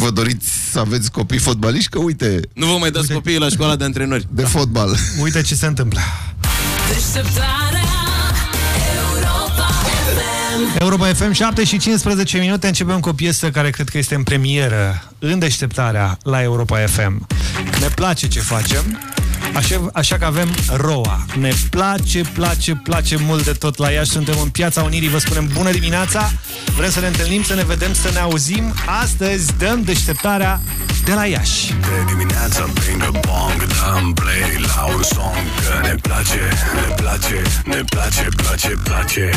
vă doriți să aveți copii fotbaliști? Că uite... Nu vă mai dați uite... copiii la școala de antrenori. De fotbal. Uite ce se întâmplă. Europa FM 7 și 15 minute Începem cu o piesă care cred că este în premieră În deșteptarea la Europa FM Ne place ce facem Așa, așa că avem Roa. Ne place, place, place mult de tot la Iași. Suntem în Piața Unirii, vă spunem bună dimineața. Vrem să ne întâlnim, să ne vedem, să ne auzim. Astăzi dăm deșteptarea de la Iași. De dimineața prindă bong, dăm play la un song Că ne place, ne place, ne place, place, place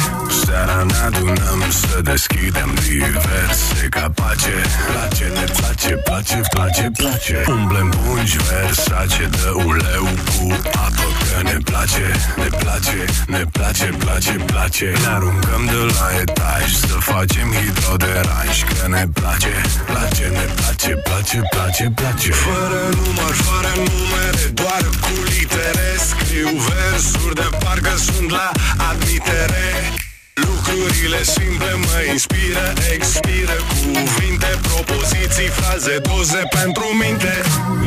Seara ne adunăm să deschidem diverse capace Place, ne place, place, place, place Umblem pungi versace, dă uleu cu apă Că ne place, ne place, ne place, place, place. Ne aruncăm de la etaj Să facem hidroderanj Că ne place, place, ne place, place, place, place. Fără număr, fără numere Doar cu litere Scriu versuri de parcă sunt la admitere Lucrurile simple mă inspiră, expiră Cuvinte, propoziții, fraze, doze pentru minte.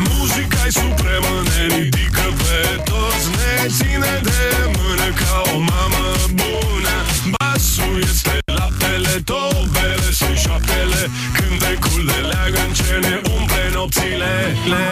Muzica e supremă, ne ridică pe toți Ne ține de mână ca o mamă bună. Basul este laptele, tobele sunt șoaptele. Cântecul de leagăn ce ne umple nopțile. le.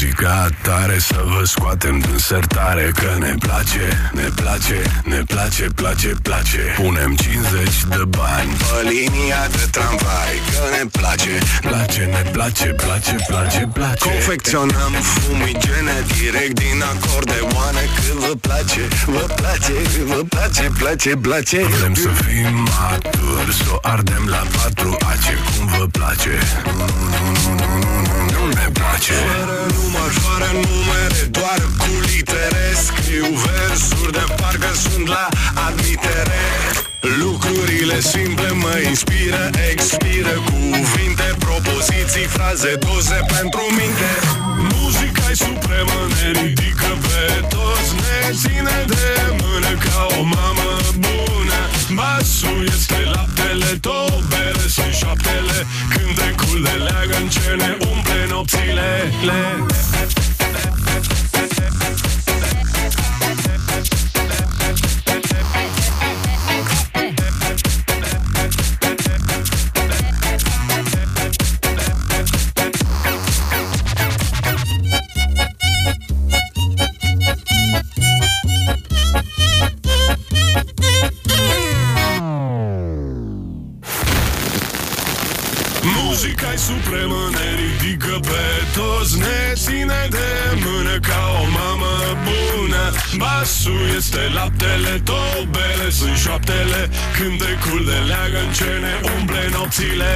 Muzica tare Să vă scoatem din sertare Că ne place, ne place, ne place, place, place Punem 50 de bani Pe linia de tramvai Că ne place, place, ne place, place, place, place Confecționăm fumigene Direct din acordeoane Când vă place, vă place, vă place, place, place Vrem să fim maturi Să o ardem la patru ace Cum vă place Nu, nu, nu, nu, nu, nu ne place Fără număr, fără numere, doar cu litere. Scriu versuri de parcă sunt la admitere. Lucrurile simple mă inspiră, expiră Cuvinte, propoziții, fraze, doze pentru minte. Muzica e supremă, ne ridică pe toți Ne ține de mână ca o mamă bună Basul este laptele, tobele sunt șoaptele Cântecul de leagăn ce ne umple nopțile le. Supremă ne ridică pe toți Ne ține de mână ca o mamă bună. Basul este laptele, tobele sunt șoaptele Cântecul de leagăn ce ne umple nopțile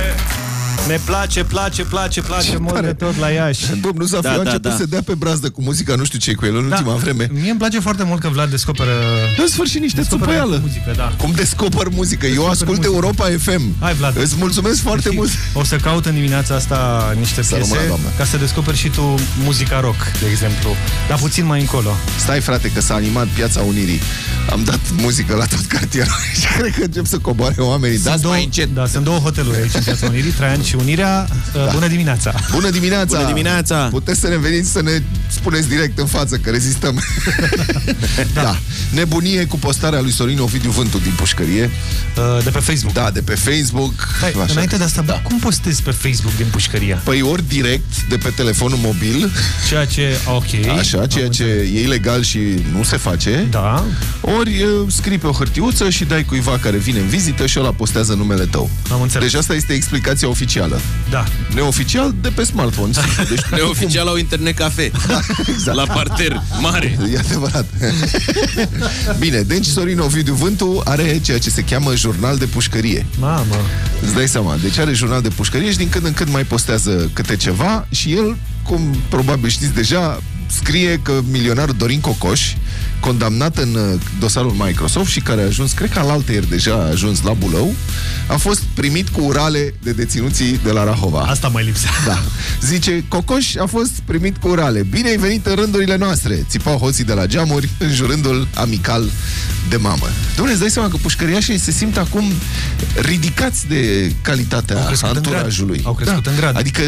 ne place, place, place, place ce mult tare. de tot la Iași. Domnul Zafiu da, a început da, să dea pe brazdă cu muzica, nu știu ce cu el în da. ultima vreme. Mie îmi place foarte mult că Vlad descoperă... În sfârșit niște țupăială. Muzică, da. Cum descoper muzică? Descoper Eu ascult muzică. Europa FM. Hai, Vlad. Îți mulțumesc foarte mult. O să caut în dimineața asta niște piese rămână, ca să descoperi și tu muzica rock, de exemplu. Dar puțin mai încolo. Stai, frate, că s-a animat Piața Unirii. Am dat muzică la tot cartierul și cred că încep să coboare oamenii. Sunt două, mai încet. Da, sunt două hoteluri aici în Piața Unirii, Traian și Unirea. Da. Bună dimineața! Bună dimineața! Bună dimineața! Puteți să ne veniți să ne spuneți direct în față că rezistăm. da. da. Nebunie cu postarea lui Sorin Ovidiu Vântu din pușcărie. Uh, de pe Facebook. Da, de pe Facebook. Hai, Așa. înainte de asta, da. cum postezi pe Facebook din pușcăria? Păi ori direct de pe telefonul mobil. Ceea ce, ok. Așa, ceea ce e ilegal și nu se face. Da. Ori uh, scrii pe o hârtiuță și dai cuiva care vine în vizită și ăla postează numele tău. Am înțeles. Deci asta este explicația oficială. Da. Neoficial de pe smartphone. Deci, Neoficial la un internet cafe. Da, exact. La parter mare. E adevărat. Bine, deci Sorin Ovidiu Vântu are ceea ce se cheamă jurnal de pușcărie. Mamă. Îți dai seama. Deci are jurnal de pușcărie și din când în când mai postează câte ceva și el, cum probabil știți deja, scrie că milionarul Dorin Cocoș, condamnat în uh, dosarul Microsoft și care a ajuns, cred că alaltă ieri deja a ajuns la Bulău, a fost primit cu urale de deținuții de la Rahova. Asta mai lipsea. Da. Zice, Cocoș a fost primit cu urale. Bine ai venit în rândurile noastre. Țipau hoții de la geamuri, înjurându-l amical de mamă. Dom'le, îți dai seama că pușcăriașii se simt acum ridicați de calitatea Au crescut în grad. anturajului. Au crescut în grad. Adică,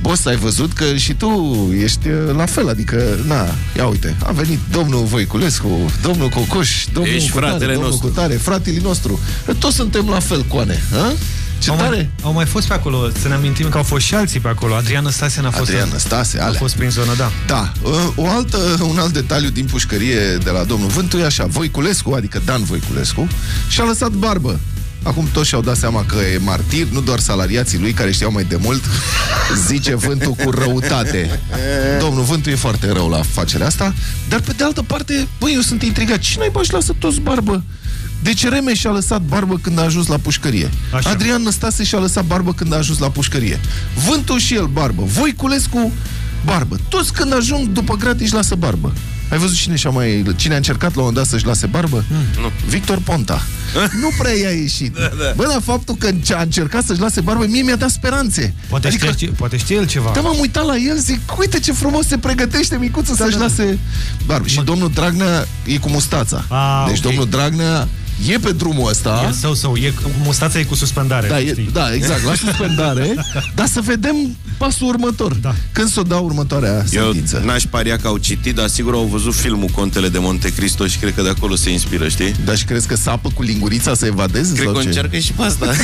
boss, ai văzut că și tu ești uh, la fel. Adică, na, ia uite, a venit domnul Voiculescu, domnul Cocoș, domnul Ești Cutare, fratele domnul nostru. Cutare, fratele nostru. Toți suntem la fel, coane. Ha? Ce Au tare! mai, au mai fost pe acolo, să ne amintim că au fost și alții pe acolo. Adrian Năstase n-a fost, Adrian în- Năstase, a alea. fost prin zonă, da. Da, o altă, un alt detaliu din pușcărie de la domnul Vântu e așa, Voiculescu, adică Dan Voiculescu, și-a lăsat barbă. Acum toți și-au dat seama că e martir, nu doar salariații lui, care știau mai de mult, zice Vântu cu răutate. Domnul Vântu e foarte rău la afacerea asta, dar pe de altă parte, băi, eu sunt intrigat. Cine ai și lasă toți barbă? Deci Remes și-a lăsat barbă când a ajuns la pușcărie. Așa. Adrian Năstase și-a lăsat barbă când a ajuns la pușcărie. Vântu și el barbă. Voiculescu barbă. Toți când ajung după gratis își lasă barbă. Ai văzut cine, și-a mai, cine a încercat la un moment dat să-și lase barbă? Mm, nu. Victor Ponta. nu prea i-a ieșit. Da, da. Bă, dar faptul că a încercat să-și lase barbă, mie mi-a dat speranțe. Poate, adică, știe, poate știe el ceva. da, m-am uitat la el, zic, uite ce frumos se pregătește micuță să-și da. lase barbă. Și domnul Dragnea e cu mustața. Ah, deci ok. domnul Dragnea e pe drumul ăsta. E său, său. E, mustața e cu suspendare. Da, e, știi? da, exact, la suspendare, dar să vedem pasul următor. Da. Când s-o dau următoarea Eu sentință. n-aș paria că au citit, dar sigur au văzut filmul Contele de Monte Cristo și cred că de acolo se inspiră, știi? Dar și crezi că sapă cu lingurița să evadeze? Cred sau că ce? încearcă și pe asta.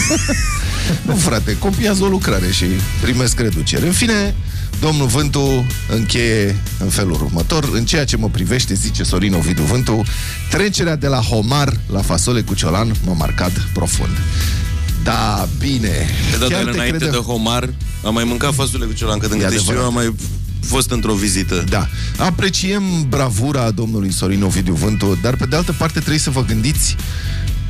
Nu, frate, copiază o lucrare și primesc reducere. În fine, domnul Vântu încheie în felul următor. În ceea ce mă privește, zice Sorin Ovidiu Vântu, trecerea de la homar la fasole cu ciolan m-a marcat profund. Da, bine. Pe data Chiar el te înainte credem. de homar, am mai mâncat fasole cu ciolan, că din E câte știu eu adevărat. am mai fost într-o vizită. Da. Apreciem bravura domnului Sorin Ovidiu Vântu, dar pe de altă parte trebuie să vă gândiți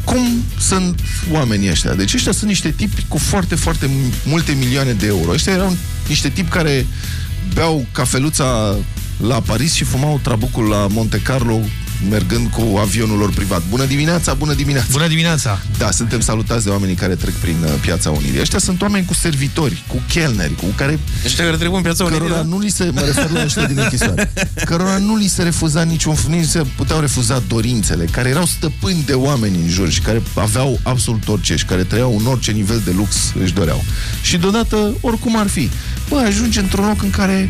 cum sunt oamenii ăștia. Deci ăștia sunt niște tipi cu foarte, foarte multe milioane de euro. Ăștia erau niște tipi care beau cafeluța la Paris și fumau trabucul la Monte Carlo mergând cu avionul lor privat. Bună dimineața, bună dimineața! Bună dimineața! Da, suntem salutați de oamenii care trec prin uh, piața Unirii. Ăștia sunt oameni cu servitori, cu chelneri, cu care Ăștia care trec în piața Unirii, cărora da? nu li se, mă refer la ăștia din închisoare, cărora nu li se refuza niciun, nici se puteau refuza dorințele, care erau stăpâni de oameni în jur și care aveau absolut orice și care trăiau în orice nivel de lux își doreau. Și deodată, oricum ar fi, bă, ajungi într-un loc în care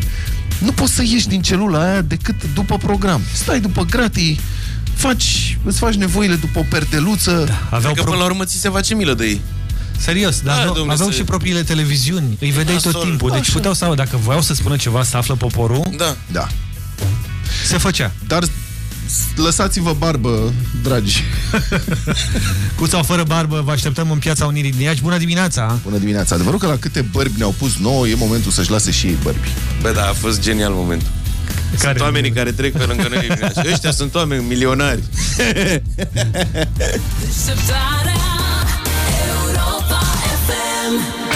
nu poți să ieși din celula aia decât după program. Stai după gratii, faci, îți faci nevoile după o perdeluță, da. Aveau Cred că până la urmă ți se face milă de ei. Serios, dar Da, aveau, domnule, aveau se- și propriile televiziuni. Îi vedeai tot Nasol. timpul. Deci Așa. puteau să, dacă voiau să spună ceva, să află poporul, Da. da. se făcea. Dar lăsați-vă barbă, dragi. Cu sau fără barbă, vă așteptăm în Piața Unirii din Iași. Bună dimineața! Bună dimineața. Adevărul că la câte bărbi ne-au pus nouă, e momentul să-și lase și ei bărbi. Bă, da, a fost genial momentul. Care? Sunt oamenii care trec pe lângă noi. și Ăștia sunt oameni milionari. Deșteptarea Europa FM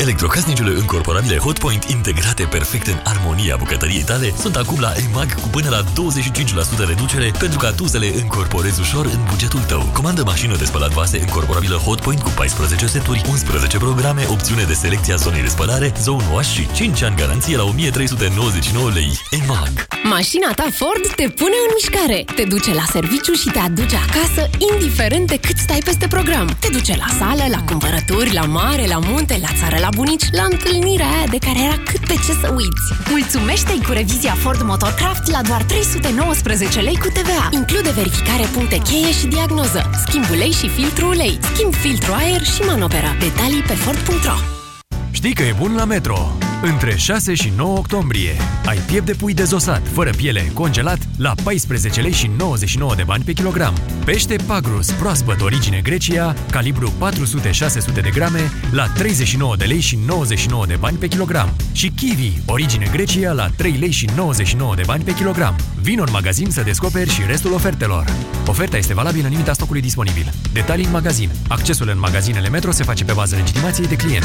Electrocasnicele încorporabile Hotpoint integrate perfect în armonia bucătăriei tale sunt acum la EMAG cu până la 25% reducere pentru ca tu să le încorporezi ușor în bugetul tău. Comandă mașină de spălat vase încorporabilă Hotpoint cu 14 seturi, 11 programe, opțiune de selecție a zonei de spălare, zone wash și 5 ani garanție la 1399 lei. EMAG. Mașina ta Ford te pune în mișcare. Te duce la serviciu și te aduce acasă, indiferent de cât stai peste program. Te duce la sală, la cumpărături, la mare, la munte, la țară, la bunici, la întâlnirea aia de care era cât pe ce să uiți. Mulțumește-i cu revizia Ford Motorcraft la doar 319 lei cu TVA. Include verificare puncte cheie și diagnoză, schimb ulei și filtru ulei, schimb filtru aer și manopera. Detalii pe Ford.ro Știi că e bun la Metro. Între 6 și 9 octombrie ai piept de pui dezosat, fără piele, congelat, la 14 lei și 99 de bani pe kilogram. Pește Pagrus, proaspăt, origine Grecia, calibru 400-600 de grame, la 39 de lei și 99 de bani pe kilogram. Și kiwi, origine Grecia, la 3 lei și 99 de bani pe kilogram. Vino în magazin să descoperi și restul ofertelor. Oferta este valabilă în limita stocului disponibil. Detalii în magazin. Accesul în magazinele Metro se face pe bază legitimației de client.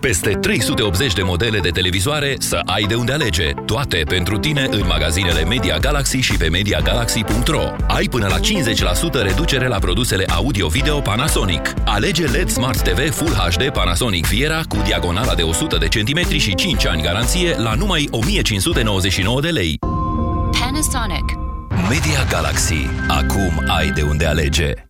Peste 380 de modele de televizoare să ai de unde alege. Toate pentru tine în magazinele Media Galaxy și pe MediaGalaxy.ro. Ai până la 50% reducere la produsele audio-video Panasonic. Alege LED Smart TV Full HD Panasonic Viera cu diagonala de 100 de centimetri și 5 ani garanție la numai 1599 de lei. Panasonic. Media Galaxy. Acum ai de unde alege.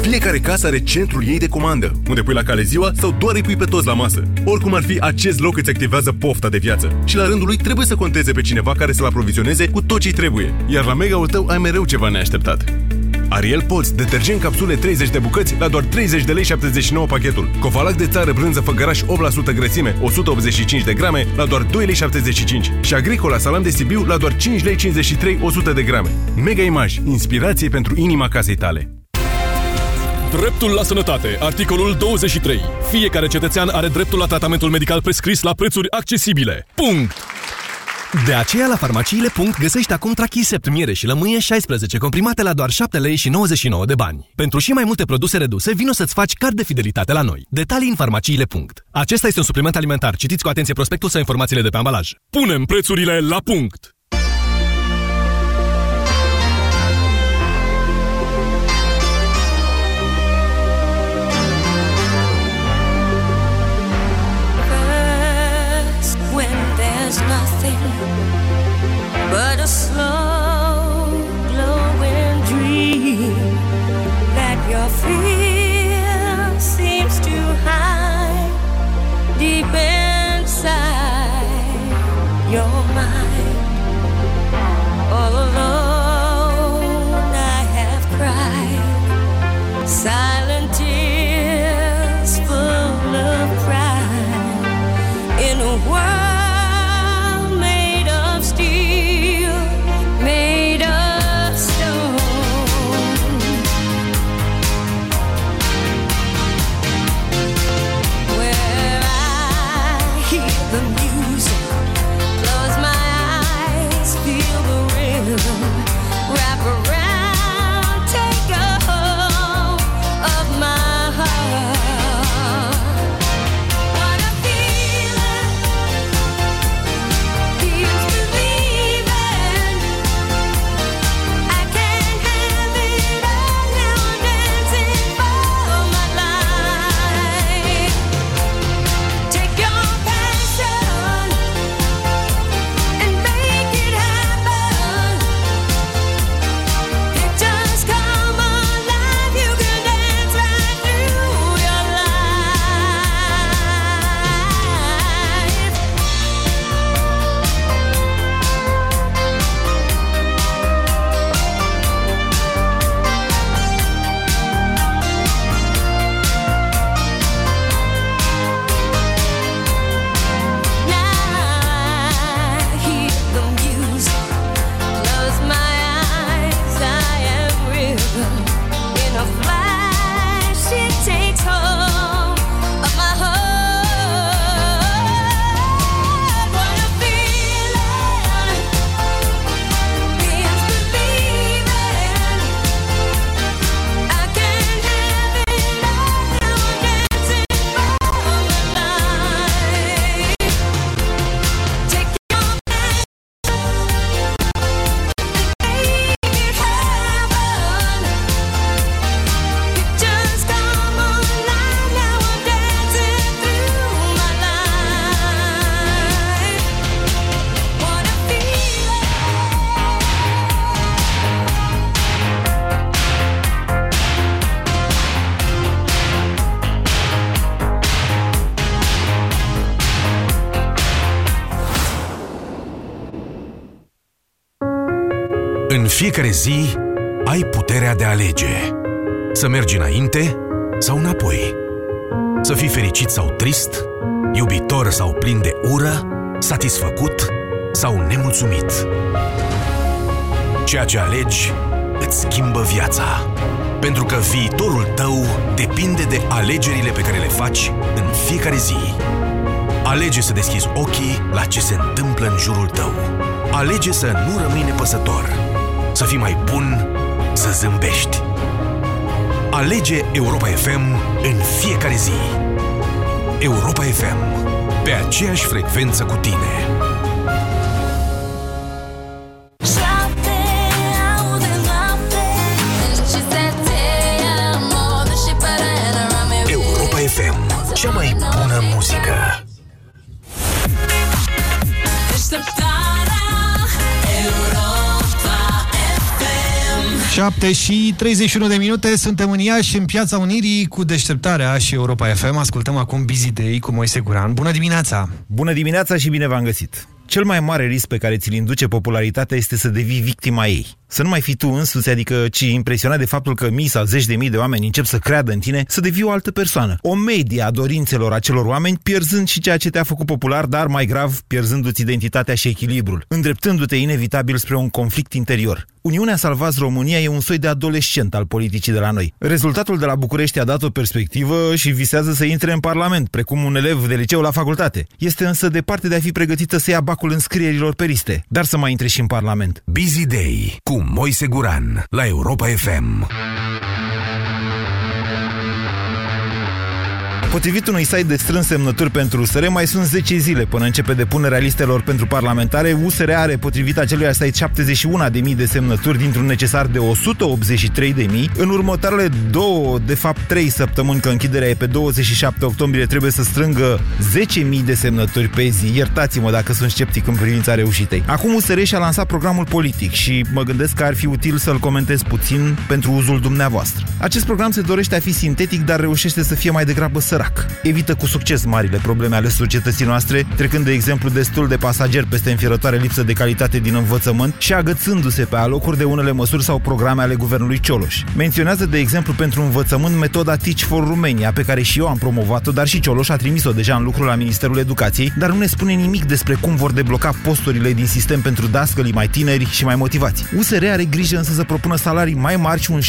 Fiecare casă are centrul ei de comandă, unde pui la cale ziua sau doar îi pui pe toți la masă. Oricum ar fi, acest loc îți activează pofta de viață. Și la rândul lui trebuie să conteze pe cineva care să-l aprovizioneze cu tot ce trebuie. Iar la mega-ul tău ai mereu ceva neașteptat. Ariel Pots, detergent capsule 30 de bucăți la doar 30 de lei 79 pachetul. Covalac de țară brânză făgăraș 8% grăsime, 185 de grame la doar 2 lei 75. Și Agricola salam de Sibiu la doar 5 lei 53 100 de grame. Mega Image, inspirație pentru inima casei tale. Dreptul la sănătate. Articolul 23. Fiecare cetățean are dreptul la tratamentul medical prescris la prețuri accesibile. Punct! De aceea la farmaciile. găsești acum Trachisept miere și lămâie 16 comprimate la doar 7 lei și 99 de bani. Pentru și mai multe produse reduse, vino să-ți faci card de fidelitate la noi. Detalii în farmaciile. Acesta este un supliment alimentar. Citiți cu atenție prospectul sau informațiile de pe ambalaj. Punem prețurile la punct! Fiecare zi ai puterea de a alege. Să mergi înainte sau înapoi. Să fii fericit sau trist, iubitor sau plin de ură, satisfăcut sau nemulțumit. Ceea ce alegi îți schimbă viața. Pentru că viitorul tău depinde de alegerile pe care le faci în fiecare zi. Alege să deschizi ochii la ce se întâmplă în jurul tău. Alege să nu rămâi nepăsător. Să fii mai bun, să zâmbești. Alege Europa FM în fiecare zi. Europa FM. Pe aceeași frecvență cu tine. 7 și 31 de minute, suntem în Iași, în Piața Unirii, cu deșteptarea și Europa FM. Ascultăm acum Busy Day cu Moise Guran. Bună dimineața! Bună dimineața și bine v-am găsit! Cel mai mare risc pe care ți-l induce popularitatea este să devii victima ei. Să nu mai fii tu însuți, adică ci impresionat de faptul că mii sau zeci de mii de oameni încep să creadă în tine, să devii o altă persoană. O medie a dorințelor acelor oameni, pierzând și ceea ce te-a făcut popular, dar mai grav, pierzându-ți identitatea și echilibrul, îndreptându-te inevitabil spre un conflict interior. Uniunea Salvați România e un soi de adolescent al politicii de la noi. Rezultatul de la București a dat o perspectivă și visează să intre în Parlament, precum un elev de liceu la facultate. Este însă departe de a fi pregătită să ia bacul înscrierilor pe liste, dar să mai intre și în Parlament. Busy Day cu Moise Guran la Europa FM. Potrivit unui site de strâns semnături pentru USR, mai sunt 10 zile până începe depunerea listelor pentru parlamentare. USR are, potrivit acelui site, 71.000 de semnături dintr-un necesar de 183.000. În următoarele două, de fapt 3 săptămâni, că închiderea e pe 27 octombrie, trebuie să strângă 10.000 de semnături pe zi. Iertați-mă dacă sunt sceptic în privința reușitei. Acum USR și-a lansat programul politic și mă gândesc că ar fi util să-l comentez puțin pentru uzul dumneavoastră. Acest program se dorește a fi sintetic, dar reușește să fie mai degrabă sărac. Evită cu succes marile probleme ale societății noastre, trecând de exemplu destul de pasageri peste înfierătoare lipsă de calitate din învățământ și agățându-se pe alocuri de unele măsuri sau programe ale guvernului Cioloș. Menționează de exemplu pentru învățământ metoda Teach for Romania, pe care și eu am promovat-o, dar și Cioloș a trimis-o deja în lucru la Ministerul Educației, dar nu ne spune nimic despre cum vor debloca posturile din sistem pentru dascălii mai tineri și mai motivați. USR are grijă însă să propună salarii mai mari și un 6%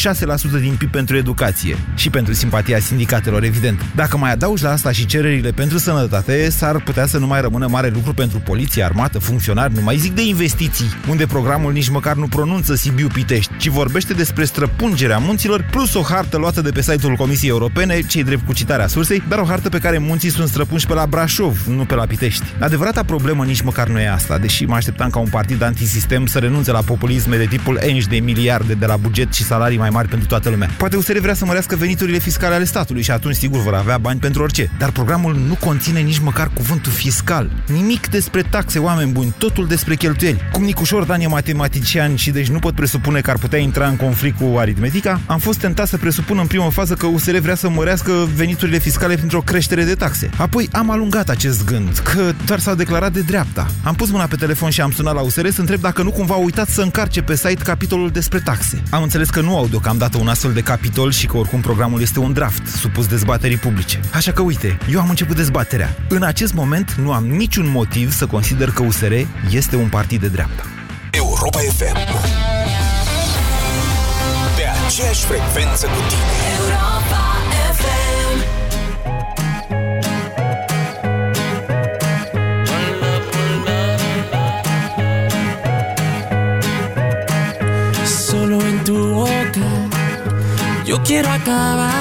din PIB pentru educație și pentru simpatia sindicatelor, evident. Dacă mai adaugi la asta și cererile pentru sănătate, s-ar putea să nu mai rămână mare lucru pentru poliție, armată, funcționari, nu mai zic de investiții, unde programul nici măcar nu pronunță Sibiu-Pitești, ci vorbește despre străpungerea munților, plus o hartă luată de pe site-ul Comisiei Europene, cei drept cu citarea sursei, dar o hartă pe care munții sunt străpunși pe la Brașov, nu pe la Pitești. Adevărata problemă nici măcar nu e asta, deși mă așteptam ca un partid antisistem să renunțe la populisme de tipul enci de miliarde de la buget și salarii mai mari pentru toată lumea. Poate USR vrea să mărească veniturile fiscale ale statului și atunci sigur vor avea bani pentru orice. Dar programul nu conține nici măcar cuvântul fiscal. Nimic despre taxe, oameni buni, totul despre cheltuieli. Cum Nicușor Dan e matematician și deci nu pot presupune că ar putea intra în conflict cu aritmetica, am fost tentat să presupun în primă fază că USR vrea să mărească veniturile fiscale printr-o creștere de taxe. Apoi am alungat acest gând, că doar s-au declarat de dreapta. Am pus mâna pe telefon și am sunat la USR să întreb dacă nu cumva au uitat să încarce pe site capitolul despre taxe. Am înțeles că nu au deocamdată un astfel de capitol și că oricum programul este un draft, supus dezbaterii publice. Așa că uite, eu am început dezbaterea. În acest moment nu am niciun motiv să consider că USR este un partid de dreapta. Europa FM. Pe aceeași frecvență cu tine. Europa FM Solo en tu boca yo quiero acabar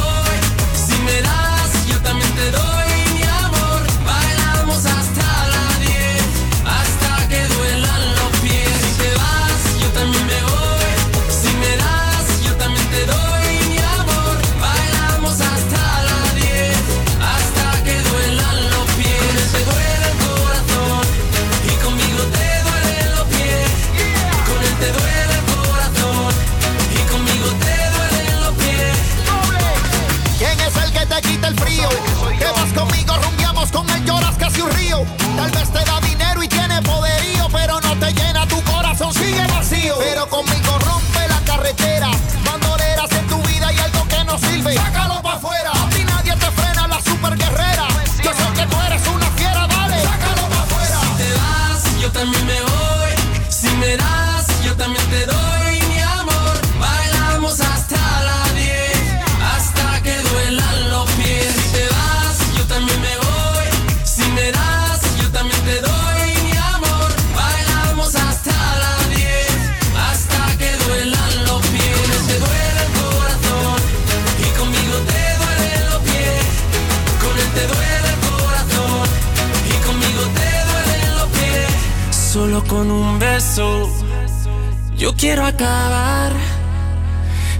Quiero acabar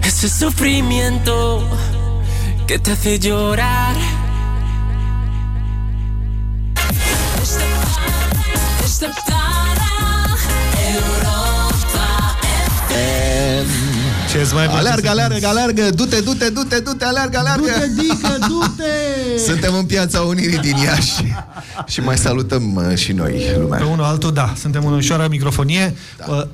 ese sufrimiento que te hace llorar. Deșteptarea Europa Ce mai Alergă, alergă, alergă, du-te, du-te, du-te, du-te, alergă, alergă. Du-te, dică, du-te! Suntem în piața Unirii din Iași și mai salutăm uh, și noi lumea. Pe unul altul, da. Suntem în ușoară microfonie. Da.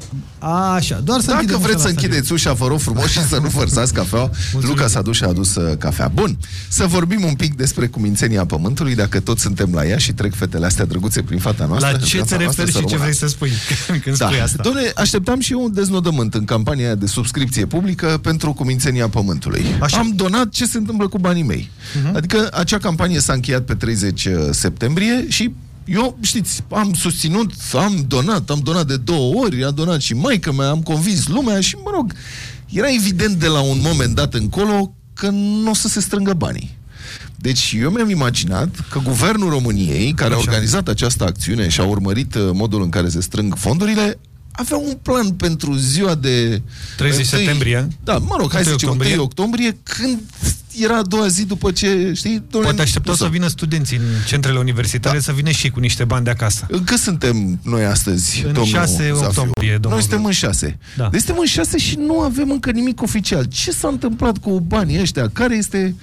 Așa, doar să Dacă închidem vreți ușa să la închideți ușa, vă rog frumos și să nu forțați cafeaua. Luca s-a dus și a adus uh, cafea. Bun, să vorbim un pic despre cumințenia pământului, dacă toți suntem la ea și trec fetele astea drăguțe prin fata noastră. La în ce viața te noastră, referi și ce rămână. vrei să spui când Da. spui asta? Doamne, așteptam și eu un deznodământ în campania aia de subscripție publică pentru cumințenia pământului. Așa. Am donat ce se întâmplă cu banii mei. Uh-huh. Adică acea campanie s-a încheiat pe 30 septembrie și eu, știți, am susținut, am donat, am donat de două ori, a donat și maică mea, am convins lumea și, mă rog, era evident de la un moment dat încolo că nu o să se strângă banii. Deci eu mi-am imaginat că guvernul României, care a organizat această acțiune și a urmărit uh, modul în care se strâng fondurile, avea un plan pentru ziua de... 30 întâi- septembrie. Da, mă rog, hai să 1 zicem 1 octombrie. octombrie, când era a doua zi după ce, știi... domnule, Poate așteptau nu să vină studenții în centrele universitare da. să vină și cu niște bani de acasă. Încă suntem noi astăzi, În domnul 6 Zafiu. octombrie, domnul Noi suntem în 6. Da. Deci suntem în 6 și nu avem încă nimic oficial. Ce s-a întâmplat cu banii ăștia? Care este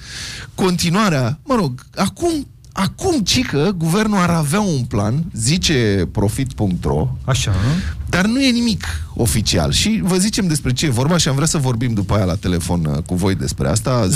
continuarea? Mă rog, acum Acum, cică, guvernul ar avea un plan, zice profit.ro, Așa, dar nu e nimic oficial. Și vă zicem despre ce e vorba și am vrea să vorbim după aia la telefon uh, cu voi despre asta. 0372069599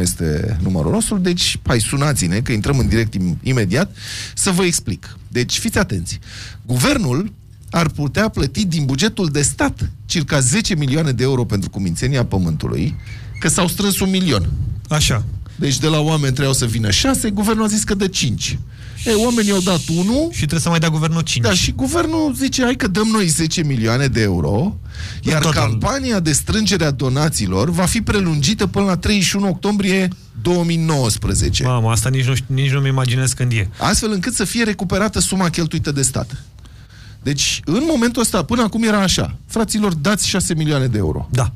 este numărul nostru, deci hai sunați-ne că intrăm în direct im- imediat să vă explic. Deci fiți atenți. Guvernul ar putea plăti din bugetul de stat circa 10 milioane de euro pentru cumințenia pământului, că s-au strâns un milion. Așa. Deci de la oameni trebuiau să vină 6, guvernul a zis că dă 5. E, oamenii au dat 1 și trebuie să mai dea guvernul 5. Da, și guvernul zice, hai că dăm noi 10 milioane de euro, iar total. campania de strângere a donațiilor va fi prelungită până la 31 octombrie 2019. Mamă, asta nici nu, știu- nici nu-mi imaginez când e. Astfel încât să fie recuperată suma cheltuită de stat. Deci, în momentul ăsta, până acum era așa. Fraților, dați 6 milioane de euro. Da.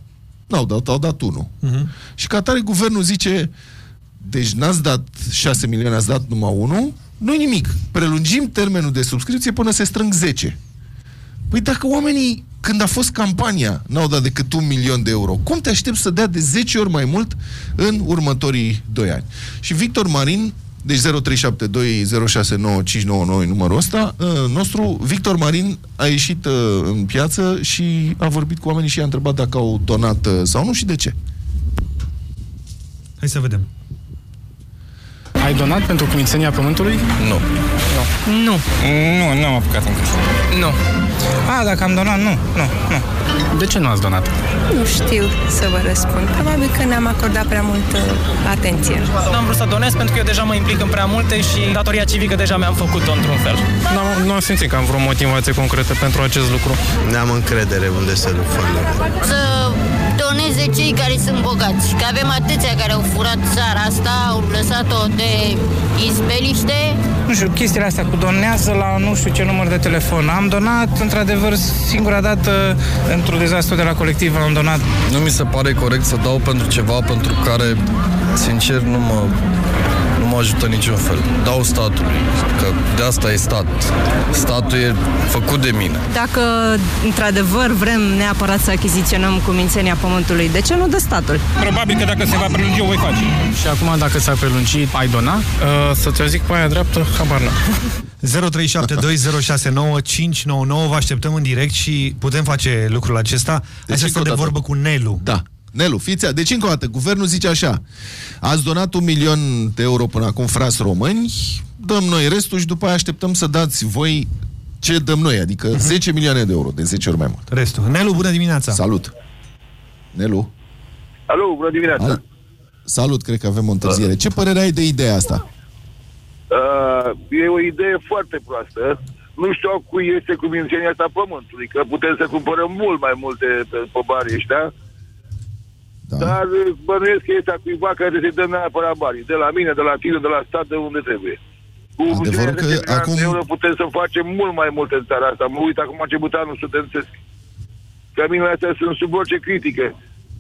N-au dat, au dat 1. Uh-huh. Și ca atare guvernul zice, deci n-ați dat 6 milioane, ați dat numai 1, nu nimic. Prelungim termenul de subscripție până se strâng 10. Păi dacă oamenii, când a fost campania, n-au dat decât un milion de euro, cum te aștept să dea de 10 ori mai mult în următorii 2 ani? Și Victor Marin, deci 0372069599 e numărul ăsta, uh, nostru, Victor Marin a ieșit uh, în piață și a vorbit cu oamenii și i-a întrebat dacă au donat uh, sau nu și de ce. Hai să vedem. Ai donat pentru Cumințenia Pământului? Nu. Nu. Nu. Nu, nu am apucat încă. Nu. A, dacă am donat, nu. Nu, nu. De ce nu ați donat? Nu știu să vă răspund. Probabil că ne-am acordat prea multă atenție. Nu am vrut să donez pentru că eu deja mă implic în prea multe și datoria civică deja mi-am făcut-o într-un fel. Nu, am- nu am simțit că am vreo motivație concretă pentru acest lucru. N-am încredere unde se duc fondurile. Să doneze cei care sunt bogați. Că avem atâția care au furat țara asta, au lăsat-o de izbeliște. Nu știu, chestiile astea cu donează la nu știu ce număr de telefon. Am donat, într-adevăr, singura dată, într-un dezastru de la colectiv, am donat. Nu mi se pare corect să dau pentru ceva pentru care, sincer, nu mă, nu mă ajută niciun fel. Dau statului, că de asta e stat. Statul e făcut de mine. Dacă, într-adevăr, vrem neapărat să achiziționăm Cumințenia Pământului, de ce nu dă statul? Probabil că dacă se va prelungi, o voi face. Și acum, dacă s-a prelungit, ai dona? Uh, să ți-o zic pe aia dreaptă, habar n 0372069599 Vă așteptăm în direct și putem face lucrul acesta. Deci Asta încă de o dată. vorbă cu Nelu. Da. Nelu, fiți a- Deci, încă o dată, guvernul zice așa. Ați donat un milion de euro până acum, frați români, dăm noi restul și după aia așteptăm să dați voi ce dăm noi, adică Mhm. 10 milioane de euro, de 10 ori mai mult. Restul. Nelu, bună dimineața! Salut! Nelu? Alo, bună dimineața! Al... Salut, cred că avem o întârziere. Ce părere ai de ideea asta? Uh, e o idee foarte proastă. Nu știu a cui este cumințenia asta pământului, că putem să cumpărăm mult mai multe pe, pe banii ăștia. Da. Dar uh, bănuiesc că este a cuiva care să-i dă neapărat banii. De la mine, de la tine, de la stat, de unde trebuie. Cu Adevărul că 10 milioane acum- de euro putem să facem mult mai multe în țara asta. Mă uit acum a început anul studențesc. Căminele astea sunt sub orice critică.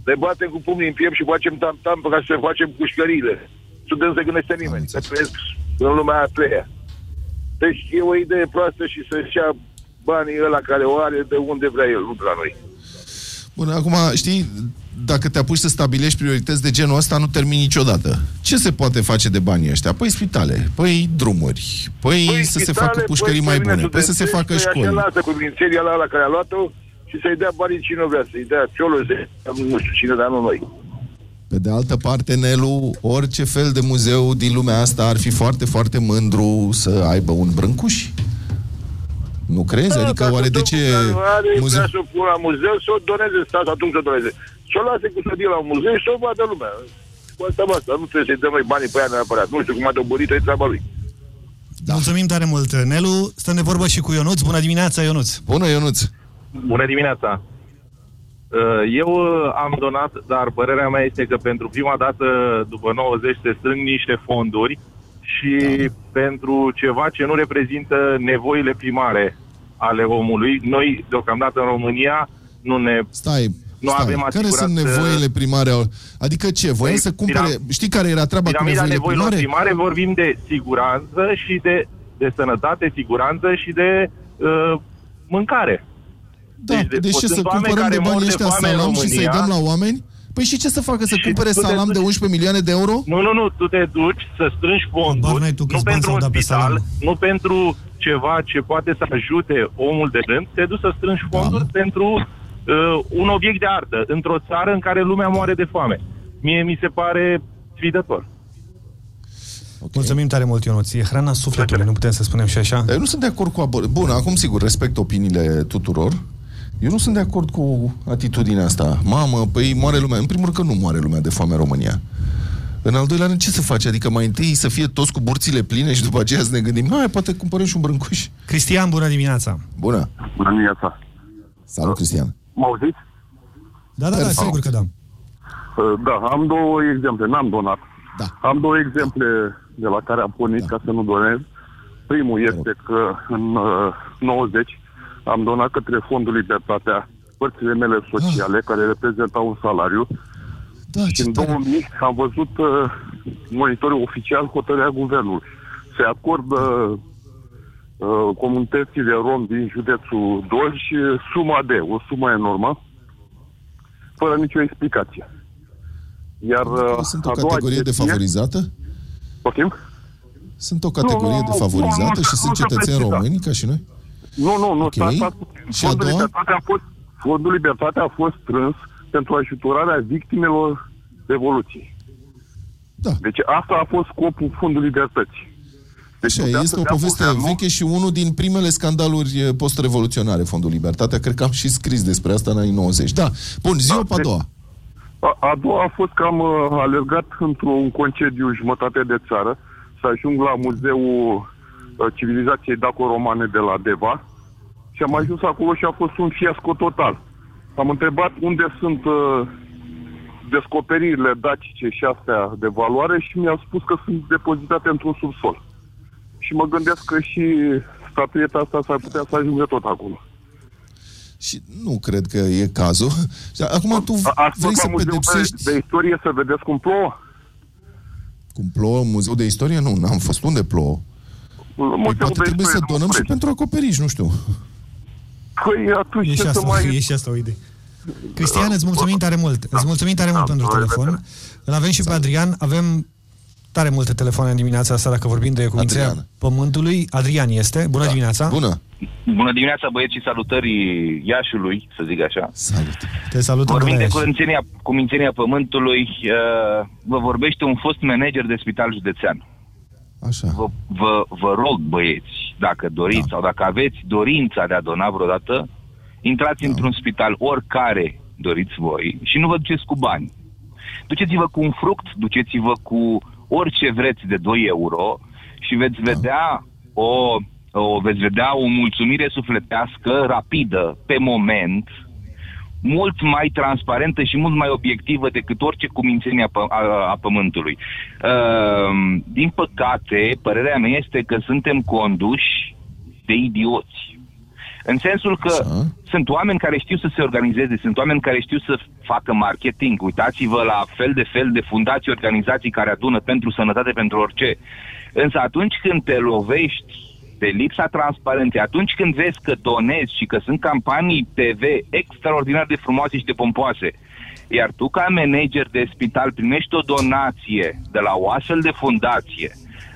Ne batem cu pumnii în piept și facem tam-tam ca să facem pușcările. Student se gândește nimeni. Că trăiesc în lumea aia pleia. Deci e o idee proastă și să-și ia banii ăla care o are de unde vrea el, nu de la noi. Bun, acum, știi, dacă te apuci să stabilești priorități de genul ăsta, nu termini niciodată. Ce se poate face de banii ăștia? Păi spitale, păi drumuri, păi, păi să se spitale, facă pușcării mai termină bune, păi să se studențești, facă păi școli. Așa lasă cu mințeria la ala care a luat-o și să-i dea banii cine vrea, să-i dea cioloze, nu știu cine, dar nu noi. Pe de altă parte, Nelu, orice fel de muzeu din lumea asta ar fi foarte, foarte mândru să aibă un brâncuș. Nu crezi? Adică oare de ce... Are, muzeu- vrea să o pună la muzeu, să o doneze statul, atunci să o doneze. Să o lase cu sădie la un muzeu și să o vadă lumea. Cu asta basta, nu trebuie să-i dăm noi banii pe ea neapărat. Nu știu cum a dobărit e treaba lui. Da. Mulțumim tare mult, Nelu. Stăm de vorbă și cu Ionuț. Bună dimineața, Ionuț! Bună, Ionuț! Bună dimineața! Uh, Eu uh, am donat, dar părerea mea este că pentru prima dată după 90 se strâng niște fonduri și pentru ceva ce nu reprezintă nevoile primare ale omului. Noi, deocamdată în România, nu ne... Stai, nu Stai, avem care asigurat, sunt nevoile primare? au- Adică ce? Voiai Păi, să cumpere... piram- Știi care era treaba cu Piramida nevoile nevoilor primare? primare vorbim de siguranță și de, de sănătate, siguranță și de uh, mâncare. Da, deci, deci ce, sunt să oameni cumpărăm de care mor banii de ăștia foame în salam și să-i România. dăm la oameni? Păi și ce să facă? Să Și cumpere tu te salam de duci- 11 milioane de euro? Nu, nu, nu, tu te duci să strângi fonduri, tu nu câți bani pentru s-au un dat pe spital, salam. nu pentru ceva ce poate să ajute omul de rând, te duci să strângi fonduri pentru uh, un obiect de artă, într-o țară în care lumea moare de foame. Mie mi se pare sfidător. Okay. Mulțumim tare mult, Ionuț. E hrana sufletului, nu putem să spunem și așa. Dar eu nu sunt de acord cu abor... Bun, acum sigur, respect opiniile tuturor. Eu nu sunt de acord cu atitudinea asta. Mamă, păi moare lumea. În primul rând că nu moare lumea de foame în România. În al doilea rând, ce să faci? Adică mai întâi să fie toți cu burțile pline și după aceea să ne gândim, mai poate cumpărăm și un brâncuș. Cristian, bună dimineața! Bună! Bună dimineața! Salut, Cristian! Mă auziți? Da, da, da, sigur că da. Uh, Da, am două exemple, n-am donat. Da. Am două exemple de la care am pornit da. ca să nu donez. Primul este că în uh, 90 am donat către Fondul Libertatea părțile mele sociale, Ah. care reprezentau un salariu. Da, și în 2000 am văzut uh, monitorul oficial hotărârea guvernului. Se acordă uh, comunității de rom din județul Dolj suma de, o sumă enormă, fără nicio explicație. Iar uh, Sunt o a doua categorie chestie- defavorizată? Poftim? Sunt o categorie Nu, nu, defavorizată nu, și nu, sunt nu se cetățeni preciză. români ca și noi? Nu, nu, nu. Ok. Okay. Asta, Și a Fondul doua? Libertate a fost, Fondul Libertate a fost strâns pentru ajutorarea victimelor Revoluției. Da. Deci asta a fost scopul Fondului Libertății. Deci Așa, putea este să o dea poveste guvernul- veche și unul din primele scandaluri eh, post-revoluționare, Fondul Libertatea. Cred că am și scris despre asta în anii 90. Da. Bun, zi o pe a doua. A, a doua a fost că am uh, alergat într-un concediu jumătate de țară să ajung la Muzeul uh, Civilizației Daco-Romane de la Deva și am ajuns acolo și a fost un fiasco total. Am întrebat unde sunt uh, descoperirile dacice și astea de valoare și mi-au spus că sunt depozitate într-un subsol. Și mă gândesc că și statueta asta s-ar putea să ajungă tot acolo. Și nu cred că e cazul. Și Acum tu A- Ați vrei fost să la muzeul pedepsești... de, de istorie să vedeți cum plouă? Cum plouă în muzeul de istorie? Nu, n-am fost. Unde plouă? Păi Muzeul poate de trebuie să istorie donăm și București. pentru acoperiș, nu știu. Păi atunci E și ce să asta, mai... e și asta o idee. Cristian, îți mulțumim tare mult. Îți mulțumim tare mult pentru telefon. Îl avem și pe Adrian. Avem tare multe telefoane în dimineața asta, dacă vorbim de cumințenia Adrian. Pământului. Adrian este. Bună dimineața. Bună. Bună dimineața, băieți, și salutări Iașului, să zic așa. Salut. Te salutăm Vorbim de de la Iași. cumințenia, cumințenia Pământului. Uh, vă vorbește un fost manager de spital județean. Așa. Vă, vă, vă rog, băieți, dacă doriți da. sau dacă aveți dorința de a dona vreodată, intrați da. într-un spital oricare doriți voi și nu vă duceți cu bani. Duceți-vă cu un fruct, duceți-vă cu orice vreți de 2 euro și veți vedea o, o veți vedea o mulțumire sufletească rapidă, pe moment, mult mai transparentă și mult mai obiectivă decât orice cumințenie a, pă- a, a pământului. Uh, din păcate, părerea mea este că suntem conduși de idioți. În sensul că Așa. sunt oameni care știu să se organizeze, sunt oameni care știu să facă marketing. Uitați-vă la fel de fel de fundații, organizații care adună pentru sănătate, pentru orice. Însă atunci când te lovești de lipsa transparenței, atunci când vezi că donezi și că sunt campanii TV extraordinar de frumoase și de pompoase, iar tu ca manager de spital primești o donație de la o astfel de fundație,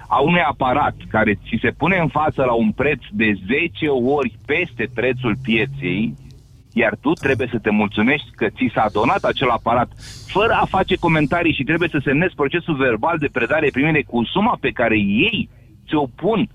a unui aparat care ți se pune în față la un preț de 10 ori peste prețul pieței, iar tu trebuie să te mulțumești că ți s-a donat acel aparat fără a face comentarii și trebuie să semnezi procesul verbal de predare primire cu suma pe care ei ți-o pun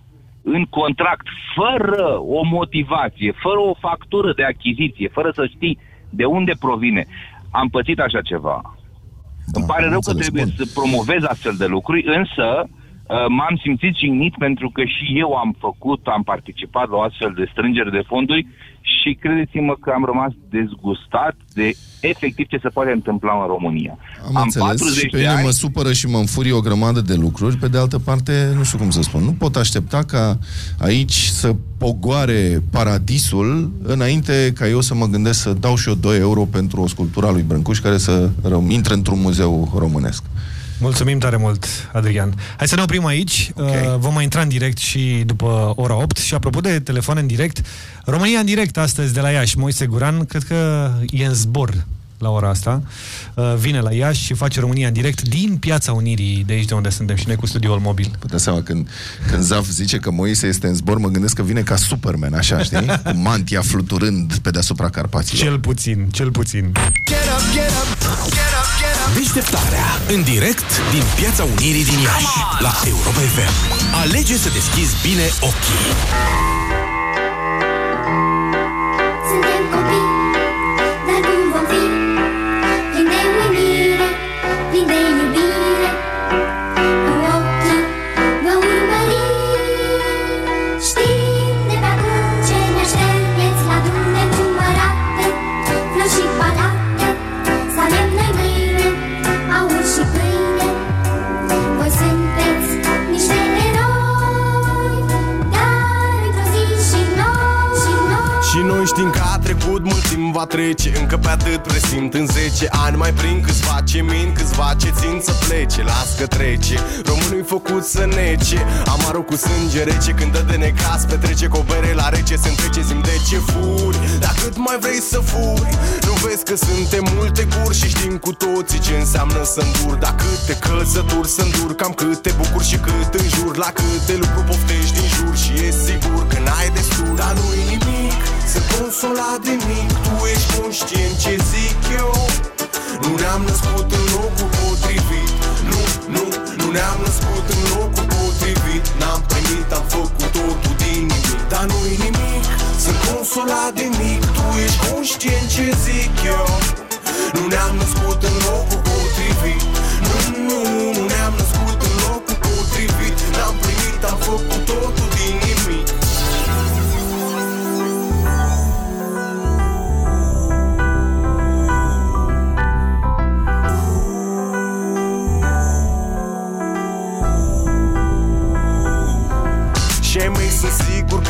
în contract, fără o motivație, fără o factură de achiziție, fără să știi de unde provine. Am pățit așa ceva. Da, Îmi pare rău că trebuie bun. să promovez astfel de lucruri, însă uh, m-am simțit jignit pentru că și eu am făcut, am participat la o astfel de strângere de fonduri și credeți-mă că am rămas dezgustat de efectiv ce se poate întâmpla în România. Am, am înțeles și pe mine ani... mă supără și mă înfurie o grămadă de lucruri. Pe de altă parte, nu știu cum să spun, nu pot aștepta ca aici să pogoare paradisul înainte ca eu să mă gândesc să dau și eu 2 euro pentru o sculptură a lui Brâncuș care să ră- intre într-un muzeu românesc. Mulțumim tare mult, Adrian. Hai să ne oprim aici. Okay. Uh, vom mai intra în direct și după ora 8. Și apropo de telefon în direct, România în direct astăzi de la Iași. Moise Guran, cred că e în zbor la ora asta. Uh, vine la Iași și face România în direct din Piața Unirii, de aici de unde suntem și noi cu studioul mobil. Puteți seama, când, când Zaf zice că Moise este în zbor, mă gândesc că vine ca Superman, așa, știi? Cu mantia fluturând pe deasupra Carpaților. Cel puțin, cel puțin. Deșteptarea în direct din Piața Unirii din Iași la Europa FM. Alege să deschizi bine ochii. Trecut mult timp va trece Încă pe atât presimt în 10 ani. Mai prin câțiva ce min, câțiva ce țin să plece Las că trece, românul făcut să nece Amarul cu sânge rece. Când dă de necas Petrece cu o bere la rece, se întrece Zim de ce furi, dar cât mai vrei să furi Nu vezi că suntem multe guri Și știm cu toții ce înseamnă să îndur. Dar câte călțături să îndur Cam câte bucuri și cât înjur. La câte lucruri poftești din jur Și e sigur că n-ai destul. Dar nu-i nimic Sunt consolat de mic Tu ești conștient ce zic eu. Nu ne-am născut în locul potrivit. Nu, nu, ne-am născut în locul potrivit. N-am primit, am făcut totul din nimic. Dar nu-i nimic, sunt consolat de mic Tu ești conștient ce zic eu. Nu ne-am născut în locul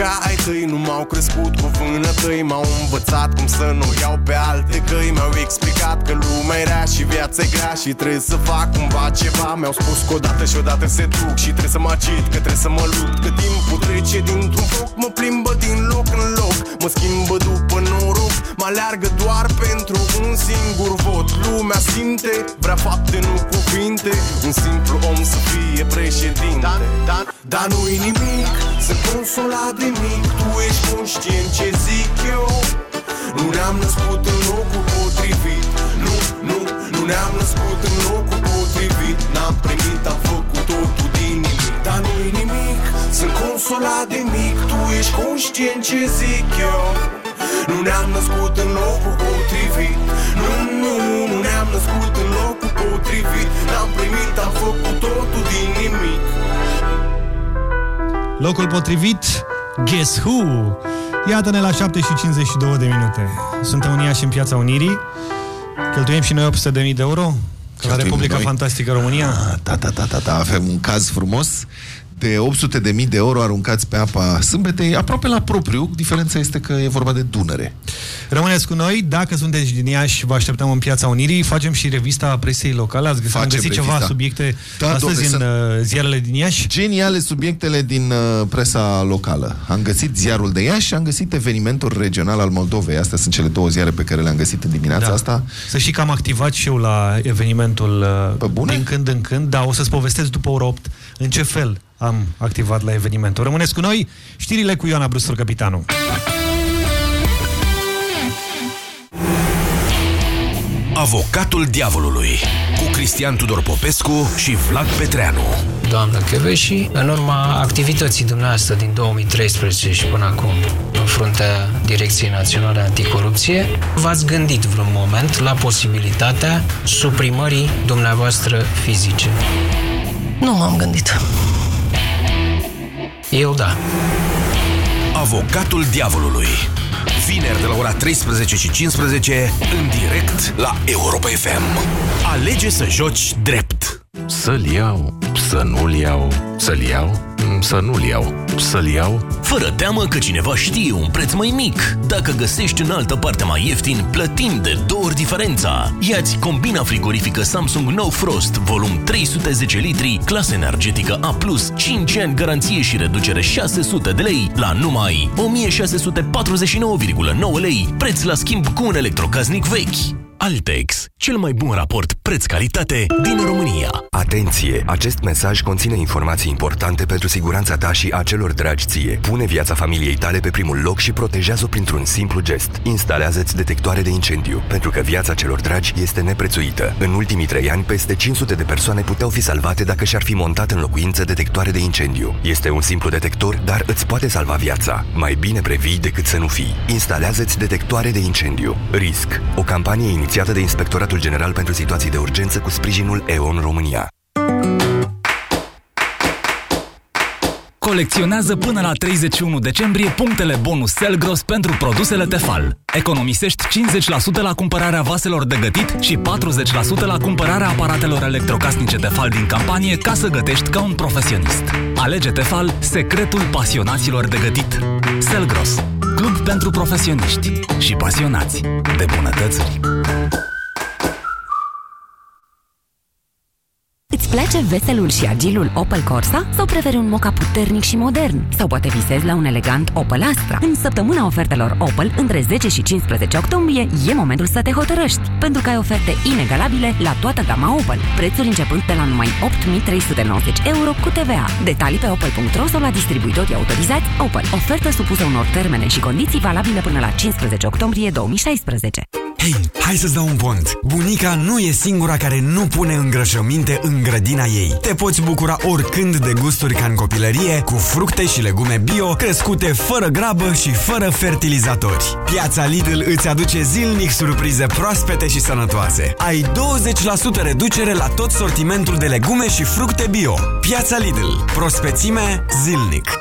sigur că ai tăi Nu m-au crescut cu vânătăi M-au învățat cum să nu iau pe alte căi. Mi-au explicat că lumea e rea și viața e grea Și trebuie să fac cumva ceva. Mi-au spus că odată și odată se duc Și trebuie să mă agit, că trebuie să mă lupt. Că timpul trece dintr-un foc Mă plimbă din loc în loc Mă schimbă după noroc Mă aleargă doar pentru un singur vot. Lumea simte, vrea fapte, nu cuvinte. Un simplu om să fie președinte. Dar, dar, dar nu-i nimic Sunt consolat de mic. Tu ești conștient ce zic eu. Nu ne-am născut în locul potrivit. Nu, nu, nu ne-am născut în locul potrivit. N-am primit, am consolat de mic Tu ești conștient ce zic eu Nu ne-am născut în locul potrivit Nu, nu, nu ne-am născut în locul potrivit N-am primit, am făcut totul din nimic Locul potrivit, Guess Who? Iată-ne la 7 și 52 de minute. Suntem în Iași, în Piața Unirii. Cheltuiem și noi 800.000 de euro? Ca la Cheltuim Republica noi? Fantastică România? Da, da, da, da, da, avem un caz frumos de 800 de mii de euro aruncați pe apa sâmbetei, aproape la propriu. Diferența este că e vorba de Dunăre. Rămâneți cu noi, dacă sunteți din Iași, vă așteptăm în Piața Unirii, facem și revista presei locale, ați găsit, am Facem găsit ceva revista. subiecte Da, astăzi domne, în uh, ziarele din Iași? Geniale subiectele din uh, presa locală. Am găsit ziarul de Iași și am găsit evenimentul regional al Moldovei. Astea sunt cele două ziare pe care le-am găsit în dimineața Da. asta. Să știi că am activat și eu la evenimentul uh, din când în când, da, o să-ți povestesc după ora 8 în ce fel am activat la evenimentul. Rămâneți cu noi, știrile cu Ioana Brustur, capitanul. Avocatul diavolului cu Cristian Tudor Popescu și Vlad Petreanu. Doamnă Cheveși, în urma activității dumneavoastră din 2013 și până acum în fruntea Direcției Naționale Anticorupție, v-ați gândit vreun moment la posibilitatea suprimării dumneavoastră fizice? Nu m-am gândit. Eu da. Avocatul diavolului. Vineri de la ora 13 și 15 în direct la Europa FM. Alege să joci drept. Să-l iau, să nu-l iau, să-l iau, Mm, să nu-l iau, să-l iau. Fără teamă că cineva știe un preț mai mic. Dacă găsești în altă parte mai ieftin, plătim de două ori diferența. Iați combina frigorifică Samsung No Frost, volum 310 litri, clasă energetică A+, 5 ani garanție și reducere 600 de lei la numai 1649,9 lei, preț la schimb cu un electrocaznic vechi. Altex, cel mai bun raport preț-calitate din România. Atenție! Acest mesaj conține informații importante pentru siguranța ta și a celor dragi ție. Pune viața familiei tale pe primul loc și protejează-o printr-un simplu gest. Instalează-ți detectoare de incendiu, pentru că viața celor dragi este neprețuită. În ultimii trei ani, peste 500 de persoane puteau fi salvate dacă și-ar fi montat în locuință detectoare de incendiu. Este un simplu detector, dar îți poate salva viața. Mai bine previi decât să nu fii. Instalează-ți detectoare de incendiu. RISC. O campanie inițiată de Inspectoratul General pentru Situații de Urgență cu sprijinul EON România. Colecționează până la 31 decembrie punctele bonus Selgros pentru produsele Tefal. Economisești 50% la cumpărarea vaselor de gătit și 40% la cumpărarea aparatelor electrocasnice Tefal din campanie ca să gătești ca un profesionist. Alege Tefal, secretul pasionaților de gătit. Selgros, club pentru profesioniști și pasionați de bunătățuri. Îți place veselul și agilul Opel Corsa? Sau preferi un moca puternic și modern? Sau poate visezi la un elegant Opel Astra? În săptămâna ofertelor Opel, între 10 și 15 octombrie, e momentul să te hotărăști, pentru că ai oferte inegalabile la toată gama Opel. Prețuri începând de la numai 8.390 euro cu TVA. Detalii pe opel.ro sau la distribuitorii autorizați Opel. Ofertă supusă unor termene și condiții valabile până la 15 octombrie 2016. Hei, hai să-ți dau un pont. Bunica nu e singura care nu pune îngrășăminte în grădină. grădina ei. Te poți bucura oricând de gusturi ca în copilărie, cu fructe și legume bio, crescute fără grabă și fără fertilizatori. Piața Lidl îți aduce zilnic surprize proaspete și sănătoase. Ai 20% reducere la tot sortimentul de legume și fructe bio. Piața Lidl. Prospețime zilnic.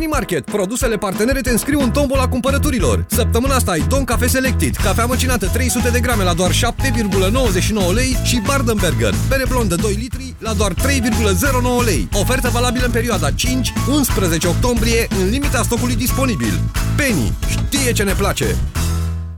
Market, produsele partenere te înscriu în tombola cumpărăturilor. Săptămâna asta ai Don Cafe Selected, cafea măcinată 300 de grame la doar 7,99 lei și Bardenberger, bere blondă 2 litri la doar 3,09 lei. Ofertă valabilă în perioada 5-11 octombrie, în limita stocului disponibil. Penny știe ce ne place!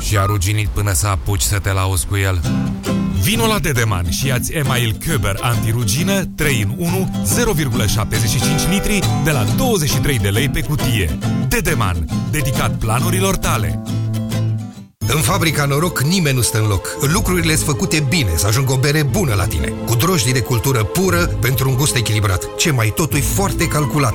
și a ruginit până să apuci să te lauzi cu el? Vino la Dedeman și ia-ți Email Köber antirugină 3 în 1 0,75 litri de la 23 de lei pe cutie. Dedeman, dedicat planurilor tale. În fabrica Noroc nimeni nu stă în loc. Lucrurile sunt făcute bine, să ajungă o bere bună la tine. Cu drojdii de cultură pură pentru un gust echilibrat. Ce mai totul e foarte calculat.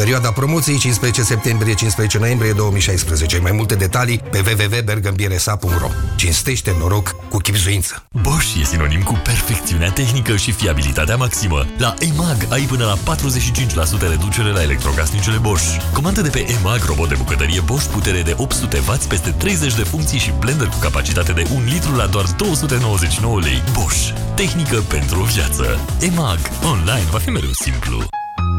Perioada promoției 15 septembrie-15 noiembrie 2016. Mai multe detalii pe www.bergambiresa.ro Cinstește noroc cu chipzuință. Bosch e sinonim cu perfecțiunea tehnică și fiabilitatea maximă. La EMAG ai până la 45% reducere la electrocasnicele Bosch. Comandă de pe EMAG robot de bucătărie Bosch putere de 800W peste 30 de funcții și blender cu capacitate de 1 litru la doar 299 lei. Bosch. Tehnică pentru o viață. EMAG. Online va fi mereu simplu.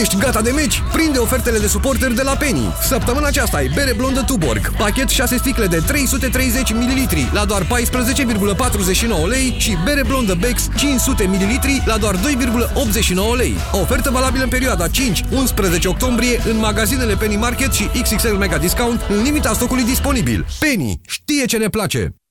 Ești gata de meci? Prinde ofertele de suporter de la Penny. Săptămâna aceasta ai bere blondă Tuborg, pachet 6 sticle de 330 ml la doar 14,49 lei și bere blondă Bex 500 ml la doar 2,89 lei. Ofertă valabilă în perioada 5-11 octombrie în magazinele Penny Market și XXL Mega Discount în limita stocului disponibil. Penny știe ce ne place!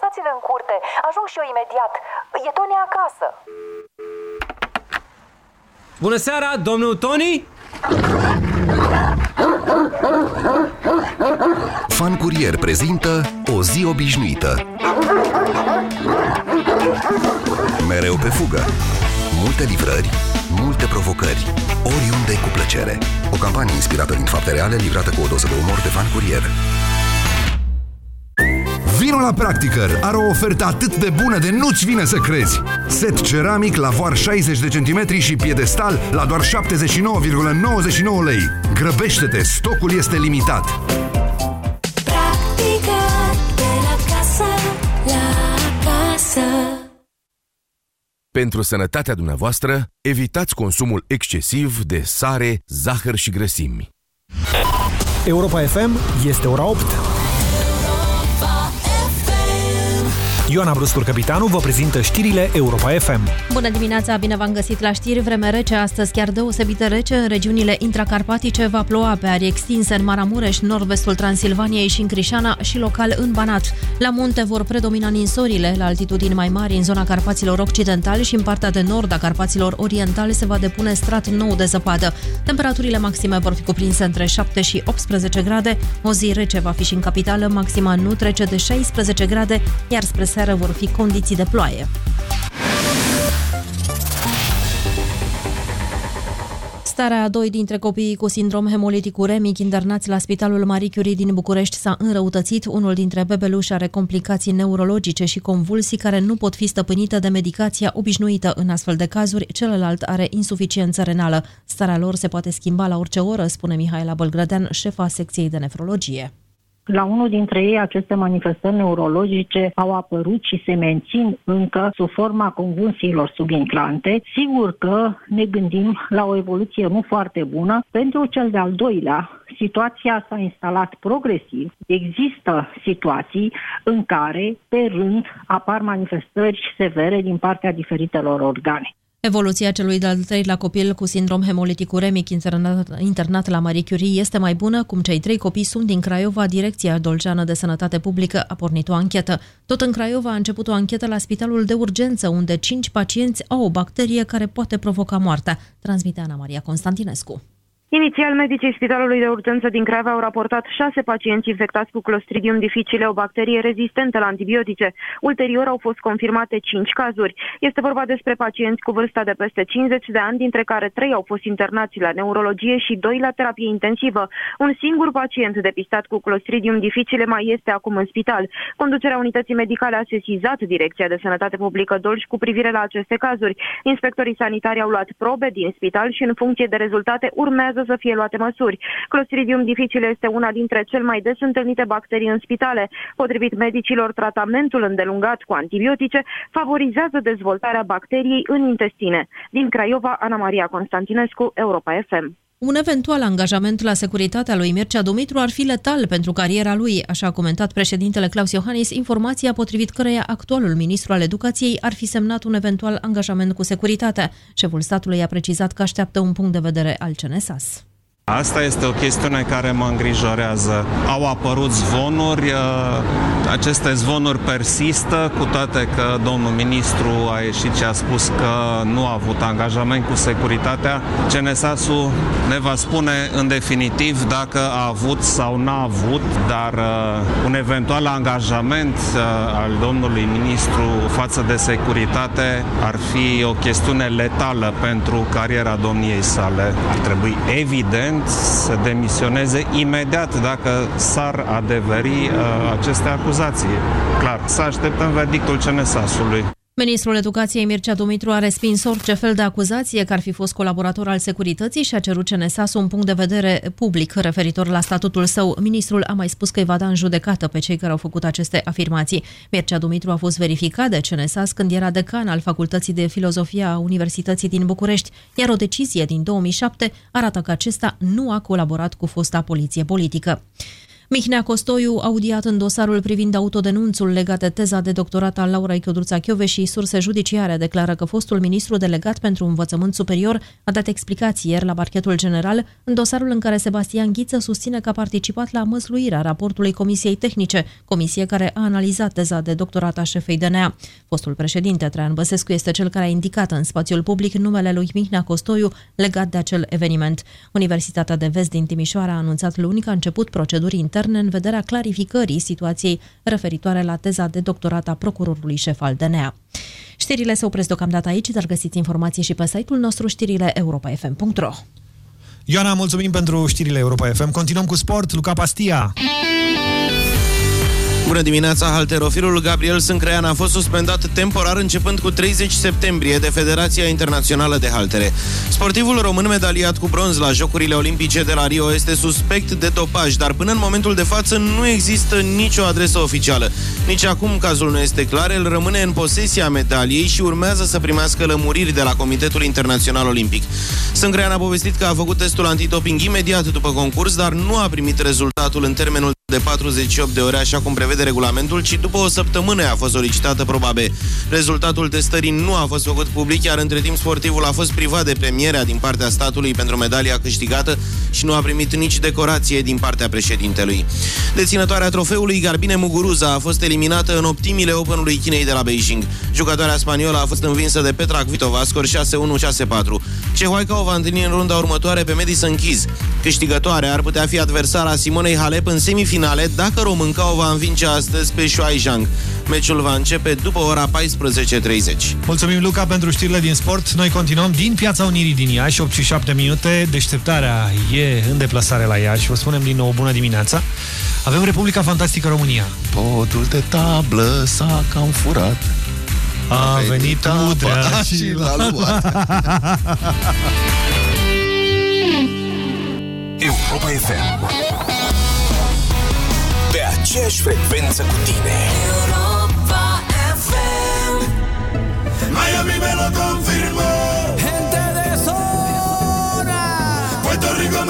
Da, vă rog, lăsați-l în curte. Ajung și eu imediat. E Tony acasă. Bună seara, domnul Tony? Fan Curier prezintă O zi obișnuită. Mereu pe fugă. Multe livrări, multe provocări, oriunde cu plăcere. O campanie inspirată din fapte reale, livrată cu o doză de umor de Fan Curier. Vino la Practicăr! Are o ofertă atât de bună de nu-ți vine să crezi! Set ceramic la voar 60 de centimetri și piedestal la doar 79,99 lei. Grăbește-te, stocul este limitat! Practică de la casă la casă Pentru sănătatea dumneavoastră, evitați consumul excesiv de sare, zahăr și grăsimi. Europa FM este ora 8. Ioana Brustur, capitanul, vă prezintă știrile Europa FM. Bună dimineața, bine v-am găsit la știri. Vreme rece, astăzi chiar deosebit de rece. În regiunile intracarpatice va ploua pe arii extinse în Maramureș, nord-vestul Transilvaniei și în Crișana și local în Banat. La munte vor predomina ninsorile, la altitudini mai mari în zona Carpaților Occidentali și în partea de nord a Carpaților Orientali se va depune strat nou de zăpadă. Temperaturile maxime vor fi cuprinse între 7 și 18 grade. O zi rece va fi și în capitală, maxima nu trece de 16 grade, iar spre seară vor fi condiții de ploaie. Starea a doi dintre copiii cu sindrom hemolitic uremic internați la Spitalul Marie Curie din București s-a înrăutățit. Unul dintre bebeluși are complicații neurologice și convulsii care nu pot fi stăpânite de medicația obișnuită în astfel de cazuri. Celălalt are insuficiență renală. Starea lor se poate schimba la orice oră, spune Mihaela Bălgrădean, șefa secției de nefrologie. La unul dintre ei, aceste manifestări neurologice au apărut și se mențin încă sub forma convulsiilor subintrante. Sigur că ne gândim la o evoluție nu foarte bună. Pentru cel de-al doilea, situația s-a instalat progresiv. Există situații în care, pe rând, apar manifestări severe din partea diferitelor organe. Evoluția celui de-al treilea copil cu sindrom hemolitic uremic internat, internat la Marie Curie este mai bună, cum cei trei copii sunt din Craiova, Direcția Dolceană de Sănătate Publică a pornit o anchetă. Tot în Craiova a început o anchetă la Spitalul de Urgență, unde cinci pacienți au o bacterie care poate provoca moartea, transmite Ana Maria Constantinescu. Inițial, medicii Spitalului de Urgență din Craiova au raportat șase pacienți infectați cu Clostridium difficile, o bacterie rezistentă la antibiotice. Ulterior au fost confirmate cinci cazuri. Este vorba despre pacienți cu vârsta de peste 50 de ani, dintre care trei au fost internați la neurologie și doi la terapie intensivă. Un singur pacient depistat cu Clostridium difficile mai este acum în spital. Conducerea unității medicale a sesizat Direcția de Sănătate Publică Dolj cu privire la aceste cazuri. Inspectorii sanitari au luat probe din spital și în funcție de rezultate urmează urmează să fie luate măsuri. Clostridium difficile este una dintre cel mai des întâlnite bacterii în spitale. Potrivit medicilor, tratamentul îndelungat cu antibiotice favorizează dezvoltarea bacteriei în intestine. Din Craiova, Ana Maria Constantinescu, Europa FM. Un eventual angajament la securitatea lui Mircea Dumitru ar fi letal pentru cariera lui, așa a comentat președintele Claus Iohannis, informația potrivit căreia actualul ministru al educației ar fi semnat un eventual angajament cu securitatea. Șeful statului a precizat că așteaptă un punct de vedere al CNSAS. Asta este o chestiune care mă îngrijorează. Au apărut zvonuri, uh, aceste zvonuri persistă, cu toate că domnul ministru a ieșit și a spus că nu a avut angajament cu securitatea. CNSAS-ul ne va spune în definitiv dacă a avut sau n-a avut, dar uh, un eventual angajament uh, al domnului ministru față de securitate ar fi o chestiune letală pentru cariera domniei sale. Ar trebui evident să demisioneze imediat dacă s-ar adeveri uh, aceste acuzații. Clar, să așteptăm verdictul CNSAS-ului. Ministrul Educației Mircea Dumitru a respins orice fel de acuzație că ar fi fost colaborator al securității și a cerut CNSAS un punct de vedere public referitor la statutul său. Ministrul a mai spus că îi va da în judecată pe cei care au făcut aceste afirmații. Mircea Dumitru a fost verificat de CNSAS când era decan al Facultății de Filozofie a Universității din București, iar o decizie din 2007 arată că acesta nu a colaborat cu fosta poliție politică. Mihnea Costoiu, audiat în dosarul privind autodenunțul legat de teza de doctorat al Laurei Cădruța Chioveș și surse judiciare, declară că fostul ministru delegat pentru învățământ superior a dat explicații ieri la parchetul general în dosarul în care Sebastian Ghiță susține că a participat la măsluirea raportului Comisiei Tehnice, comisie care a analizat teza de doctorat a șefei DNA. Fostul președinte Traian Băsescu este cel care a indicat în spațiul public numele lui Mihnea Costoiu legat de acel eveniment. Universitatea de Vest din Timișoara a anunțat luni că a început proceduri interne interne în vederea clarificării situației referitoare la teza de doctorat a procurorului șef al DNA. Știrile se opresc deocamdată aici, dar găsiți informații și pe site-ul nostru știrile europa.fm.ro Ioana, mulțumim pentru știrile Europa FM. Continuăm cu sport. Luca Pastia. Bună dimineața, halterofilul Gabriel Sâncrean a fost suspendat temporar începând cu 30 septembrie de Federația Internațională de Haltere. Sportivul român medaliat cu bronz la Jocurile Olimpice de la Rio este suspect de dopaj, dar până în momentul de față nu există nicio adresă oficială. Nici acum cazul nu este clar, el rămâne în posesia medaliei și urmează să primească lămuriri de la Comitetul Internațional Olimpic. Sâncrean a povestit că a făcut testul antidoping imediat după concurs, dar nu a primit rezultatul în termenul de 48 de ore, așa cum prevede regulamentul, ci după o săptămână a fost solicitată proba B. Rezultatul testării nu a fost făcut public, iar între timp sportivul a fost privat de premierea din partea statului pentru medalia câștigată și nu a primit nici decorație din partea președintelui. Deținătoarea trofeului Garbine Muguruza a fost eliminată în optimile Openului Chinei de la Beijing. Jucătoarea spaniolă a fost învinsă de Petra Kvitova, scor 6-1-6-4. Cehoica o va întâlni în runda următoare pe Madison Keys. Câștigătoarea ar putea fi adversara Simonei Halep în semifinal finale dacă românca o va învinge astăzi pe Shuai Zhang. Meciul va începe după ora 14.30. Mulțumim, Luca, pentru știrile din sport. Noi continuăm din Piața Unirii din Iași, 8 și 7 minute. Deșteptarea e în deplasare la Iași. Vă spunem din nou bună dimineața. Avem Republica Fantastică România. Podul de tablă s-a cam furat. A, a venit, venit udrea și l-a luat. Europa FM Pe aceeași frecvență cu tine Europa FM Miami me lo confirmó. Gente de zona. Puerto Rico me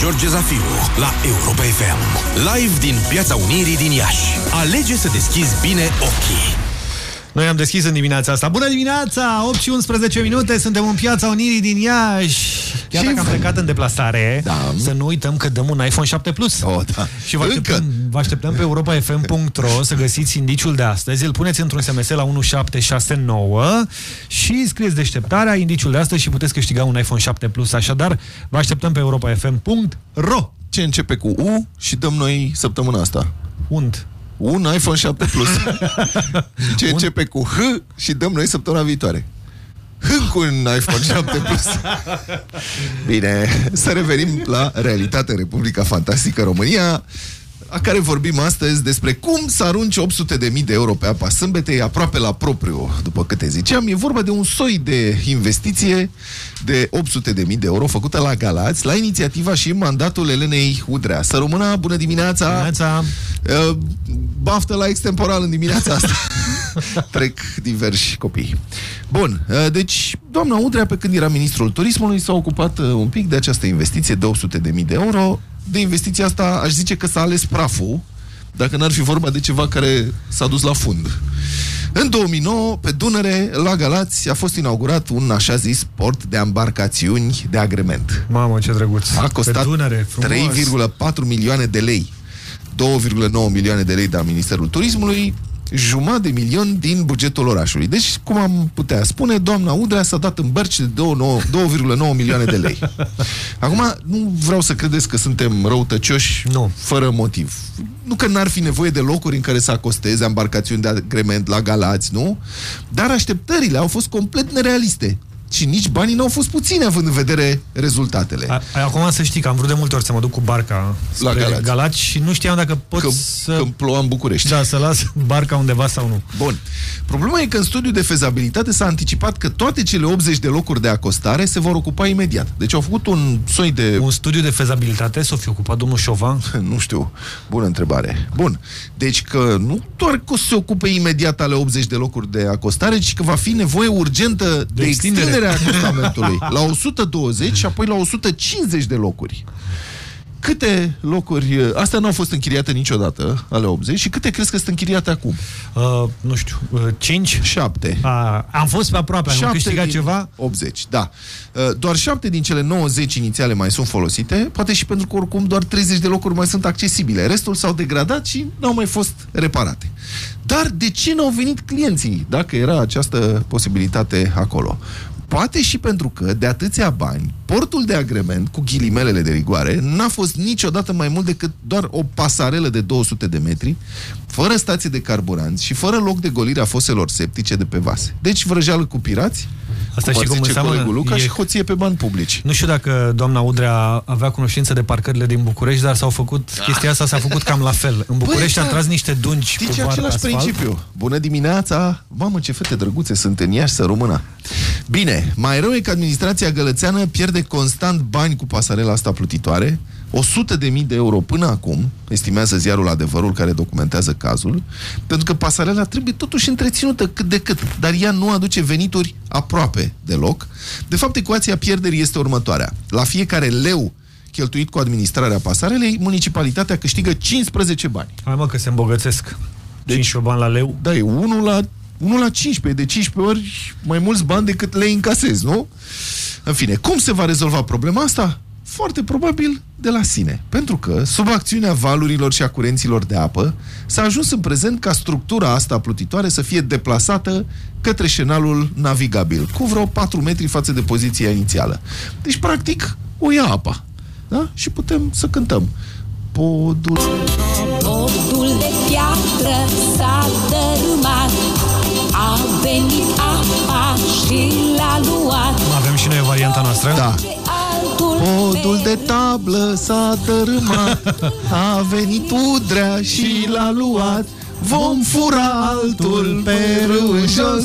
George Zafiru la Europa FM. Live din Piața Unirii din Iași. Alege să deschizi bine ochii. Noi am deschis în dimineața asta. Bună dimineața! 8 și 11 minute, suntem în Piața Unirii din Iași. Chiar Și- dacă am plecat în deplasare, Da. să nu uităm că dăm un iPhone 7 Plus. Oh, da. Și vă așteptăm, vă așteptăm pe europafm.ro să găsiți indiciul de astăzi. Îl puneți într-un SMS la 1769 și scrieți deșteptarea, indiciul de astăzi și puteți câștiga un iPhone 7 Plus. Așadar, vă așteptăm pe europafm.ro Ce începe cu U și dăm noi săptămâna asta? Und. Un iPhone 7 Plus. Și ce începe cu H și dăm noi săptămâna viitoare. H cu un iPhone 7 Plus. Bine, să revenim la realitatea Republica Fantastică România, a care vorbim astăzi despre cum să arunci 800 de mii de euro pe apa sâmbetei aproape la propriu, după câte ziceam. E vorba de un soi de investiție de 800 de mii de euro făcută la Galați, la inițiativa și mandatul Elenei Udrea. Să rămână, bună dimineața! Dimineața! Uh, baftă la extemporal în dimineața asta. Trec diversi copii. Bun, uh, deci doamna Udrea, pe când era ministrul turismului, s-a ocupat uh, un pic de această investiție de 800 de mii de euro. De investiția asta aș zice că s-a ales praful, dacă n-ar fi vorba de ceva care s-a dus la fund. În 2009, pe Dunăre, la Galați, a fost inaugurat un așa zis port de embarcațiuni de agrement. Mamă, ce drăguț! A costat Pe Dunăre, frumos. 3,4 milioane de lei. 2,9 milioane de lei de la Ministerul Turismului, jumătate de milion din bugetul orașului. Deci, cum am putea spune, doamna Udrea s-a dat în bărci de 2,9 milioane de lei. Acum, nu vreau să credeți că suntem răutăcioși nu. fără motiv. Nu că n-ar fi nevoie de locuri în care să acosteze embarcațiuni de agrement la Galați, nu? Dar așteptările au fost complet nerealiste. Și nici banii n-au fost puțini, având în vedere rezultatele. A, acum să știi că am vrut de multe ori să mă duc cu barca La spre Galați. Galați și nu știam dacă pot Că- să... când ploua în București. Da, să las barca undeva sau nu. Bun. Problema e că în studiul de fezabilitate s-a anticipat că toate cele 80 de locuri de acostare se vor ocupa imediat. Deci au făcut un soi de... Un studiu de fezabilitate s-o fi ocupat domnul Șovan? Nu știu. Bună întrebare. Bun. Deci că nu doar că o să se ocupe imediat ale 80 de locuri de acostare, ci că va fi nevoie urgentă de, de extindere. Extindere a acostamentului la 120 și apoi la 150 de locuri. Câte locuri... Astea nu au fost închiriate niciodată, ale 80, și câte crezi că sunt închiriate acum? Uh, nu știu, uh, 5? 7. A, am fost pe aproape, am câștigat din ceva? 80, da. Uh, Doar 7 din cele 90 inițiale mai sunt folosite, poate și pentru că oricum doar 30 de locuri mai sunt accesibile. Restul s-au degradat și n-au mai fost reparate. Dar de ce n-au venit clienții, dacă era această posibilitate acolo? Poate și pentru că, de atâția bani, portul de agrement, cu ghilimelele de rigoare, n-a fost niciodată mai mult decât doar o pasarelă de 200 de metri, fără stație de carburanți și fără loc de golire a foselor septice de pe vase. Deci vrăjeală cu pirați, Asta cum și ar cum zice înseamnă? colegul Luca, E- și hoție pe bani publici. Nu știu dacă doamna Udrea avea cunoștință de parcările din București, dar s-au făcut, chestia asta s-a făcut cam la fel. În București Păi, a da. tras niște dungi Deci cu e var același asfalt. principiu. Bună dimineața! Mamă, ce fete drăguțe sunt în Iași să rămână. Bine, mai rău e că administrația gălățeană pierde constant bani cu pasarela asta plutitoare, 100 de mii de euro până acum, estimează ziarul Adevărul care documentează cazul, pentru că pasarela trebuie totuși întreținută cât de cât, dar ea nu aduce venituri aproape deloc. De fapt, ecuația pierderii este următoarea. La fiecare leu cheltuit cu administrarea pasarelei, municipalitatea câștigă 15 bani. Hai mă că se îmbogățesc. Deci, 15 bani la leu. Da, e 1 la, 1 la 15, de 15 ori mai mulți bani decât le încasezi, nu? În fine, cum se va rezolva problema asta? Foarte probabil de la sine. Pentru că, sub acțiunea valurilor și a curenților de apă, s-a ajuns în prezent ca structura asta plutitoare să fie deplasată către șenalul navigabil, cu vreo 4 metri față de poziția inițială. Deci, practic, o ia apa. Da? Și putem să cântăm. Podul... Podul de piatră s-a dărâmat A venit apa și l-a luat Avem și noi varianta noastră? Da. Altul Podul de tablă s-a dărâmat, a venit udrea și l-a luat. Vom fura altul pe râu în jos,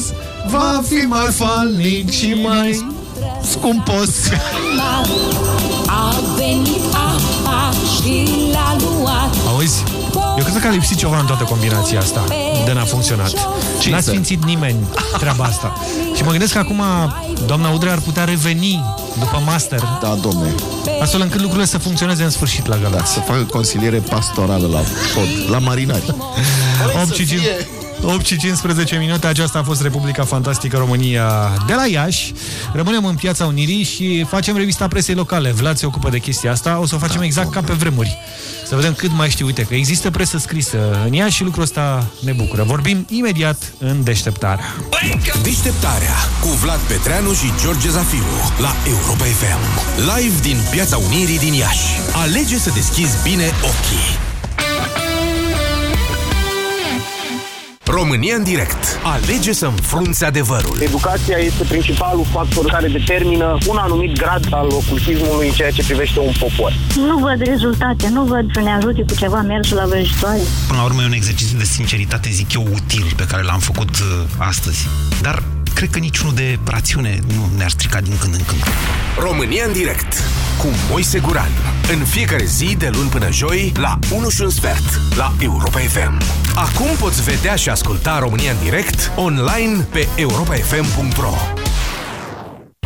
va fi mai falnic și mai scumpos. A venit apa și l-a luat Auzi? Eu cred că a lipsit ceva în toată combinația asta de n-a funcționat. N-a să? simțit nimeni treaba asta. Și mă gândesc că acum doamna Udrea ar putea reveni după master. Da, domne. Astfel încât lucrurile să funcționeze în sfârșit la Galați. Da, să facă consiliere pastorală la pod, la marinari. 8 și, 5, 8 și 15 minute, aceasta a fost Republica Fantastică România de la Iași. Rămânem în Piața Unirii și facem revista presei locale. Vlad se ocupă de chestia asta, o să o facem Da, exact ca pe vremuri. Să vedem cât mai știu. Uite că există presă scrisă în Iași și lucrul ăsta ne bucură. Vorbim imediat în deșteptarea. Deșteptarea cu Vlad Petreanu și George Zafiu la Europa FM. Live din Piața Unirii din Iași. Alege să deschizi bine ochii. România în direct. Alege să înfrunți adevărul. Educația este principalul factor care determină un anumit grad al ocultismului în ceea ce privește un popor. Nu văd rezultate, nu văd să ne ajute cu ceva mersul la vrăjitoare. Până la urmă e un exercițiu de sinceritate, zic eu, util pe care l-am făcut uh, astăzi. Dar cred că niciunul de rațiune nu ne-ar strica din când în când. România în direct cu Moise Guran. În fiecare zi, de luni până joi, la 1 și un sfert, la Europa FM. Acum poți vedea și asculta România în direct online pe europafm.ro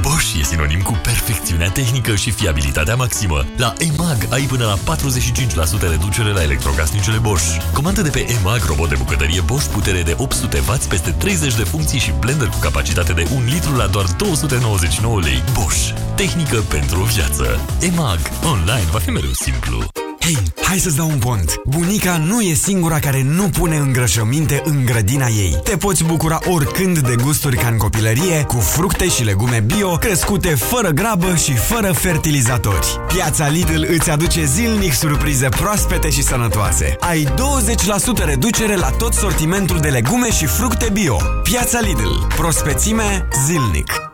Bosch e sinonim cu perfecțiunea tehnică și fiabilitatea maximă. La EMAG ai până la 45% reducere la electrocasnicele Bosch. Comandă de pe EMAG robot de bucătărie Bosch, putere de 800W, peste 30 de funcții și blender cu capacitate de 1 litru la doar 299 lei. Bosch. Tehnică pentru o viață. EMAG. Online va fi mereu simplu. Hei, hai să-ți dau un pont. Bunica nu e singura care nu pune îngrășăminte în grădina ei. Te poți bucura oricând de gusturi ca în copilărie, cu fructe și legume bio, crescute fără grabă și fără fertilizatori. Piața Lidl îți aduce zilnic surprize proaspete și sănătoase. Ai 20% reducere la tot sortimentul de legume și fructe bio. Piața Lidl. Prospețime zilnic.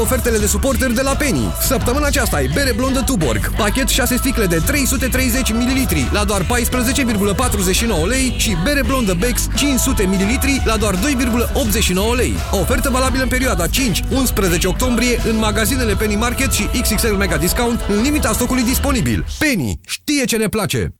Prinde ofertele de suporter de la Penny. Săptămâna aceasta ai bere blondă Tuborg, pachet 6 sticle de 330 ml la doar 14,49 lei și bere blondă Bex 500 ml la doar 2,89 lei. Ofertă valabilă în perioada 5-11 octombrie în magazinele Penny Market și XXL Mega Discount în limita stocului disponibil. Penny știe ce ne place!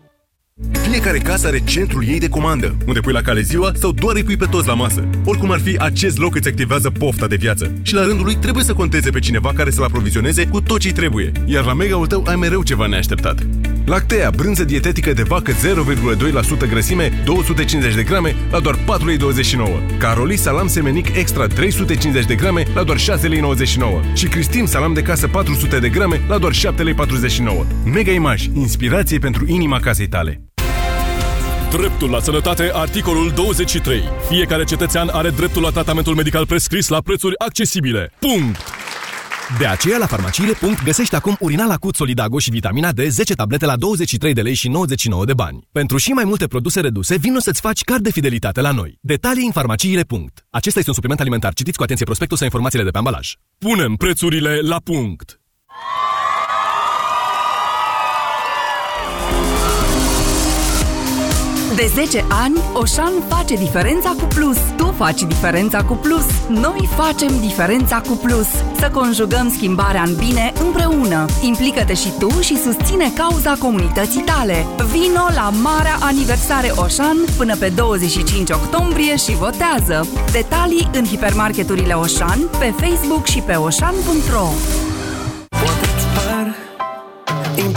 Fiecare casă are centrul ei de comandă, unde pui la cale ziua sau doar îi pui pe toți la masă. Oricum ar fi, acest loc îți activează pofta de viață. Și la rândul lui trebuie să conteze pe cineva care să-l aprovizioneze cu tot ce trebuie. Iar la mega-ul tău ai mereu ceva neașteptat. Lactea, brânză dietetică de vacă 0,2% grăsime, 250 de grame, la doar 4,29 lei. Caroli salam semenic extra 350 de grame, la doar 6,99 lei. Și Cristin salam de casă 400 de grame, la doar 7,49 lei. Mega Image, inspirație pentru inima casei tale. Dreptul la sănătate, articolul 23. Fiecare cetățean are dreptul la tratamentul medical prescris la prețuri accesibile. Punct! De aceea, la farmaciile. găsești acum urinal acut Solidago și vitamina D 10 tablete la 23 de lei și 99 de bani. Pentru și mai multe produse reduse, vino să-ți faci card de fidelitate la noi. Detalii în farmaciile. Acesta este un supliment alimentar. Citiți cu atenție prospectul sau informațiile de pe ambalaj. Punem prețurile la punct! De 10 ani, Oșan face diferența cu plus. Tu faci diferența cu plus. Noi facem diferența cu plus. Să conjugăm schimbarea în bine împreună. Implică-te și tu și susține cauza comunității tale. Vino la Marea Aniversare Oșan până pe 25 octombrie și votează. Detalii în hipermarketurile Oșan, pe Facebook și pe oșan.ro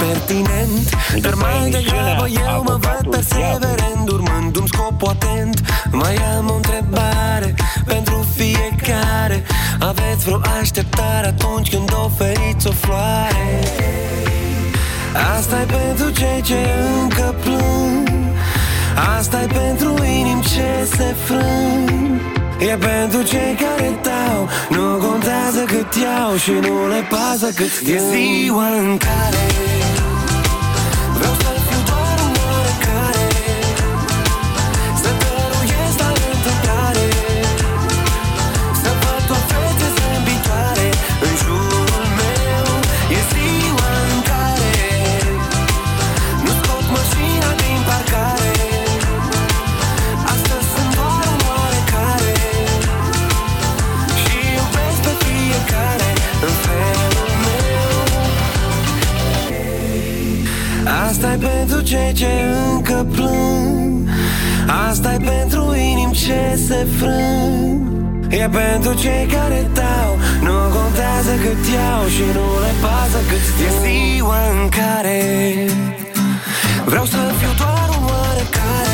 impertinent Dar mai degrabă eu mă văd perseverent Urmându-mi scopul atent. Mai am o întrebare pentru fiecare. Aveți vreo așteptare atunci când oferiți o floare? Asta e pentru cei ce încă plâng. Asta e pentru inim ce se frâng. E pentru cei care dau Nu contează cât iau Și nu le pasă cât E ziua în care cei ce încă plâng. Asta e pentru inim ce se frâng. E pentru cei care dau Nu contează cât iau Și nu le pasă cât E ziua în care Vreau să fiu doar un oarecare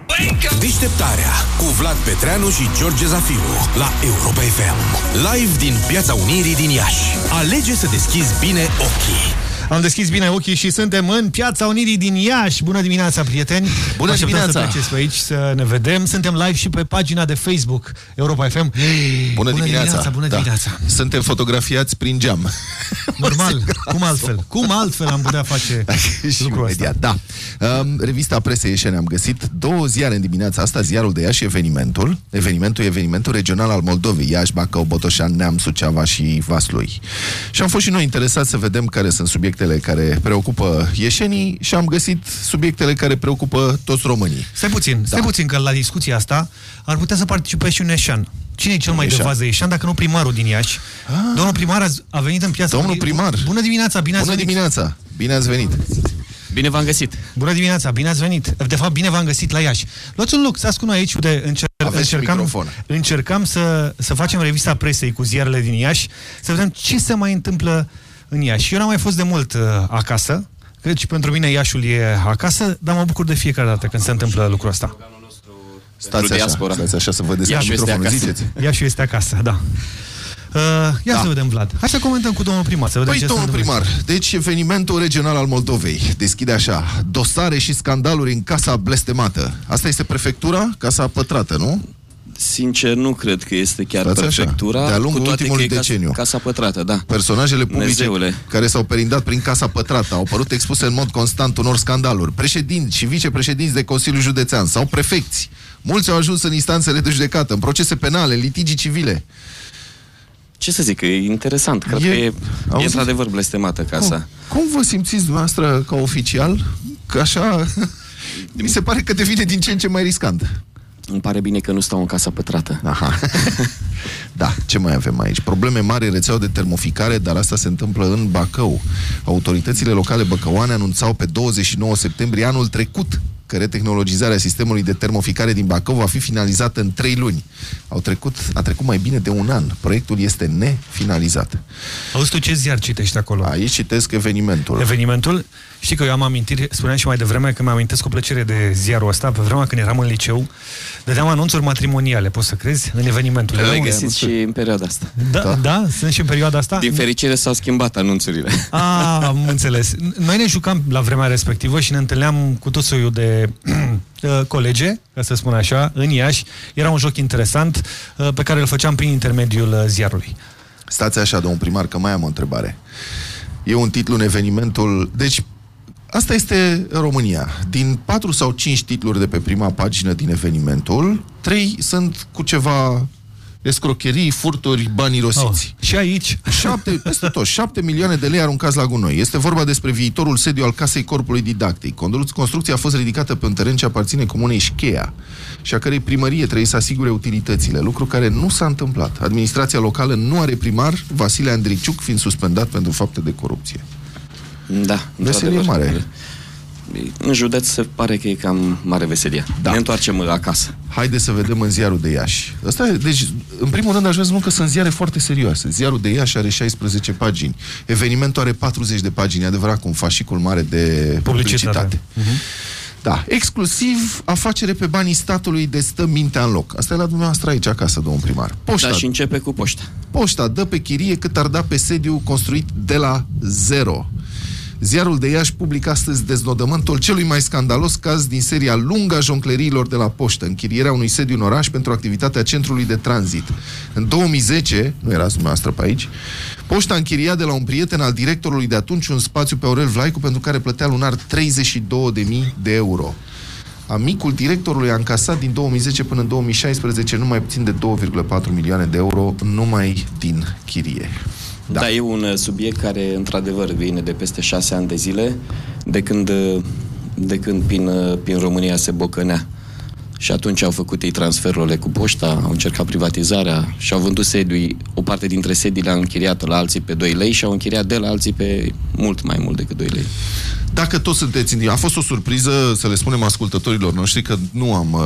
Deșteptarea cu Vlad Petreanu și George Zafiu la Europa FM. Live din Piața Unirii din Iași. Alege să deschizi bine ochii. Am deschis bine ochii și suntem în Piața Unirii din Iași. Bună dimineața, prieteni! Bună Așteptăm dimineața! să treceți pe aici să ne vedem. Suntem live și pe pagina de Facebook Europa FM. Bună, bună dimineața! Bună Da. dimineața! Suntem fotografiați prin geam. Normal, cum altfel? Cum altfel am putea face și lucrul imediat, da. Um, revista Presă Ieșene am găsit două ziare în dimineața asta, ziarul de Iași și evenimentul. Evenimentul e evenimentul regional al Moldovei, Iași, Bacău, Botoșan, Neam, Suceava și Vaslui. Și am fost și noi interesați să vedem care sunt subiectele care preocupă ieșenii și am găsit subiectele care preocupă toți românii. Stai puțin, stai Da. puțin că la discuția asta ar putea să participe și un eșan. Cine e cel mai de Ieșan. fază ieșan, dacă nu primarul din Iași? Domnul primar a, a venit în piața... Domnul Unirii. primar. Bună dimineața, bine ați Bună venit! dimineața! Bine ați venit! Bine v-am găsit! Bună dimineața, bine ați venit! De fapt, bine v-am găsit la Iași. Luați un loc, stați cu noi aici, unde încer Aveți și încercam, microfon. încercam să, să facem revista presei cu ziarele din Iași, să vedem ce se mai întâmplă în Iași. Eu n-am mai fost de mult uh, acasă, căci pentru mine Iașul e acasă, dar mă bucur de fiecare dată când se întâmplă lucrul ăsta. Stați așa, diaspora. stați așa să vă deschid Iașul este microfonul, acasă. ziceți. Iașul este acasă, da. Uh, ia să vedem, Vlad. Hai să comentăm cu domnul primar, să vedem Păi, ce se domnul întâmplă. primar, deci evenimentul regional al Moldovei deschide așa, dosare și scandaluri în casa blestemată. Asta este prefectura, casa pătrată, nu? Sincer, nu cred că este chiar Stați așa, prefectura. de-a lungul cu toate ultimului că e deceniu. Casa, casa pătrată, da. Personajele publice Dumnezeule. care s-au perindat prin casa pătrată au părut expuse în mod constant unor scandaluri. Președinți și vicepreședinți de Consiliul Județean sau prefecți. Mulți au ajuns în instanțele de judecată, în procese penale, litigii civile. Ce să zic, e interesant. Cred E- că e, e auzi? într-adevăr blestemată casa. Cum, cum vă simțiți dumneavoastră ca oficial? Că așa... Mi se pare că devine din ce în ce mai riscant. Îmi pare bine că nu stau în casa pătrată. Aha. da, ce mai avem aici? Probleme mari în rețeaua de termoficare, dar asta se întâmplă în Bacău. Autoritățile locale băcăoane anunțau pe 29 septembrie anul trecut că retehnologizarea sistemului de termoficare din Bacău va fi finalizată în 3 luni. Au trecut, a trecut mai bine de un an. Proiectul este nefinalizat. Auzi tu ce ziar citești acolo? Aici citesc evenimentul. Evenimentul? Știi că eu am amintiri, spuneam și mai devreme că mi-amintesc cu plăcere de ziarul ăsta, pe vremea când eram în liceu, dădeam anunțuri matrimoniale, poți să crezi, în evenimentul. Le găsiți și în perioada asta. Da, da, da, sunt și în perioada asta? Din fericire s-au schimbat anunțurile. A, am înțeles. Noi ne jucam la vremea respectivă și ne întâlneam cu tot soiul de uh, colege, ca să spun așa, în Iași. Era un joc interesant uh, pe care îl făceam prin intermediul uh, ziarului. Stați așa, domnul primar, că mai am o întrebare. E un titlu în evenimentul... Deci, Asta este România. Din patru sau cinci titluri de pe prima pagină din evenimentul, trei sunt cu ceva escrocherii, furturi, bani rosiți. Oh, și aici? Șapte, peste tot, șapte milioane de lei aruncați la gunoi. Este vorba despre viitorul sediu al Casei Corpului Didactic. Construcția a fost ridicată pe un teren ce aparține comunei Șcheia și a cărei primărie trebuie să asigure utilitățile, lucru care nu s-a întâmplat. Administrația locală nu are primar, Vasile Andriciuc fiind suspendat pentru fapte de corupție. Da, Veselie mare. În județ se pare că e cam mare veselie. Da. Ne întoarcem acasă. Haideți să vedem în ziarul de Iași. Asta e, deci, în primul rând, aș vrea să spun că sunt ziare foarte serioase. Ziarul de Iași are 16 pagini. Evenimentul are 40 de pagini, adevărat, cu un fascicul mare de publicitate. publicitate. Uh-huh. Da, exclusiv afacere pe banii statului de stă mintea în loc. Asta e la dumneavoastră aici acasă, domnul primar. Poșta, da, și începe cu poșta. Poșta dă pe chirie cât ar da pe sediu construit de la zero. Ziarul de Iași publică astăzi deznodământul celui mai scandalos caz din seria lungă a joncleriilor de la poștă, închirierea unui sediu în oraș pentru activitatea centrului de tranzit. În 2010, nu erați dumneavoastră pe aici, poșta închiria de la un prieten al directorului de atunci un spațiu pe Aurel Vlaicu pentru care plătea lunar 32.000 de euro. Amicul directorului a încasat din 2010 până în 2016 numai puțin de 2,4 milioane de euro numai din chirie. Da. da, e un uh, subiect care, într-adevăr, vine de peste șase ani de zile, de când, uh, de când prin, uh, prin România se bocănea. Și atunci au făcut ei transferurile cu poșta, au încercat privatizarea și au vândut sedii, o parte dintre sedii le-au închiriat la alții pe 2 lei și au închiriat de la alții pe mult mai mult decât 2 lei. Dacă toți sunteți în... A fost o surpriză să le spunem ascultătorilor noștri că nu am,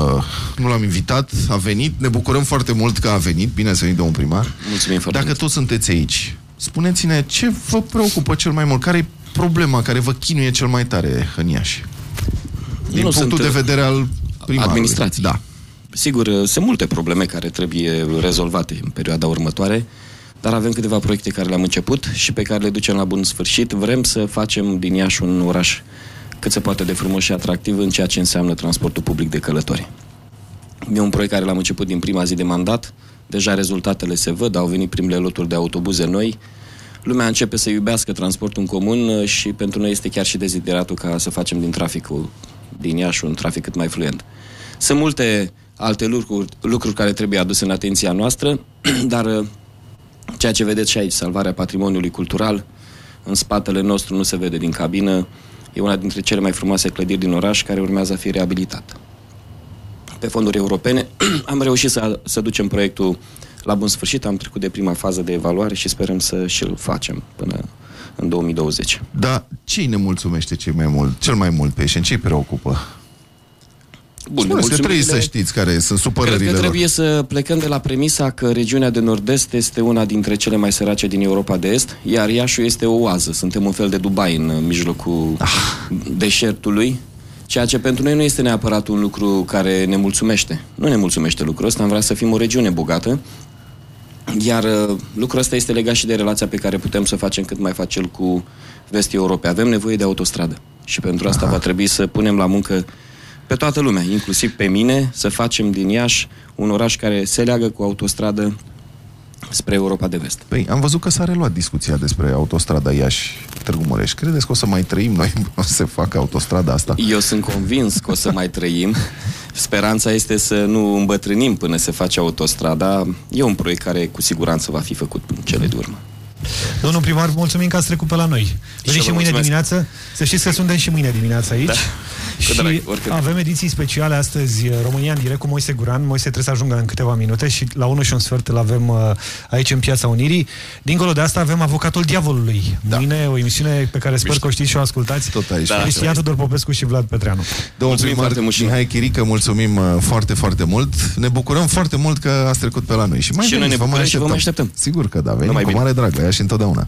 nu l-am invitat, a venit, ne bucurăm foarte mult că a venit, bine să venit domnul primar. Mulțumim foarte Dacă toți sunteți aici, spuneți-ne ce vă preocupă cel mai mult, care e problema care vă chinuie cel mai tare în Iași? Din nu punctul de vedere al primarului. Administrației. Da. Sigur, sunt multe probleme care trebuie rezolvate în perioada următoare, dar avem câteva proiecte care le-am început și pe care le ducem la bun sfârșit. Vrem să facem din Iași un oraș cât se poate de frumos și atractiv în ceea ce înseamnă transportul public de călători. E un proiect care l-am început din prima zi de mandat, Deja rezultatele se văd, au venit primele loturi de autobuze noi. Lumea începe să iubească transportul în comun uh, și pentru noi este chiar și dezideratul ca să facem din traficul din Iași un trafic cât mai fluent. Sunt multe alte lucruri, lucruri care trebuie aduse în atenția noastră, dar uh, ceea ce vedeți și aici, salvarea patrimoniului cultural, în spatele nostru nu se vede din cabină, e una dintre cele mai frumoase clădiri din oraș care urmează a fi reabilitată pe fonduri europene. am reușit să, să ducem proiectul la bun sfârșit, am trecut de prima fază de evaluare și sperăm să și-l facem până în 2020. Da, ce ne mulțumește cel mai mult, cel mai mult pe ei? Ce îi preocupă? Bun, Spuneți trebuie să știți care sunt supărările Cred că trebuie lor. să plecăm de la premisa că regiunea de nord-est este una dintre cele mai sărace din Europa de Est, iar Iașul este o oază. Suntem un fel de Dubai în mijlocul ah. deșertului Ceea ce pentru noi nu este neapărat un lucru care ne mulțumește. Nu ne mulțumește lucrul ăsta, am vrea să fim o regiune bogată, iar uh, lucrul ăsta este legat și de relația pe care putem să facem cât mai facil cu vestii Europei. Avem nevoie de autostradă și pentru asta Aha. va trebui să punem la muncă pe toată lumea, inclusiv pe mine, să facem din Iași un oraș care se leagă cu autostradă spre Europa de Vest. Păi, am văzut că s-a reluat discuția despre autostrada Iași-Târgu Mureș. Credeți că o să mai trăim noi o să se facă autostrada asta? Eu sunt convins că o să mai trăim. Speranța este să nu îmbătrânim până se face autostrada. E un proiect care cu siguranță va fi făcut în cele de urmă. Domnul primar, mulțumim că ați trecut pe la noi. Veniți și, și mâine dimineață. Să știți că suntem și mâine dimineață aici. Da. Și drag, oricând. avem ediții speciale astăzi, România în direct cu Moise Guran. Moise trebuie să ajungă în câteva minute și la 1 și un sfert îl avem uh, aici în Piața Unirii. Dincolo de asta avem Avocatul Diavolului. Da. Mâine o emisiune pe care sper că o știți și o ascultați. Tot aici. Da, Cristian Tudor Popescu și Vlad Petreanu. Domnul primar Mihai Chirică, mulțumim uh, foarte, foarte mult. Ne bucurăm foarte mult că ați trecut pe la noi. Și mai Și noi veniți, ne vă mai bucurăm și vă mai așteptăm. Sigur că da, venim Numai cu bine. mare drag, la ea și întotdeauna.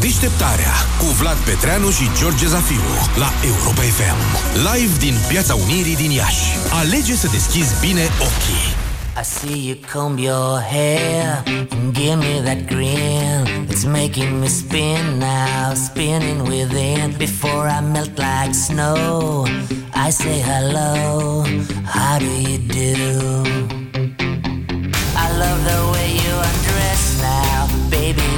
Deșteptarea cu Vlad Petreanu și George Zafiu la Europa FM. Live din Piața Unirii din Iași. Alege să deschizi bine ochii. I see you comb your hair and give me that grin. It's making me spin now, spinning within. Before I melt like snow, I say hello. How do you do? I love the way you undress now, baby.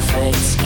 Perfect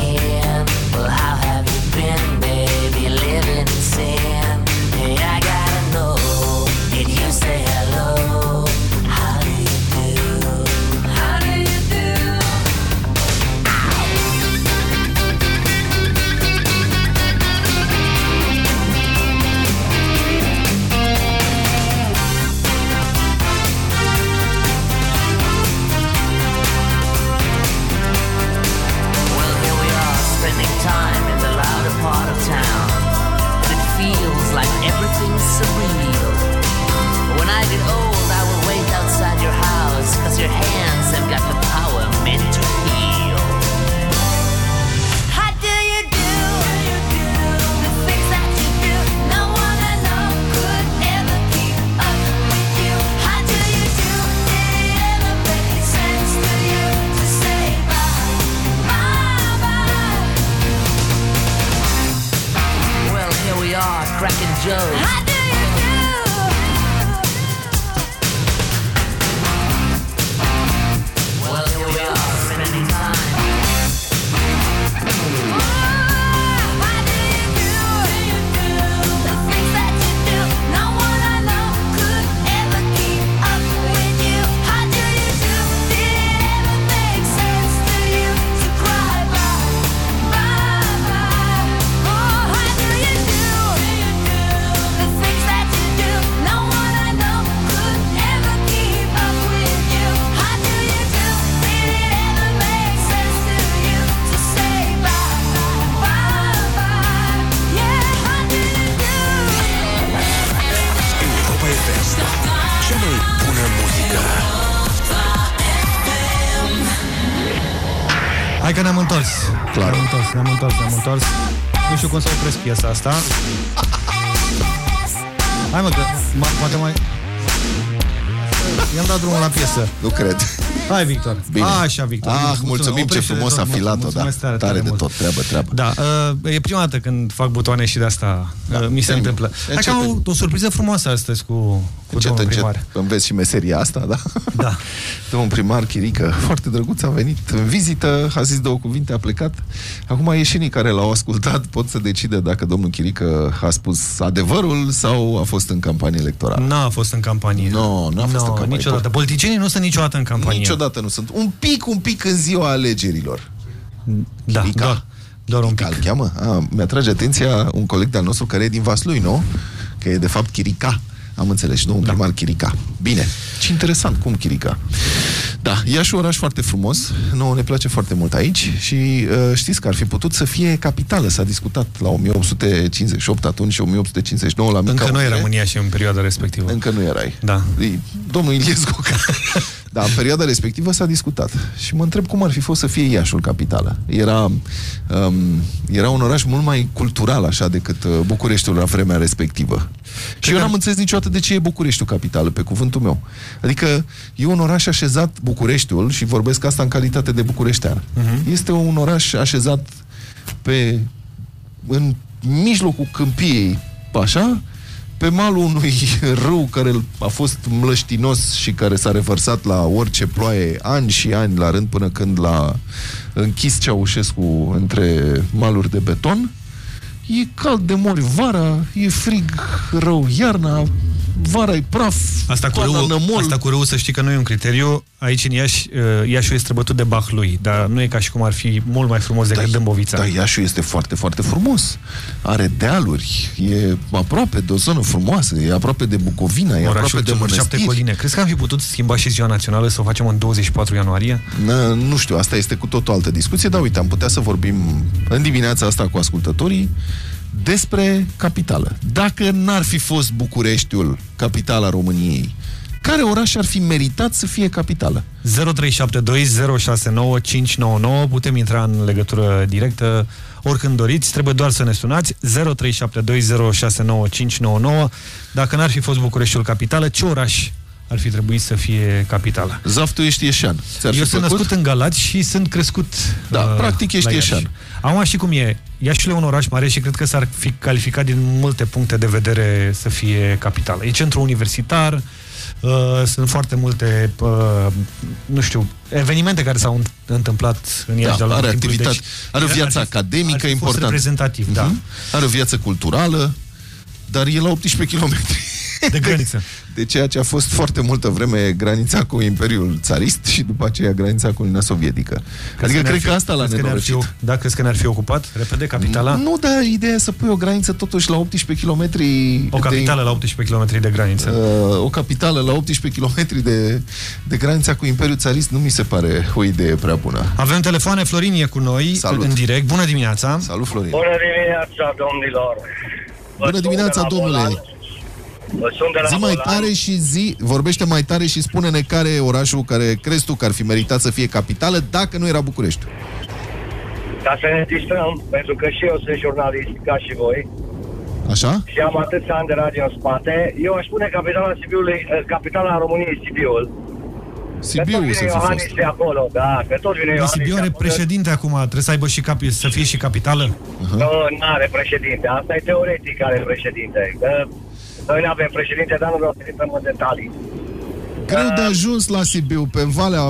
piesa asta. Hai mă, că ma- poate mai... I-am dat drumul la piesă. Nu cred. Hai, Victor. Bine. Așa, Victor. Ah, mulțumim, ce frumos a filat-o, da. Tare, Tare de mult. tot, treabă, treabă. Da, uh, e prima dată când fac butoane și de asta da, uh, mi se termin. întâmplă. Hai că Începe. am o, o surpriză frumoasă astăzi cu, cu Încet, domnul încet, primar. înveți și meseria asta, da? Da. Domnul primar Chirică, foarte drăguț, a venit în vizită, a zis două cuvinte, a plecat. Acum ieșenii care l-au ascultat pot să decide dacă domnul Chirică a spus adevărul sau a fost în campanie electorală. N-a fost în campanie. Nu, n-a fost no, în campanie. Niciodată. Politicienii nu sunt niciodată în campanie. Niciodată nu sunt. Un pic, un pic în ziua alegerilor. Da, Chirica. doar, doar un pic. Îl cheamă? A, mi-atrage atenția un coleg de-al nostru care e din Vaslui, nu? Că e de fapt Chirica. Am înțeles, nu un primar Chirica. Bine. Ce interesant, cum Chirica? Da, Iași un oraș foarte frumos, nouă ne place foarte mult aici și uh, știți că ar fi putut să fie capitală, s-a discutat la 1858 atunci și 1859 la mica Încă nu unire. era România și în perioada respectivă. Încă nu erai. Da. E, Domnul Iliescu. da, în perioada respectivă s-a discutat. Și mă întreb cum ar fi fost să fie Iașul capitală. Era, um, era un oraș mult mai cultural așa decât uh, Bucureștiul la vremea respectivă. Și eu n-am înțeles niciodată de ce e Bucureștiul capitală, pe cuvântul meu. Adică e un oraș așezat, Bucureștiul, și vorbesc asta în calitate de bucureștean. Mhm. Este un oraș așezat pe în mijlocul câmpiei, așa, pe malul unui râu care a fost mlăștinos și care s-a revărsat la orice ploaie ani și ani la rând până când l-a închis Ceaușescu între maluri de beton. E cald de mori vara, e frig rău iarna, vara e praf, Asta cu, toamna râu, nămol. asta cu râu, să știi că nu e un criteriu. Aici în Iași, uh, Iașiul este străbătut de Bahlui, dar nu e ca și cum ar fi mult mai frumos decât Dâmbovița. Dar Iașiul este foarte, foarte frumos. Are dealuri, e aproape de o zonă frumoasă, e aproape de Bucovina, e Orașul aproape de celor șapte mănăstiri. coline. Crezi că am fi putut schimba și ziua națională să o facem în 24 ianuarie? N- Nu știu, asta este cu tot o altă discuție, dar uite, am putea să vorbim în dimineața asta cu ascultătorii despre capitală. Dacă n-ar fi fost Bucureștiul capitala României, care oraș ar fi meritat să fie capitală? 0372069599 Putem intra în legătură directă oricând doriți. Trebuie doar să ne sunați 0372069599 Dacă n-ar fi fost Bucureștiul capitală, ce oraș ar fi trebuit să fie capitală? Zaf, tu ești ieșan. Ți-ar Eu fi sunt plăcut? născut în Galați și sunt crescut Da, practic ești la Iași. ieșan. Acum știi cum e. Iașiul e un oraș mare și cred că s-ar fi calificat din multe puncte de vedere să fie capitală. E centru universitar, uh, sunt foarte multe, uh, nu știu, evenimente care s-au întâmplat în Iași. Da, de-a lungul are timpului, activitate, deci are o ar viață fi- academică ar fi fost importantă. reprezentativ, da. Mhm. Are o viață culturală, dar e la 18 km. De graniță. De ceea ce a fost foarte multă vreme granița cu Imperiul Țarist și după aceea granița cu Uniunea Sovietică. adică ne-ar cred fi- că asta l-a crezi că ne-ar fi nenorocit. o- Da, crezi că ne-ar fi ocupat repede capitala? Nu, dar ideea e să pui o graniță totuși la 18 km O capitală la 18 km de graniță. Uh, o capitală la 18 km de, de granița cu Imperiul Țarist nu mi se pare o idee prea bună. Avem telefoane, Florin e cu noi Salut. în direct. Bună dimineața! Salut, Florin! Bună dimineața, domnilor! Vă Bună sun dimineața, de la domnule! Bolanș. Vă sun de la Zi mai Bolan. tare și zi, vorbește mai tare și spune-ne care e orașul care crezi tu că ar fi meritat să fie capitală dacă nu era București. Ca să ne distrăm, pentru că și eu sunt jurnalist ca și voi Așa? și am atâția ani de radio în spate, eu aș spune capitala Sibiului, eh, capitala României Sibiul. Sibiu că tot să vine fi Iohannis fost. de acolo, da, că tot vine Dar Iohannis Sibiu de are acolo. președinte acum, trebuie să aibă și capi, să fie și capitală? Nu, nu are președinte. Asta e teoretic are președinte. Că noi nu avem președinte, dar nu vreau să intrăm în detalii. Greu de ajuns la Sibiu, pe Valea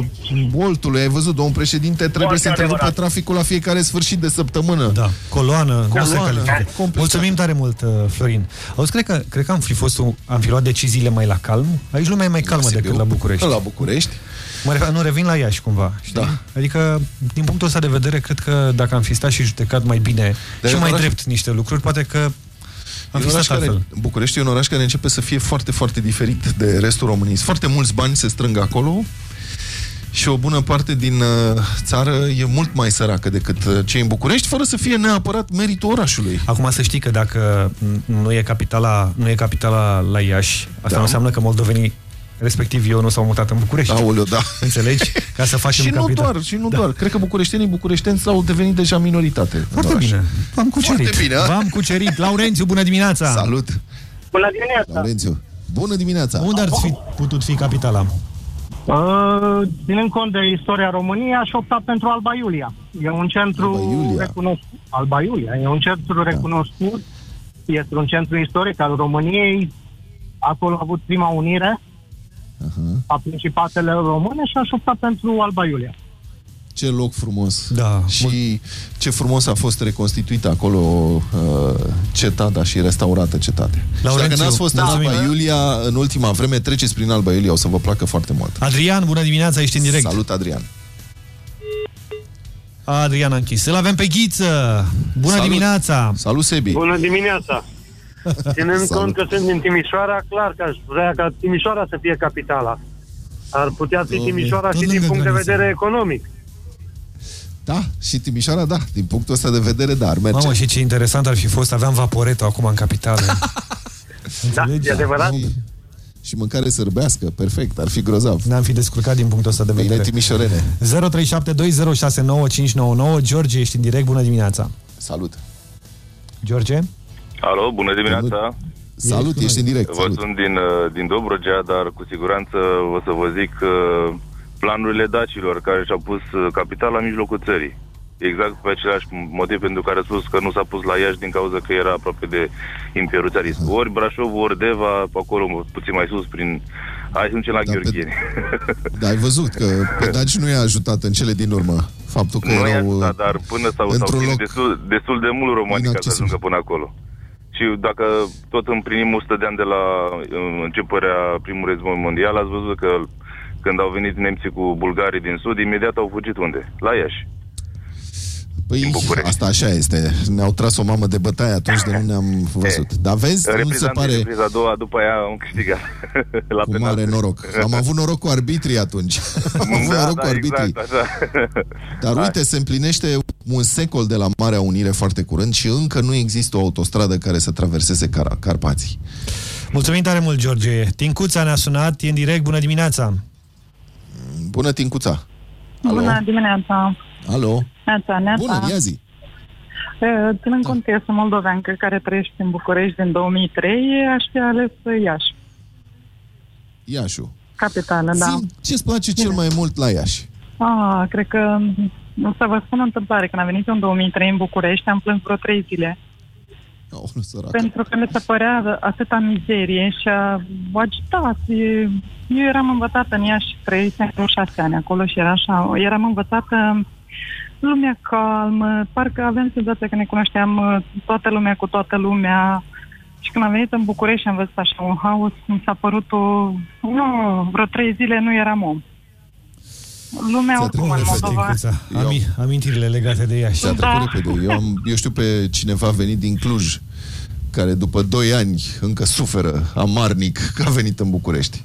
Boltului, ai văzut, domnul președinte trebuie Foarte să întrerupă adevărat. traficul la fiecare sfârșit de săptămână. Da, coloană, nu se Coloană, califică. complicat. Mulțumim tare mult, uh, Florin. Auzi, cred că, cred că am fi fost, un- am fi luat deciziile mai la calm. Aici lumea e mai calmă Sibiu, decât la București. La București. Mă refer, nu revin la Iași cumva. Știi? Da. Adică, din punctul ăsta de vedere, cred că dacă am fi stat și judecat mai bine Dar și e un mai oraș- drept niște lucruri, poate că am E fi un oraș stat care, altfel. București e un oraș care începe să fie foarte, foarte diferit de restul României. Foarte mulți bani se strâng acolo și o bună parte din uh, țară e mult mai săracă decât uh, cei în București, fără să fie neapărat meritul orașului. Acum să știi că dacă n- nu e capitala, nu e capitala la Iași, asta Da. nu înseamnă că moldovenii respectiv eu nu s-au mutat în București. Aoleu, da. Înțelegi? Ca să facem și nu capital. doar, și nu doar. Cred că bucureștenii bucureșteni au devenit deja minoritate. în Foarte oraș. bine. V-am cucerit. Foarte bine. V-am cucerit. Laurențiu, bună dimineața! Salut! Bună dimineața! Laurențiu. Bună dimineața! Unde ar fi putut fi capitala? Uh, ținând cont de istoria României, aș opta pentru Alba Iulia. E un centru Alba Iulia. recunoscut. Alba Iulia. E un centru recunoscut. Este un centru istoric al României. Acolo a avut prima unire a principatelor române și aș șopta pentru Alba Iulia. Ce loc frumos. Da. Și ce frumos a fost reconstituită acolo uh, cetatea și restaurată cetatea. Și dacă Laurențiu, n-ați fost în mulțumim. Alba Iulia, în ultima vreme, treceți prin Alba Iulia, o să vă placă foarte mult. Adrian, bună dimineața, ești în direct. Salut, Adrian. Adrian a închis. Îl avem pe Ghiță. Bună Salut. dimineața. Salut, Sebi. Bună dimineața! Ținând Salut. cont că sunt din Timișoara, clar că aș vrea ca Timișoara să fie capitala. Ar putea fi Tot- Timișoara tot și din lângă punct de graniță. vedere economic. Da, și Timișoara, da, din punctul ăsta de vedere, da, ar merge. Mamă, și ce interesant ar fi fost, aveam Vaporeto acum în capitală. Da, e adevărat. Și mâncare sărbească, perfect, ar fi grozav. Ne-am fi descurcat din punctul ăsta de vedere. Bine, Timișorene. 0372069599 George, ești în direct, bună dimineața. Salut. George? Alo, bună dimineața! Salut, ești în direct. Vă Salut. sunt din, uh, din Dobrogea, dar cu siguranță o să vă zic uh, planurile dacilor care și-au pus uh, capitala în mijlocul țării. Exact pe același motiv pentru care a spus că nu s-a pus la Iași din cauza că era aproape de Imperiul Țarist. Ori Brașov, ori Deva, pe acolo puțin mai sus, prin... Hai să ducem la Gheorgheni. Da, ai văzut că pe Daci nu i-a ajutat în cele din urmă. Faptul că Nu i-a erau... ajutat, dar până s-au, s-au într-un ținut loc destul, destul de mult romanii ca să inaccesibil. ajungă până acolo. Și dacă tot împlinim 100 de ani de la uh, începerea primului război mondial, ați văzut că când au venit nemții cu bulgarii din sud, imediat au fugit unde? La Iași. Păi, asta așa este. Ne-au tras o mamă de bătaie atunci de nu ne-am văzut. Dar vezi, nu Repriza se pare întâi, repriza a doua, după aia am câștigat. la cu mare noroc. Am avut noroc cu arbitrii atunci. Am avut Da, noroc da, cu arbitrii. exact, așa. Dar uite, se împlinește un secol de la Marea Unire foarte curând și încă nu există o autostradă care să traverseze Car- Carpații. Mulțumim tare mult, George. Tincuța ne-a sunat, e în direct, bună dimineața. Bună, Tincuța! Bună dimineața! Alo! Neața, neața. Bună, ia zi! E, Ținând cont că eu sunt moldoveancă care trăiește în București din 2003, aș fi ales Iași, Iașu. capitală, da. Zi, ce-ți place cel mai mult la Iași? Ah, cred că, o să vă spun o întâmplare, când am venit eu în 2003 în București, am plâns vreo trei zile. Oh, nu săracă. Pentru că mi se părea atâta mizerie și a agitat. E- Eu eram învățată în Iași, trăisem vreo șase ani acolo și era așa, eram învățată lumea calmă, parcă aveam senzația că ne cunoșteam uh, toată lumea cu toată lumea. Și când am venit în București și am văzut așa un haos, mi s-a părut o... Nu, vreo trei zile nu eram om. Lumea oricum în Moldova... Ami, amintirile legate de Iași. Și a trecut repede. Eu, am, eu știu pe cineva venit din Cluj, care după 2 ani încă suferă amarnic că a venit în București.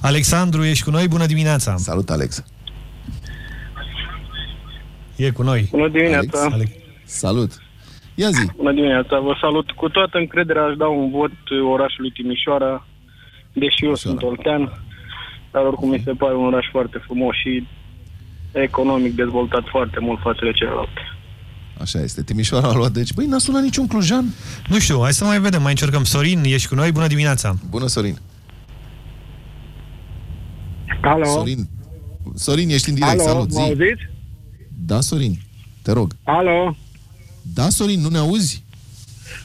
Alexandru, ești cu noi, bună dimineața. Salut, Alex. E cu noi. Bună dimineața. Alex. Salut. Ia zi. Bună dimineața, vă salut. Cu toată încrederea aș da un vot orașului Timișoara, deși eu sunt oltean, dar oricum mi se pare un oraș foarte frumos și economic dezvoltat foarte mult față de celelalte. Așa este. Timișoara a luat, deci, băi, n-a sunat niciun clujan. Nu știu, hai să mai vedem, mai încercăm. Sorin, ești cu noi, bună dimineața. Bună, Sorin. Alo? Sorin, Sorin, ești în direct, Alo, salut, mă zi. auziți? Da, Sorin, te rog. Alo? Da, Sorin, nu ne auzi?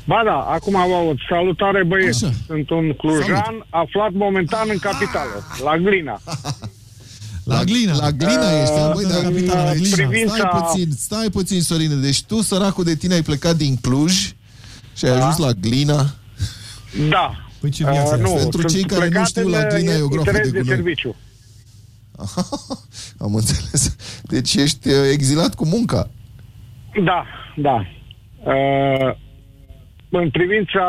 Ba da, acum vă aud. Salutare băieți. Așa. Sunt un clujan Salut. aflat momentan în capitală, la Glina. La Glina, la Glina ești, Uh, băi, dar în, capitala, la uh, Glina. privința- Stai puțin, stai puțin, Sorine. Deci tu, săracul de tine, ai plecat din Cluj și ai Da. ajuns la Glina. Da. Păi ce viață e asta? nu, Pentru sunt cei care nu plecat știu, în, la Glina e o uh, groapă de interes de gunoi. serviciu. Am înțeles. Deci ești uh, exilat cu munca. Da, da. Uh, în privința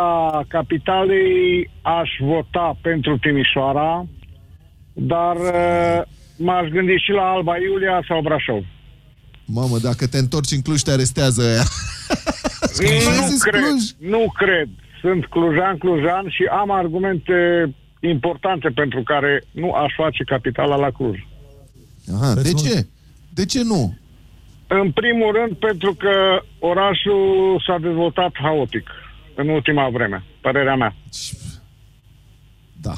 capitalei aș vota pentru Timișoara, dar uh, m-aș gândi și la Alba Iulia sau Brașov. Mamă, dacă te întorci în Cluj, te arestează aia. Nu zis cred, Cluj? nu cred. Sunt clujan, clujan și am argumente importante pentru care nu aș face capitala la Cluj. Aha, de ce? De ce nu? În primul rând pentru că orașul s-a dezvoltat haotic în ultima vreme, părerea mea. Da.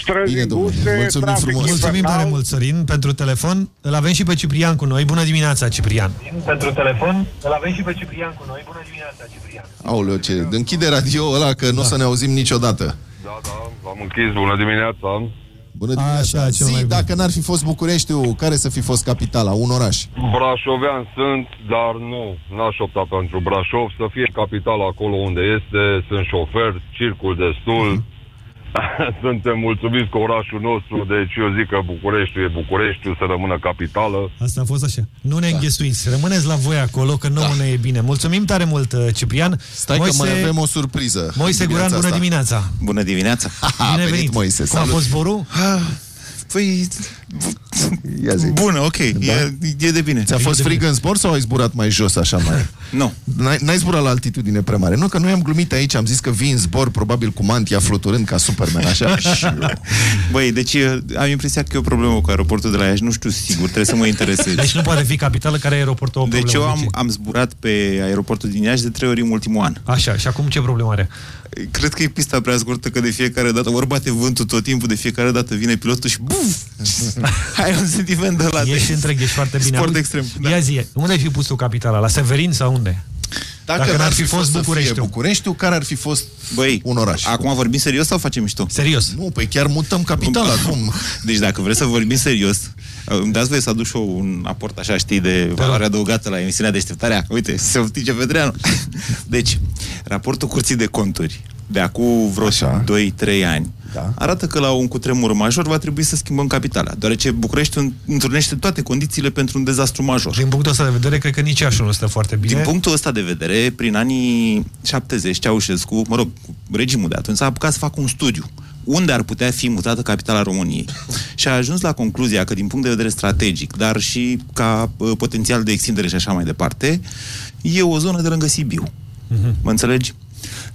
Străzi Bine, domnule, înguste, mulțumim trafic frumos. Mulțumim infernal. tare mult, Sorin, pentru telefon. Îl avem și pe Ciprian cu noi. Bună dimineața, Ciprian. Pentru telefon, îl avem și pe Ciprian cu noi. Bună dimineața, Ciprian. Aoleu, ce... Închide radio ăla că nu o să ne auzim niciodată. V-am închis, bună dimineața. Bună dimineața. Așa, cel mai Zi, bun. dacă n-ar fi fost Bucureștiul, care să fi fost capitala? Un oraș. Brașovean sunt, dar nu, n-aș opta pentru Brașov, să fie capital acolo unde este, sunt șofer, circul destul, suntem mulțumiți cu orașul nostru, deci eu zic că Bucureștiul e Bucureștiul, să rămână capitală. Asta a fost așa. Nu ne da. înghesuiți. Rămâneți la voi acolo, că nouă ne e bine. Mulțumim tare mult, uh, Ciprian. Stai că mai avem o surpriză. Moise în Guran, dimineața bună asta. dimineața. Bună dimineața! A Bine venit venit. Moise, Cum a salut. fost zborul? Păi, Ia zi. bună, ok, Da? e, e de bine. Ți-a fost frig în zbor sau ai zburat mai jos așa mai? Nu. N-ai, n-ai zburat la altitudine prea mare. Nu, că noi am glumit aici, am zis că vii în zbor probabil cu mantia fluturând ca Superman, așa. Și eu- Băi, deci e, am impresia că e o problemă cu aeroportul de la Iași, nu știu sigur, trebuie să mă interesez. Deci nu poate fi capitală care e aeroportul o Deci problemă. eu De am, ce? am zburat pe aeroportul din Iași de trei ori în ultimul an. Așa, și acum ce problemă are? Cred că e pista prea scurtă, că de fiecare dată, ori bate vântul tot timpul, de fiecare dată vine pilotul și buf! Ai un sentiment de la Ești întreg, ești foarte bine. Sport Auzi, extrem. Da. Ia zi, unde ai fi pus tu capitala? La Severin sau unde? Dacă n-ar fi fost să Bucureștiul. fie Bucureștiul, care ar fi fost Băi, un oraș? acum vorbim serios sau facem mișto? Serios. Nu, păi chiar mutăm capitala acum. Deci dacă vreți să vorbim serios, îmi dați voie să aduc și eu un aport așa, știi, de valoare adăugată la emisiunea deșteptarea. Uite, se oftice Petreanu. Deci, raportul Curții de Conturi de acum vreo 2-3 ani da. arată că la un cutremur major va trebui să schimbăm capitala, deoarece București întrunește toate condițiile pentru un dezastru major. Din punctul ăsta de vedere, cred că nici Iașul nu stă foarte bine. Din punctul ăsta de vedere, prin anii 70, Ceaușescu, mă rog, regimul de atunci, s-a apucat să facă un studiu unde ar putea fi mutată capitala României. Și a ajuns la concluzia că din punct de vedere strategic, dar și ca uh, potențial de extindere și așa mai departe, e o zonă de lângă Sibiu. Mhm. Mă înțelegi?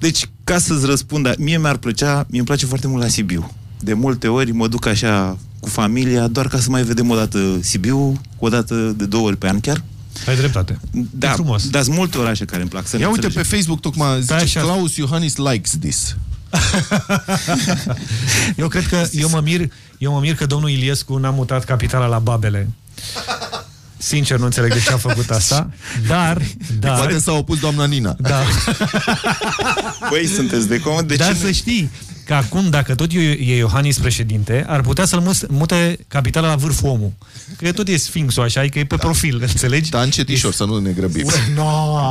Deci, ca să-ți răspund, mie mi-ar plăcea, mie îmi place foarte mult la Sibiu. De multe ori mă duc așa cu familia, doar ca să mai vedem o dată Sibiu, o dată de două ori pe an chiar. Ai dreptate. Da, frumos. Dar sunt multe orașe care îmi plac să Ia ne uite pe înțelegem. Facebook, tocmai zice așa. Claus Iohannis likes this. Eu cred că eu mă mir, eu mă mir că domnul Iliescu n-a mutat capitala la Babele. Sincer, nu înțeleg de ce a făcut asta, dar... dar Poate s-a opus doamna Nina. Da. Băi, sunteți de comod? De Dar ce să nu- știi că acum, dacă tot e e Iohannis președinte, ar putea să-l mus- mute capitala la vârful omul. Că tot e sfinxul așa, adică e pe profil, înțelegi? Da, încetișor, să nu ne grăbim. No,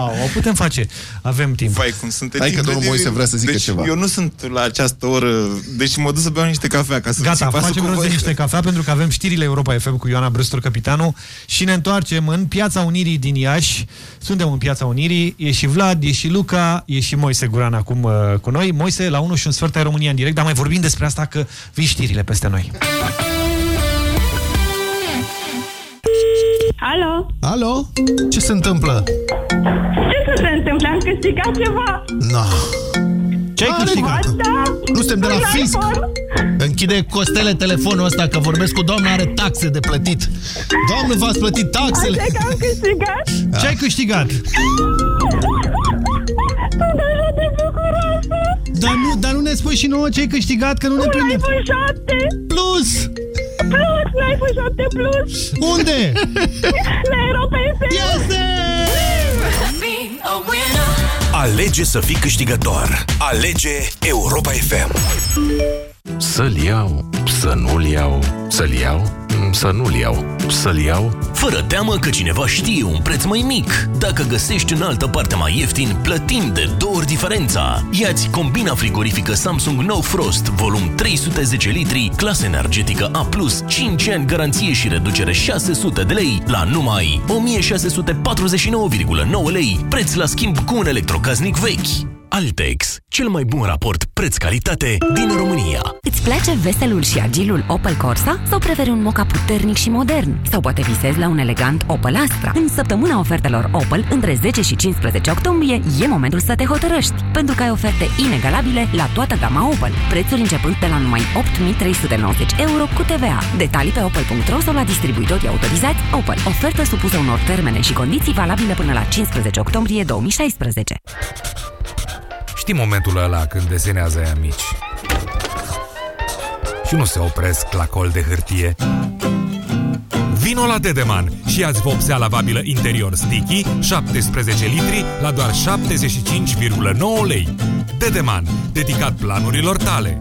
o putem face. Avem timp. Vai, cum sunteți Hai că domnul incredibil. Moise vrea să zică deci, ceva. Eu nu sunt la această oră, deci mă duc să beau niște cafea ca să Gata, țin pasul facem cu rost de voi. niște cafea pentru că avem știrile Europa FM cu Ioana Brăstor, capitanul, și ne întoarcem în Piața Unirii din Iași. Suntem în Piața Unirii, e și Vlad, e și Luca, e și Moise Guran acum uh, cu noi. Moise, la 1 și un sfert ai România în direct, dar mai vorbim despre asta că vin știrile peste noi. Alo? Alo? Ce se întâmplă? Ce să se întâmple? Am câștigat ceva? No. Ce ai câștigat? Da. Nu suntem de la Un fisc. iPhone. Închide Costele telefonul ăsta că vorbesc cu doamna, are taxe de plătit. Doamne, v-ați plătit taxele? Așa că am câștigat? Ce ai câștigat? Ne spui și nouă ce ai câștigat, că nu ne Un prinde. iPhone 7! Plus! Plus! Un iPhone 7 Plus! Unde? La Europa FM! Este! Alege să fii câștigător. Alege Europa FM. Să-l iau, să nu-l iau, să-l iau, mm, să nu-l iau, să-l iau. Fără teamă că cineva știe un preț mai mic. Dacă găsești în altă parte mai ieftin, plătim de două ori diferența. Iați combina frigorifică Samsung No Frost, volum 310 litri, clasă energetică A+, 5 ani garanție și reducere 600 de lei la numai 1649,9 lei, preț la schimb cu un electrocaznic vechi. Altex, cel mai bun raport preț-calitate din România. Îți place veselul și agilul Opel Corsa? Sau preferi un moca puternic și modern? Sau poate visezi la un elegant Opel Astra? În săptămâna ofertelor Opel, între 10 și 15 octombrie, e momentul să te hotărăști, pentru că ai oferte inegalabile la toată gama Opel. Prețuri începând de la numai 8.390 euro cu TVA. Detalii pe opel.ro sau la distribuitorii autorizați Opel. Ofertă supusă unor termene și condiții valabile până la 15 octombrie 2016. Știi momentul ăla când desenează aia mici și nu se opresc la col de hârtie? Vino la Dedeman și ia-ți vopsea lavabilă interior sticky 17 litri la doar 75,9 lei. Dedeman, dedicat planurilor tale.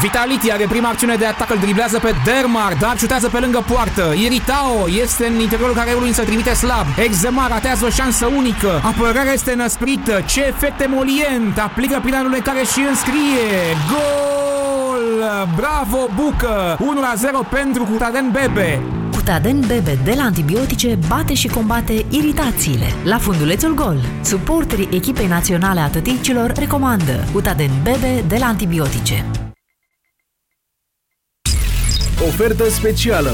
Vitality are prima acțiune de atac, îl driblează pe Dermar, dar șutează pe lângă poartă. Iritao este în interiorul careului, însă trimite slab. Exema ratează o șansă unică. Apărarea este năsprită. Ce efect emolient! Aplică prin care și înscrie. Gol! Bravo, Bucă! 1-0 pentru Cutaden Bebe. Cutaden Bebe de la antibiotice bate și combate iritațiile. La fundulețul gol, suporterii echipei naționale a tăticilor recomandă Cutaden Bebe de la antibiotice. Ofertă specială.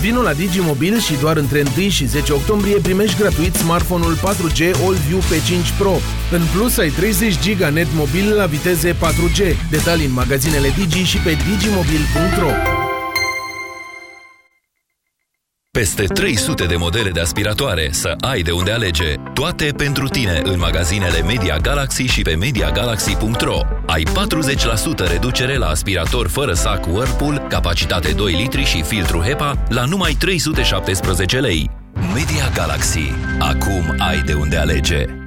Vino la Digimobil și doar între 1 și 10 octombrie primești gratuit smartphone-ul 4G AllView P5 Pro. În plus, ai 30 GB net mobil la viteze 4G. Detalii în magazinele Digi și pe digimobil.ro. Peste 300 de modele de aspiratoare, să ai de unde alege. Toate pentru tine în magazinele Media Galaxy și pe MediaGalaxy.ro. Ai 40% reducere la aspirator fără sac Whirlpool, capacitate 2 litri și filtru HEPA la numai 317 lei. Media Galaxy. Acum ai de unde alege.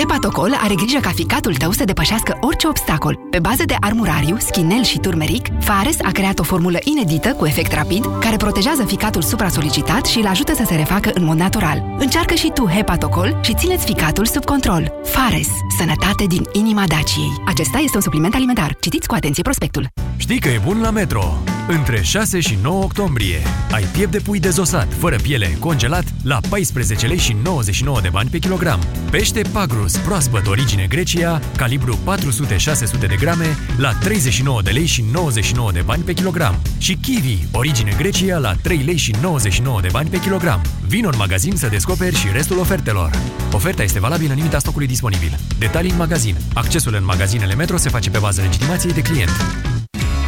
Hepatocol are grijă ca ficatul tău să depășească orice obstacol. Pe bază de armurariu, schinel și turmeric, Fares a creat o formulă inedită cu efect rapid care protejează ficatul supra-solicitat și îl ajută să se refacă în mod natural. Încearcă și tu Hepatocol și țineți ficatul sub control. Fares. Sănătate din inima Daciei. Acesta este un supliment alimentar. Citiți cu atenție prospectul. Știi că e bun la Metro? Între 6 și 9 octombrie ai piept de pui dezosat, fără piele, congelat, la 14 lei și 99 de bani pe kilogram. Pește Pagrus, proaspăt origine Grecia, calibru 400-600 de grame, la 39 de lei și 99 de bani pe kilogram. Și kiwi, origine Grecia, la 3 lei și 99 de bani pe kilogram. Vino în magazin să descoperi și restul ofertelor. Oferta este valabilă în limita stocului disponibil. Detalii în magazin. Accesul în magazinele Metro se face pe bază legitimației de client.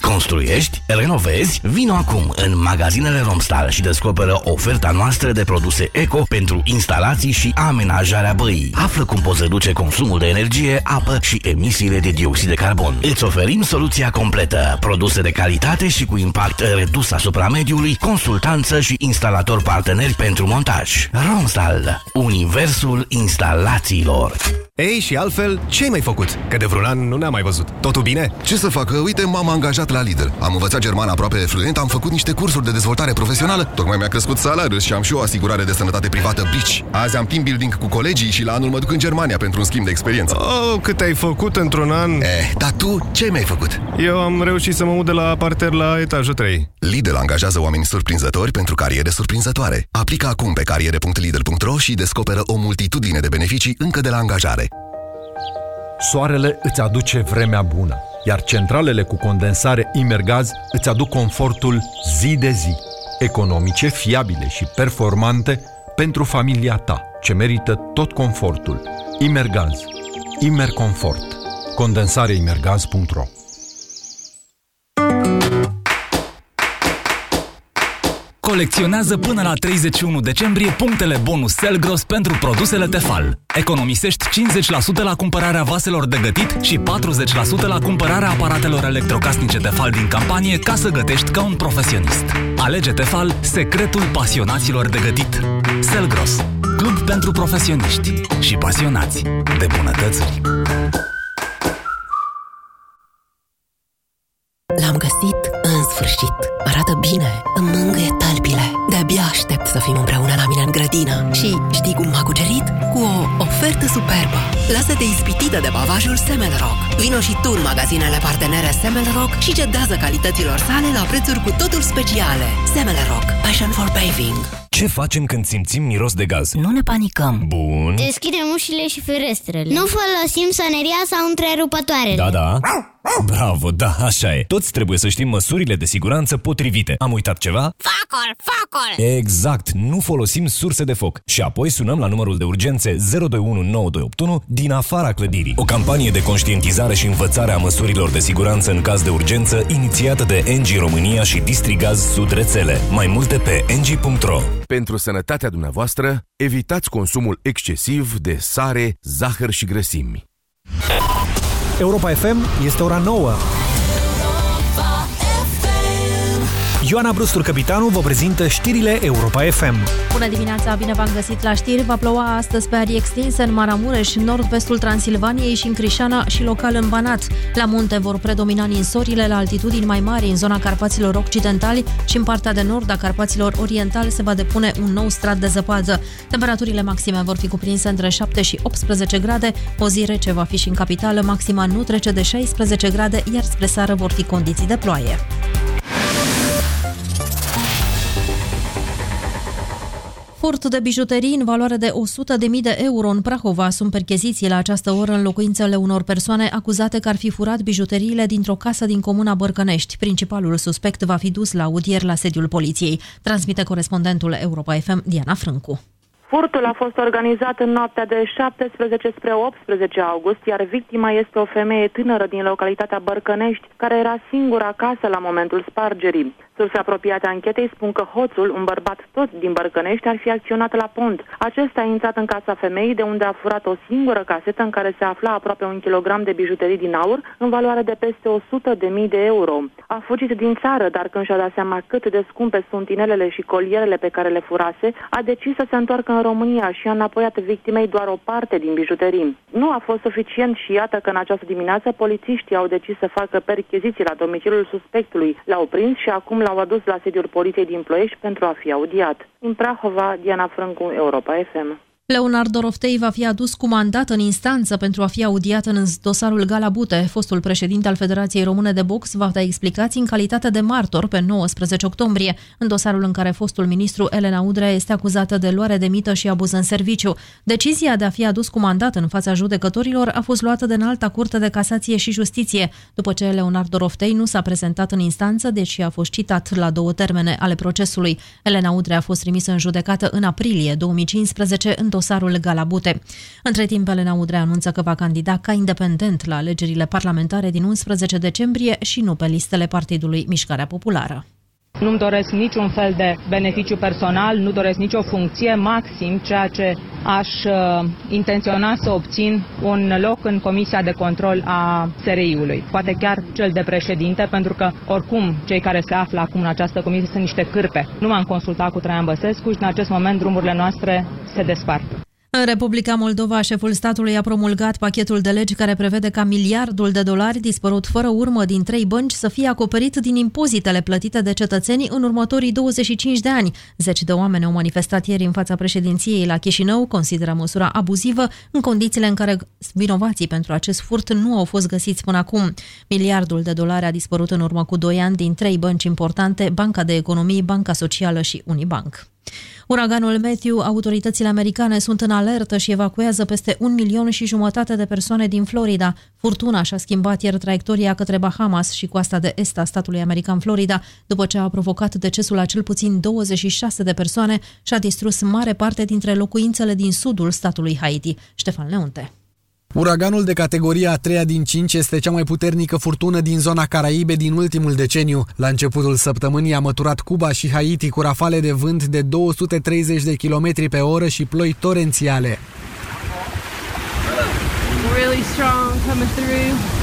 Construiești? Renovezi? Vino acum în magazinele Romstal și descoperă oferta noastră de produse eco pentru instalații și amenajarea băii. Află cum poți reduce consumul de energie, apă și emisiile de dioxid de carbon. Îți oferim soluția completă, produse de calitate și cu impact redus asupra mediului, consultanță și instalator parteneri pentru montaj. Romstal, universul instalațiilor. Ei, și altfel, ce ai mai făcut? Că de vreun an nu ne-am mai văzut. Totul bine? Ce să fac? Uite, m-am angajat la Lidl. Am învățat germană aproape fluent, am făcut niște cursuri de dezvoltare profesională, tocmai mi-a crescut salariul și am și o asigurare de sănătate privată Bici. Azi am team building cu colegii și la anul mă duc în Germania pentru un schimb de experiență. Oh, cât ai făcut într-un an? Eh, dar tu ce mi-ai făcut? Eu am reușit să mă mut de la parter la etajul 3. Lidl angajează oameni surprinzători pentru cariere surprinzătoare. Aplică acum pe cariere.lidl.ro și descoperă o multitudine de beneficii încă de la angajare. Soarele îți aduce vremea bună, iar centralele cu condensare Imergaz îți aduc confortul zi de zi, economice, fiabile și performante pentru familia ta, ce merită tot confortul. Imergaz. Imerconfort. Condensareimergaz.ro Colecționează până la 31 decembrie punctele bonus Selgros pentru produsele Tefal. Economisești 50% la cumpărarea vaselor de gătit și 40% la cumpărarea aparatelor electrocasnice Tefal din campanie ca să gătești ca un profesionist. Alege Tefal, secretul pasionaților de gătit. Selgros, club pentru profesioniști și pasionați de bunătățuri. L-am găsit în sfârșit. Arată bine, îmi mângâie talpile. De-abia aștept să fim împreună la mine în grădină. Și știi cum m-a cucerit? Cu o ofertă superbă. Lasă-te ispitită de pavajul Semelrock. Vino și tu în magazinele partenere Semelrock și cedează calităților sale la prețuri cu totul speciale. Semelrock. Passion for Paving. Ce facem când simțim miros de gaz? Nu ne panicăm. Bun. Deschidem ușile și ferestrele. Nu folosim soneria sau întrerupătoarele. Da, da. Bravo, da, așa e. Toți trebuie să știm măsurile de siguranță potrivite. Am uitat ceva? Focul, focul! Exact, nu folosim surse de foc. Și apoi sunăm la numărul de urgențe 0219281 din afara clădirii. O campanie de conștientizare și învățare a măsurilor de siguranță în caz de urgență inițiată de NG România și Distrigaz Sud Rețele. Mai multe pe ng.ro Pentru sănătatea dumneavoastră, evitați consumul excesiv de sare, zahăr și grăsimi. Europa FM este ora 9. Ioana Brustur, capitanul, vă prezintă știrile Europa FM. Bună dimineața, bine v-am găsit la știri. Va ploua astăzi pe arii extinse în Maramureș, nord-vestul Transilvaniei și în Crișana și local în Banat. La munte vor predomina ninsorile la altitudini mai mari în zona Carpaților Occidentali și în partea de nord a Carpaților Orientali se va depune un nou strat de zăpadă. Temperaturile maxime vor fi cuprinse între 7 și 18 grade. O zi rece va fi și în capitală, maxima nu trece de 16 grade, iar spre seară vor fi condiții de ploaie. Furt de bijuterii în valoare de 100.000 de euro în Prahova sunt percheziții la această oră în locuințele unor persoane acuzate că ar fi furat bijuteriile dintr-o casă din comuna Bărcănești. Principalul suspect va fi dus la audier la sediul poliției, transmite corespondentul Europa FM Diana Frâncu. Furtul a fost organizat în noaptea de 17 spre 18 august, iar victima este o femeie tânără din localitatea Bărcănești, care era singura acasă la momentul spargerii. Surse apropiate anchetei spun că hoțul, un bărbat tot din Bărcănești, ar fi acționat la pont. Acesta a intrat în casa femeii, de unde a furat o singură casetă în care se afla aproape un kilogram de bijuterii din aur, în valoare de peste 100 de mii de euro. A fugit din țară, dar când și-a dat seama cât de scumpe sunt inelele și colierele pe care le furase, a decis să se întoarcă în România și a înapoiat victimei doar o parte din bijuterii. Nu a fost suficient și iată că în această dimineață polițiștii au decis să facă percheziții la domiciliul suspectului. L-au prins și acum l-au adus la sediul poliției din Ploiești pentru a fi audiat. În Prahova, Diana Frâncu, Europa FM. Leonard Doroftei va fi adus cu mandat în instanță pentru a fi audiat în dosarul Galabute. Fostul președinte al Federației Române de Box va da explicații în calitate de martor pe 19 octombrie, în dosarul în care fostul ministru Elena Udrea este acuzată de luare de mită și abuz în serviciu. Decizia de a fi adus cu mandat în fața judecătorilor a fost luată de înalta curte de casație și justiție, după ce Leonard Doroftei nu s-a prezentat în instanță, deși a fost citat la două termene ale procesului. Elena Udrea a fost trimisă în judecată în aprilie 2015 în dosarul Galabute. Între timp, Elena Udrea anunță că va candida ca independent la alegerile parlamentare din 11 decembrie și nu pe listele Partidului Mișcarea Populară. Nu-mi doresc niciun fel de beneficiu personal, nu doresc nicio funcție, maxim ceea ce aș uh, intenționa să obțin un loc în Comisia de Control a SRI-ului. Poate chiar cel de președinte, pentru că oricum cei care se află acum în această comisie sunt niște cârpe. Nu m-am consultat cu Traian Băsescu și în acest moment drumurile noastre se despart. În Republica Moldova, șeful statului a promulgat pachetul de legi care prevede ca miliardul de dolari dispărut fără urmă din trei bănci să fie acoperit din impozitele plătite de cetățenii în următorii 25 de ani. Zeci de oameni au manifestat ieri în fața președinției la Chișinău, consideră măsura abuzivă, în condițiile în care vinovații pentru acest furt nu au fost găsiți până acum. Miliardul de dolari a dispărut în urmă cu doi ani din trei bănci importante, Banca de Economie, Banca Socială și Unibank. Uraganul Matthew, autoritățile americane sunt în alertă și evacuează peste un milion și jumătate de persoane din Florida. Furtuna și-a schimbat ieri traiectoria către Bahamas și coasta de est a statului american Florida, după ce a provocat decesul a cel puțin 26 de persoane și a distrus mare parte dintre locuințele din sudul statului Haiti. Ștefan Leunte. Uraganul de categoria a treia din 5 este cea mai puternică furtună din zona Caraibe din ultimul deceniu. La începutul săptămânii a măturat Cuba și Haiti cu rafale de vânt de 230 de km pe oră și ploi torențiale. Really strong coming through.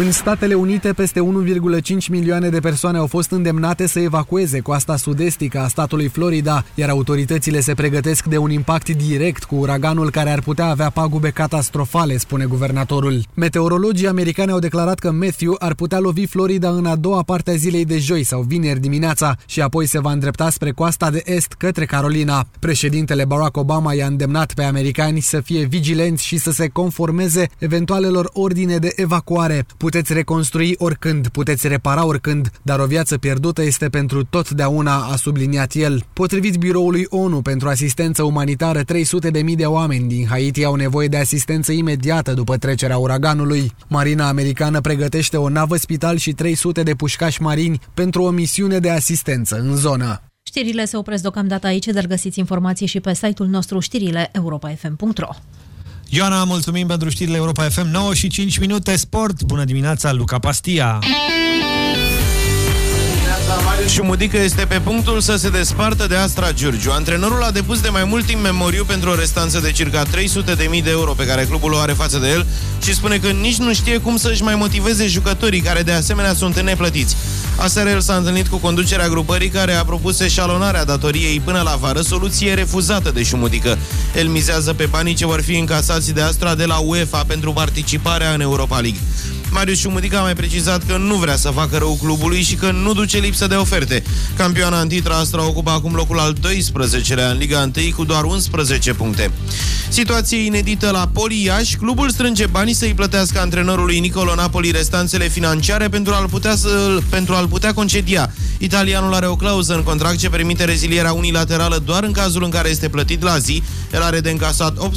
În Statele Unite, peste 1,5 milioane de persoane au fost îndemnate să evacueze coasta sud-estică a statului Florida, iar autoritățile se pregătesc de un impact direct cu uraganul care ar putea avea pagube catastrofale, spune guvernatorul. Meteorologii americani au declarat că Matthew ar putea lovi Florida în a doua parte a zilei de joi sau vineri dimineața și apoi se va îndrepta spre coasta de est către Carolina. Președintele Barack Obama i-a îndemnat pe americani să fie vigilenți și să se conformeze eventualelor ordine de evacuare. Puteți reconstrui oricând, puteți repara oricând, dar o viață pierdută este pentru totdeauna, a subliniat el. Potrivit biroului ONU pentru asistență umanitară, 300 de mii de oameni din Haiti au nevoie de asistență imediată după trecerea uraganului. Marina americană pregătește o navă spital și 300 de pușcași marini pentru o misiune de asistență în zonă. Știrile se opresc deocamdată aici, dar găsiți informații și pe site-ul nostru știrile europa.fm.ro. Ioana, mulțumim pentru știrile Europa FM 9 și 5 minute sport. Bună dimineața, Luca Pastia! Și Mudică este pe punctul să se despartă de Astra Giurgiu. Antrenorul a depus de mai mult timp memoriu pentru o restanță de circa 300 de mii de euro pe care clubul o are față de el și spune că nici nu știe cum să-și mai motiveze jucătorii care de asemenea sunt neplătiți. Aseară el s-a întâlnit cu conducerea grupării care a propus eșalonarea datoriei până la vară, soluție refuzată de Șumudică. El mizează pe banii ce vor fi încasați de Astra de la UEFA pentru participarea în Europa League. Marius Șumudică a mai precizat că nu vrea să facă rău clubului și că nu duce lipsă de oferte. Campioana antitra Astra ocupă acum locul al 12-lea în Liga 1 cu doar 11 puncte. Situație inedită la Poli Iași. Clubul strânge banii să-i plătească antrenorului Nicolo Napoli restanțele financiare pentru a-l putea, să, pentru a putea concedia. Italianul are o clauză în contract ce permite rezilierea unilaterală doar în cazul în care este plătit la zi. El are de încasat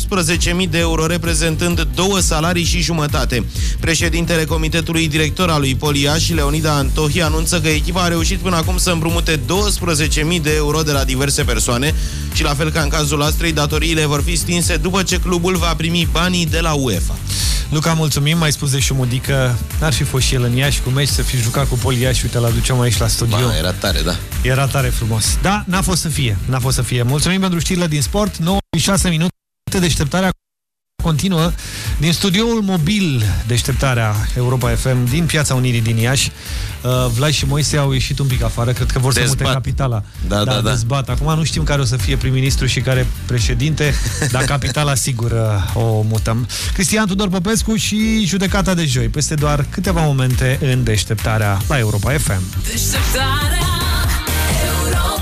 18.000 de euro, reprezentând două salarii și jumătate. Președintele Comitetului Director al lui Poliaș, Leonida Antohi, anunță că echipa a reușit până acum să împrumute 12.000 de euro de la diverse persoane și la fel ca în cazul Astrei, datoriile vor fi stinse după ce clubul va primi banii de la UEFA. Luca, mulțumim, mai spus de Șumudică, n-ar fi fost și el în Iași cu meci să fi jucat cu Poliaș, uite, l-aduceam aici la studio. Ba, era tare, da. Era tare frumos. Da, n-a fost să fie, n-a fost să fie. Mulțumim pentru știrile din sport, 96 minute, deșteptarea continuă din studioul mobil deșteptarea Europa FM din Piața Unirii din Iași. Uh, Vlad și Moise au ieșit un pic afară, cred că vor dezbat. să mute capitala. Da, da, da. Dezbat. Acum nu știm care o să fie prim-ministru și care președinte, dar capitala sigur uh, o mutăm. Cristian Tudor Popescu și judecata de joi, peste doar câteva momente în deșteptarea la Europa FM. Deșteptarea În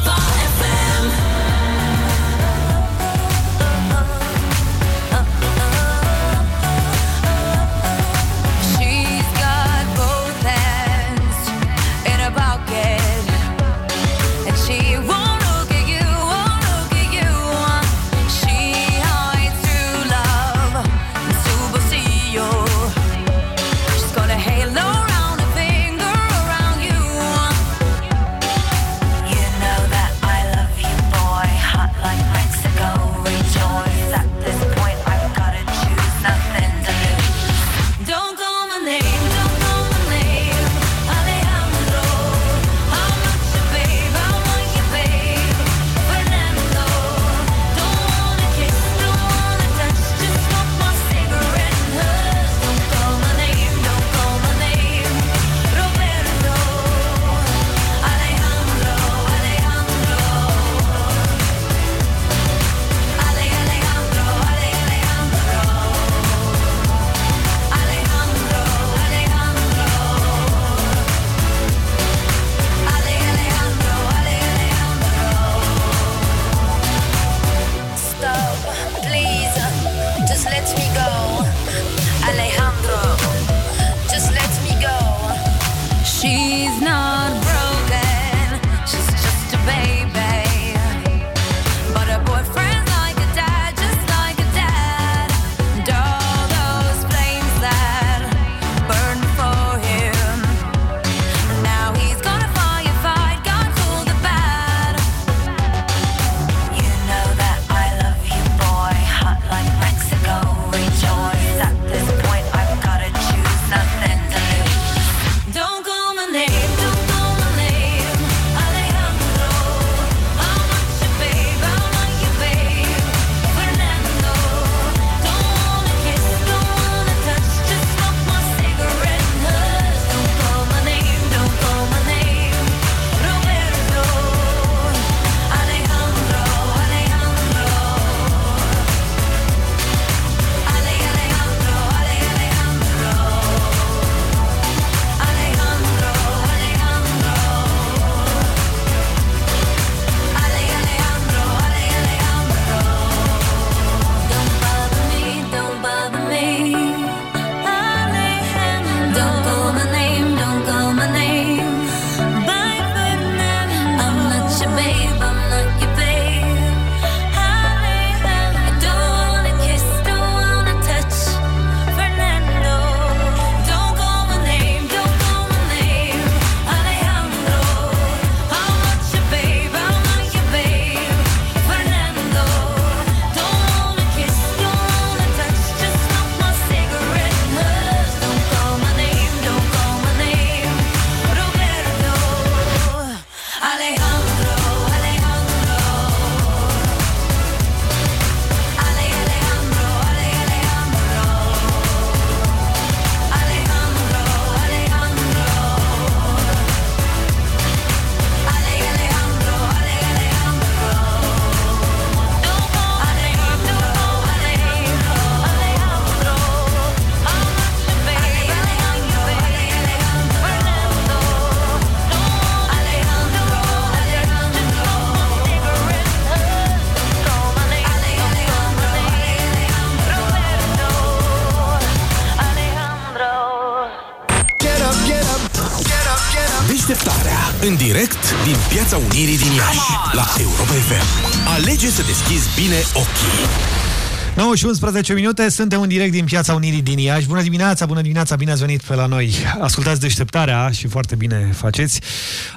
9 și 11 minute, suntem în direct din Piața Unirii din Iași. Bună dimineața, bună dimineața, bine ați venit pe la noi. Ascultați deșteptarea și foarte bine faceți.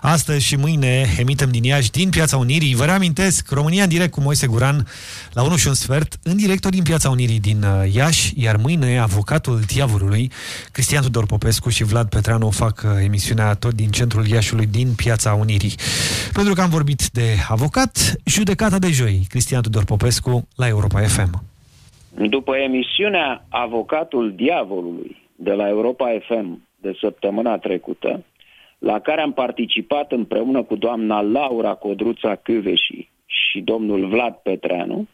Astăzi și mâine emitem din Iași, din Piața Unirii. Vă reamintesc, România în direct cu Moise Guran la 1 și un sfert, în direct din Piața Unirii din uh, Iași, iar mâine avocatul diavolului, Cristian Tudor Popescu și Vlad Petreanu fac uh, emisiunea tot din centrul Iașului, din Piața Unirii. Pentru că am vorbit de avocat, judecata de joi, Cristian Tudor Popescu la Europa FM. După emisiunea Avocatul Diavolului de la Europa FM de săptămâna trecută, la care am participat împreună cu doamna Laura Codruța Câveși și domnul Vlad Petreanu,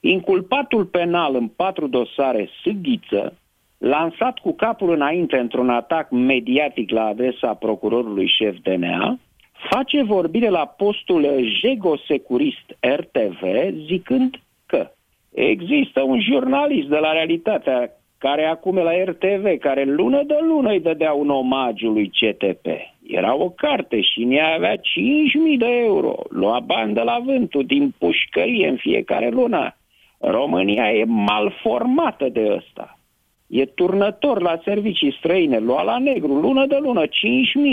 inculpatul penal în patru dosare Sâghiță, lansat cu capul înainte într-un atac mediatic la adresa procurorului șef DNA, face vorbire la postul Jego-securist RTV zicând că Există un jurnalist de la Realitatea care acum e la RTV, care lună de lună îi dădea un omagiu lui CTP. Era o carte și în ea avea 5.000 de euro. Lua bani de la vântul din pușcărie în fiecare lună. România e malformată de ăsta. E turnător la servicii străine, lua la negru, lună de lună, 5.000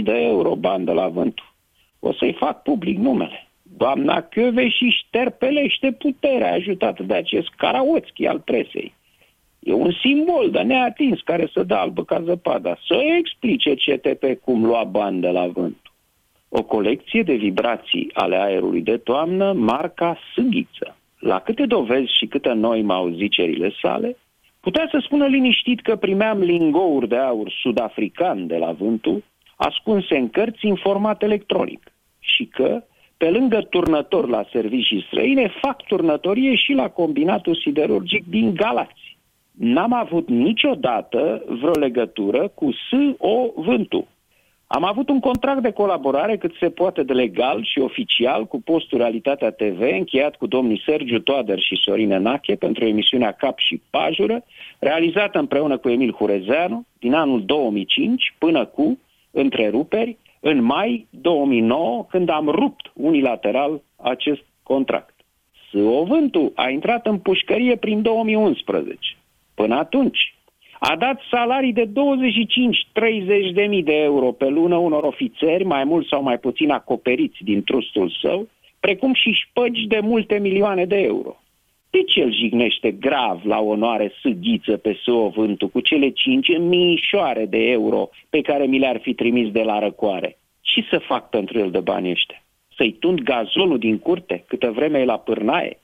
de euro bani de la vântul. O să-i fac public numele. Doamna Chioveș și șterpelește puterea ajutată de acest Karaotski al presei. E un simbol de neatins care să dă albă ca zăpada. Să explice CTP cum lua bani de la vânt. O colecție de vibrații ale aerului de toamnă, marca Sâghiță. La câte dovezi și câte noi m-au zicerile sale, putea să spună liniștit că primeam lingouri de aur sud-african de la vântul, ascunse în cărți în format electronic și că pe lângă turnător la servicii străine, fac turnătorie și la combinatul siderurgic din Galați. N-am avut niciodată vreo legătură cu S.O. Vântu. Am avut un contract de colaborare cât se poate de legal și oficial cu postul Realitatea TV, încheiat cu domnii Sergiu Toader și Sorine Nache pentru emisiunea Cap și Pajură, realizată împreună cu Emil Hurezeanu din anul 2005 până cu întreruperi, în mai 2009, când am rupt unilateral acest contract. Săovântul a intrat în pușcărie prin 2011. Până atunci, a dat salarii de 25-30 de mii de euro pe lună unor ofițeri, mai mult sau mai puțin acoperiți din trustul său, precum și șpăgi de multe milioane de euro. De ce îl jignește grav la onoare sâghiță pe Săovântul cu cele cinci mișoare de euro pe care mi le-ar fi trimis de la răcoare? Ce să fac pentru el de bani ăștia? Să-i tund gazonul din curte câtă vreme e la pârnaie?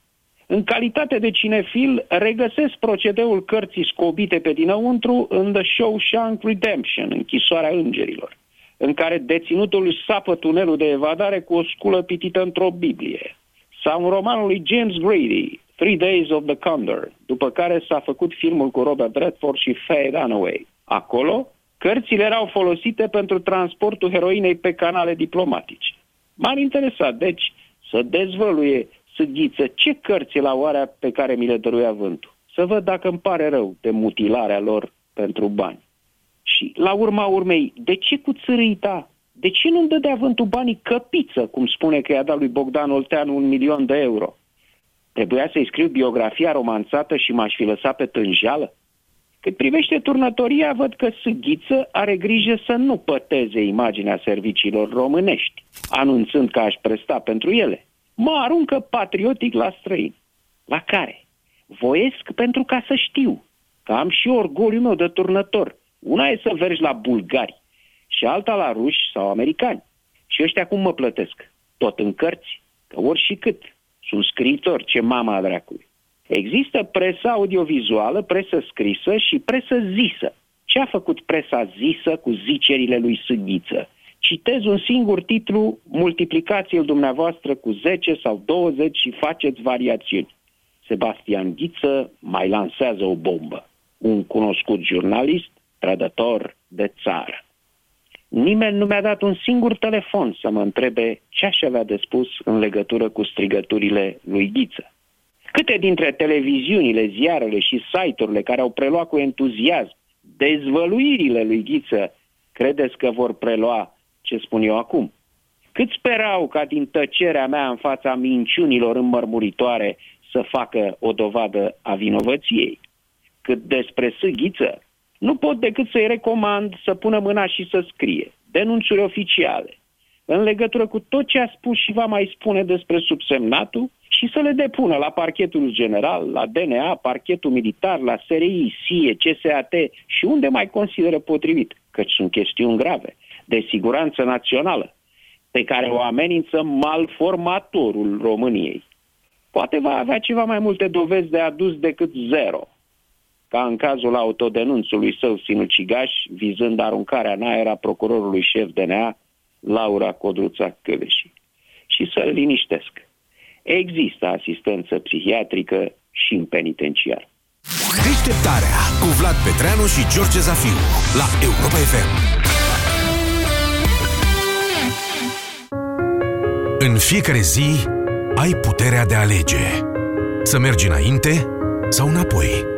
În calitate de cinefil, regăsesc procedeul cărții scobite pe dinăuntru în The Shawshank Redemption, închisoarea îngerilor, în care deținutul își sapă tunelul de evadare cu o sculă pitită într-o Biblie. Sau în romanul lui James Grady, Three Days of the Condor, după care s-a făcut filmul cu Robert Redford și Faye Dunaway. Acolo, cărțile erau folosite pentru transportul heroinei pe canale diplomatice. M-ar interesa, deci, să dezvăluie Sâghiță ce cărți la oarea pe care mi le dăruia vântul. Să văd dacă îmi pare rău de mutilarea lor pentru bani. Și, la urma urmei, de ce cu țărâita? De ce nu-mi dădea vântul banii căpiță, cum spune că i-a dat lui Bogdan Olteanu un milion de euro? Trebuia să-i scriu biografia romanțată și m-aș fi lăsat pe tânjeală? Cât privește turnătoria, văd că Sâghiță are grijă să nu păteze imaginea serviciilor românești, anunțând că aș presta pentru ele. Mă aruncă patriotic la străini. La care? Voiesc pentru ca să știu că am și orgoliul meu de turnător. Una e să vergi la bulgari și alta la ruși sau americani. Și ăștia cum mă plătesc? Tot în cărți? Că ori și cât. Sunt scriitor, ce mama dracului. Există presa audiovizuală, presă scrisă și presă zisă. Ce a făcut presa zisă cu zicerile lui Sâghiță? Citez un singur titlu, multiplicați-l dumneavoastră cu 10 sau 20 și faceți variațiuni. Sebastian Ghiță mai lansează o bombă. Un cunoscut jurnalist, trădător de țară. Nimeni nu mi-a dat un singur telefon să mă întrebe ce aș avea de spus în legătură cu strigăturile lui Ghiță. Câte dintre televiziunile, ziarele și site-urile care au preluat cu entuziasm dezvăluirile lui Ghiță credeți că vor prelua ce spun eu acum? Cât sperau ca din tăcerea mea în fața minciunilor înmărmuritoare să facă o dovadă a vinovăției. Cât despre sâghiță, nu pot decât să-i recomand să pună mâna și să scrie denunțuri oficiale în legătură cu tot ce a spus și va mai spune despre subsemnatul și să le depună la parchetul general, la DNA, parchetul militar, la SRI, SIE, CSAT și unde mai consideră potrivit, căci sunt chestiuni grave de siguranță națională pe care o amenință malformatorul României. Poate va avea ceva mai multe dovezi de adus decât zero, ca în cazul autodenunțului său sinucigaș, vizând aruncarea în aer a procurorului șef DNA, Laura Codruța Căveși. Și să-l liniștesc. Există asistență psihiatrică și în penitenciar. Deșteptarea cu Vlad Petreanu și George Zafiu la Europa FM. În fiecare zi ai puterea de a alege. Să mergi înainte sau înapoi.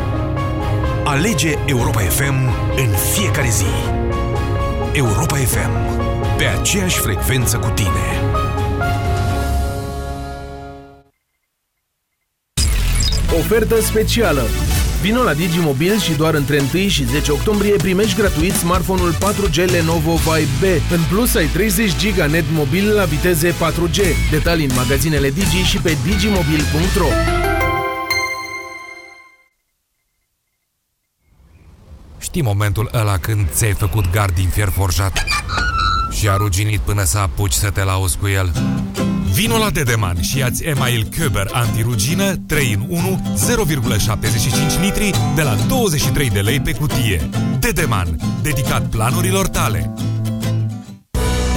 Alege Europa FM în fiecare zi. Europa FM. Pe aceeași frecvență cu tine. Ofertă specială. Vino la Digimobil și doar între 1 și 10 octombrie primești gratuit smartphone-ul 4G Lenovo Vibe B. În plus ai 30 GB net mobil la viteze 4G. Detalii în magazinele Digi și pe digimobil.ro Știi momentul ăla când ți-ai făcut gard din fier forjat și a ruginit până să apuci să te lauzi cu el? Vino la Dedeman și ia-ți Email Köber antirugină 3 în 1 0,75 litri de la 23 de lei pe cutie. Dedeman, dedicat planurilor tale.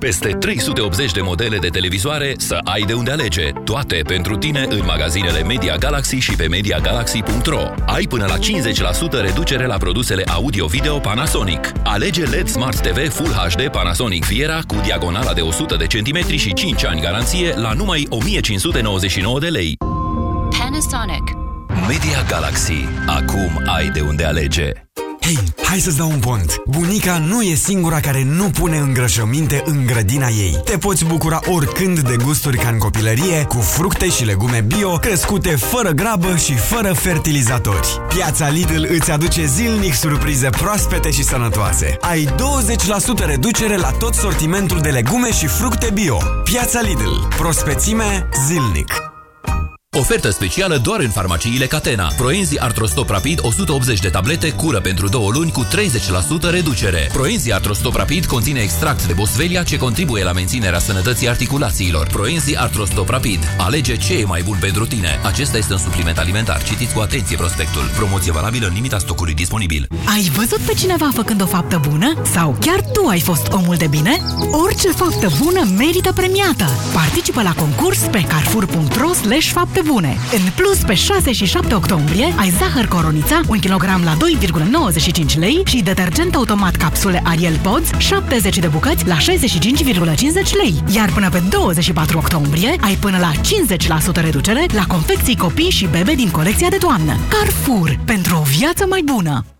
peste 380 de modele de televizoare să ai de unde alege. Toate pentru tine în magazinele Media Galaxy și pe MediaGalaxy.ro. Ai până la 50% reducere la produsele audio-video Panasonic. Alege LED Smart TV Full HD Panasonic Viera cu diagonala de 100 de centimetri și 5 ani garanție la numai 1599 de lei. Panasonic. Media Galaxy. Acum ai de unde alege. Hei, hai să-ți dau un pont. Bunica nu e singura care nu pune îngrășăminte în grădina ei. Te poți bucura oricând de gusturi ca în copilărie, cu fructe și legume bio, crescute fără grabă și fără fertilizatori. Piața Lidl îți aduce zilnic surprize proaspete și sănătoase. Ai 20% reducere la tot sortimentul de legume și fructe bio. Piața Lidl. Prospețime zilnic. Ofertă specială doar în farmaciile Catena. Proenzi Artrostop Rapid 180 de tablete, cură pentru două luni cu 30% reducere. Proenzi Artrostop Rapid conține extract de bosvelia ce contribuie la menținerea sănătății articulațiilor. Proenzi Artrostop Rapid. Alege ce e mai bun pentru tine. Acesta este un supliment alimentar. Citiți cu atenție prospectul. Promoție valabilă în limita stocului disponibil. Ai văzut pe cineva făcând o faptă bună? Sau chiar tu ai fost omul de bine? Orice faptă bună merită premiată. Participă la concurs pe carrefour.ro slash fapte bune. În plus, pe 6 și 7 octombrie ai zahăr coronița 1 kg la 2,95 lei și detergent automat capsule Ariel Pods 70 de bucăți la 65,50 lei. Iar până pe 24 octombrie ai până la 50% reducere la confecții copii și bebe din colecția de toamnă. Carrefour. Pentru o viață mai bună!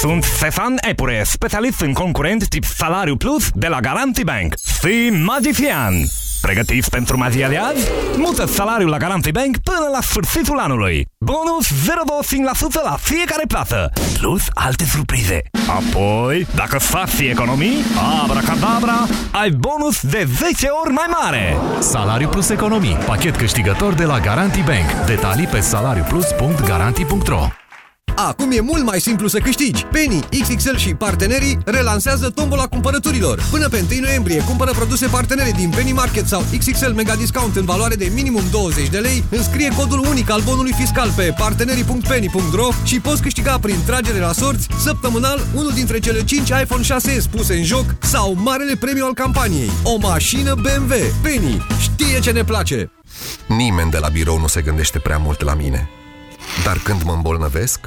Sunt Stefan Epure, specialist în concurent tip Salariu Plus de la Garanti Bank. Fii magician! Pregătiți pentru magia de azi? Mută salariul la Garanti Bank până la sfârșitul anului. Bonus 0,25% la fiecare plată, plus alte surprize. Apoi, dacă faci economii, abracadabra, ai bonus de 10 ori mai mare. Salariu plus economii. Pachet câștigător de la Garanti Bank. Detalii pe salariuplus.garanti.ro Acum e mult mai simplu să câștigi. Penny, XXL și partenerii relansează tombola cumpărăturilor. Până pe 1 noiembrie cumpără produse partenere din Penny Market sau XXL Mega Discount în valoare de minimum 20 de lei, înscrie codul unic al bonului fiscal pe partenerii.penny.ro și poți câștiga prin tragere la sorți săptămânal unul dintre cele 5 iPhone 6s puse în joc sau marele premiu al campaniei. O mașină BMW. Penny știe ce ne place. Nimeni de la birou nu se gândește prea mult la mine. Dar când mă îmbolnăvesc,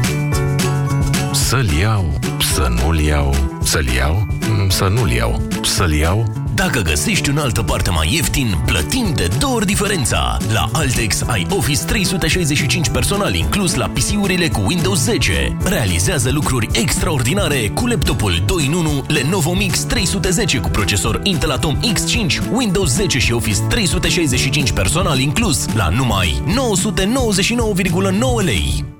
Să-l iau, să nu-l iau, să-l iau, să nu-l iau, să-l iau. Dacă găsești în altă parte mai ieftin, plătim de două ori diferența. La Altex ai Office 365 personal inclus la PC-urile cu Windows 10. Realizează lucruri extraordinare cu laptopul 2 in 1 Lenovo Mix 310 cu procesor Intel Atom X5, Windows 10 și Office 365 personal inclus la numai 999,9 lei.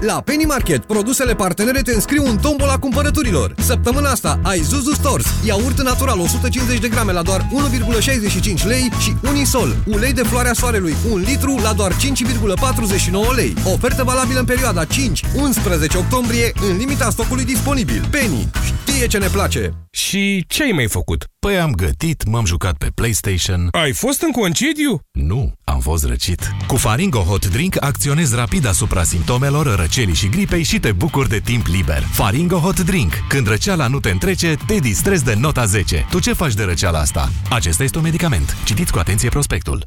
La Penny Market, produsele partenere te înscriu în tombola cumpărăturilor. Săptămâna asta ai Zuzu Stores, iaurt natural 150 de grame la doar 1,65 lei și Unisol, ulei de floarea soarelui 1 litru la doar 5,49 lei. Ofertă valabilă în perioada 5-11 octombrie în limita stocului disponibil. Penny știe ce ne place! Și ce ai mai făcut? Păi am gătit, m-am jucat pe PlayStation. Ai fost în concediu? Nu, am fost răcit. Cu Faringo Hot Drink acționezi rapid asupra simptomelor răcelii și gripei și te bucuri de timp liber. Faringo Hot Drink. Când răceala nu te întrece, te distrezi de nota 10. Tu ce faci de răceala asta? Acesta este un medicament. Citiți cu atenție prospectul.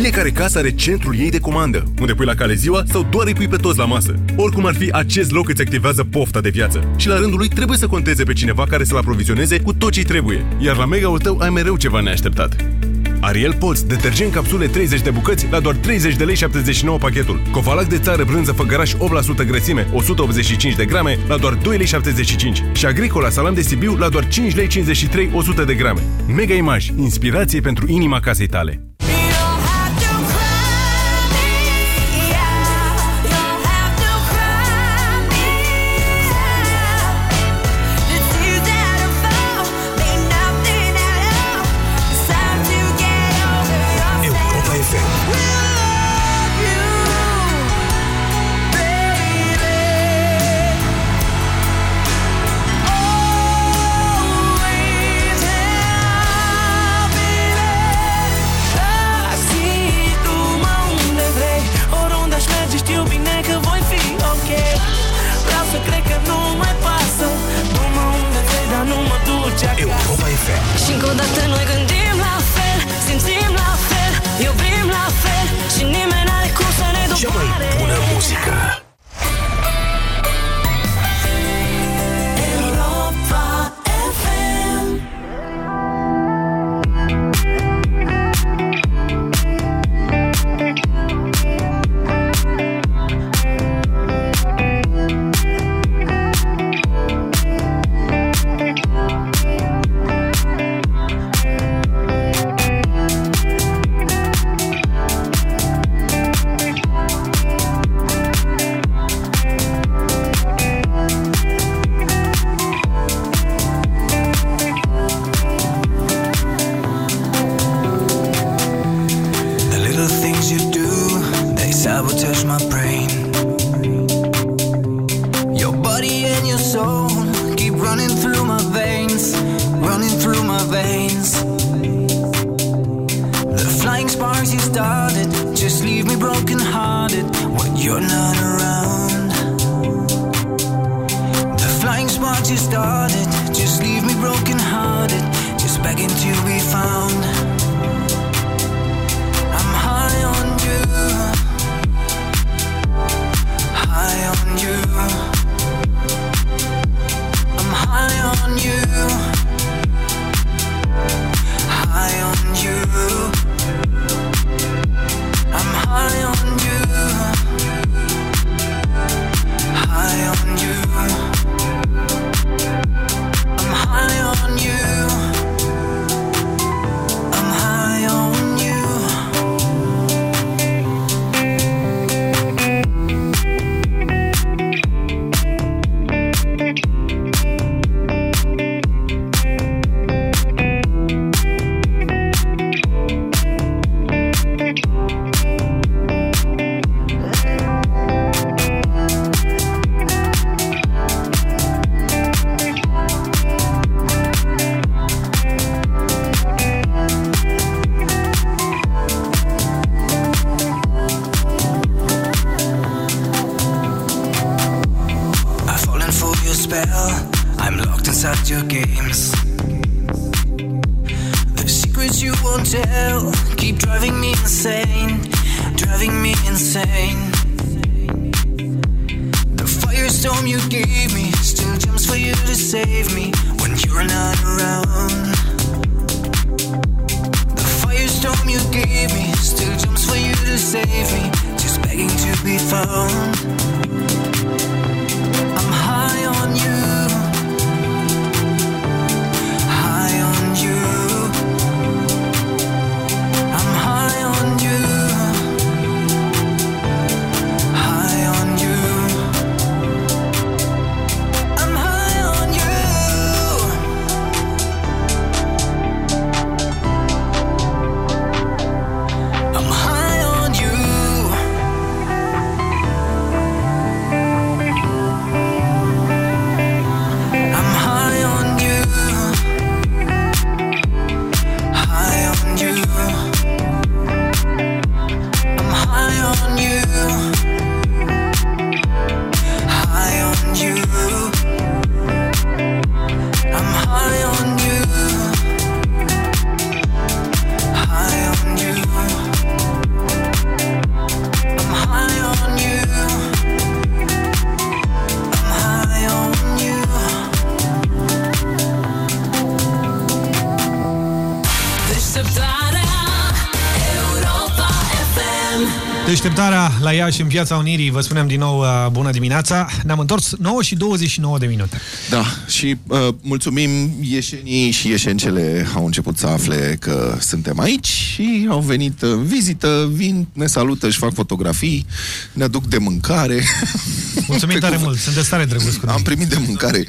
Fiecare casă are centrul ei de comandă, unde pui la cale ziua sau doar îi pui pe toți la masă. Oricum ar fi, acest loc îți activează pofta de viață. Și la rândul lui trebuie să conteze pe cineva care să-l aprovizioneze cu tot ce trebuie. Iar la mega-ul tău ai mereu ceva neașteptat. Ariel Poți, detergent capsule 30 de bucăți la doar 30 de lei 79 pachetul. Cofalac de țară brânză făgăraș 8% grăsime 185 de grame la doar 2 lei 75. Și Agricola salam de Sibiu la doar 5 lei 53 100 de grame. Mega Image, inspirație pentru inima casei tale. Deșteptarea la Iași în Piața Unirii, vă spunem din nou uh, bună dimineața. Ne-am întors 9 și 29 de minute. Da, și uh, mulțumim ieșenii și ieșencele au început să afle că suntem aici și au venit în vizită, vin, ne salută, își fac fotografii, ne aduc de mâncare. Mulțumim Pe tare cuvânt. mult, sunt de stare drăguț cu Am noi. primit de mâncare.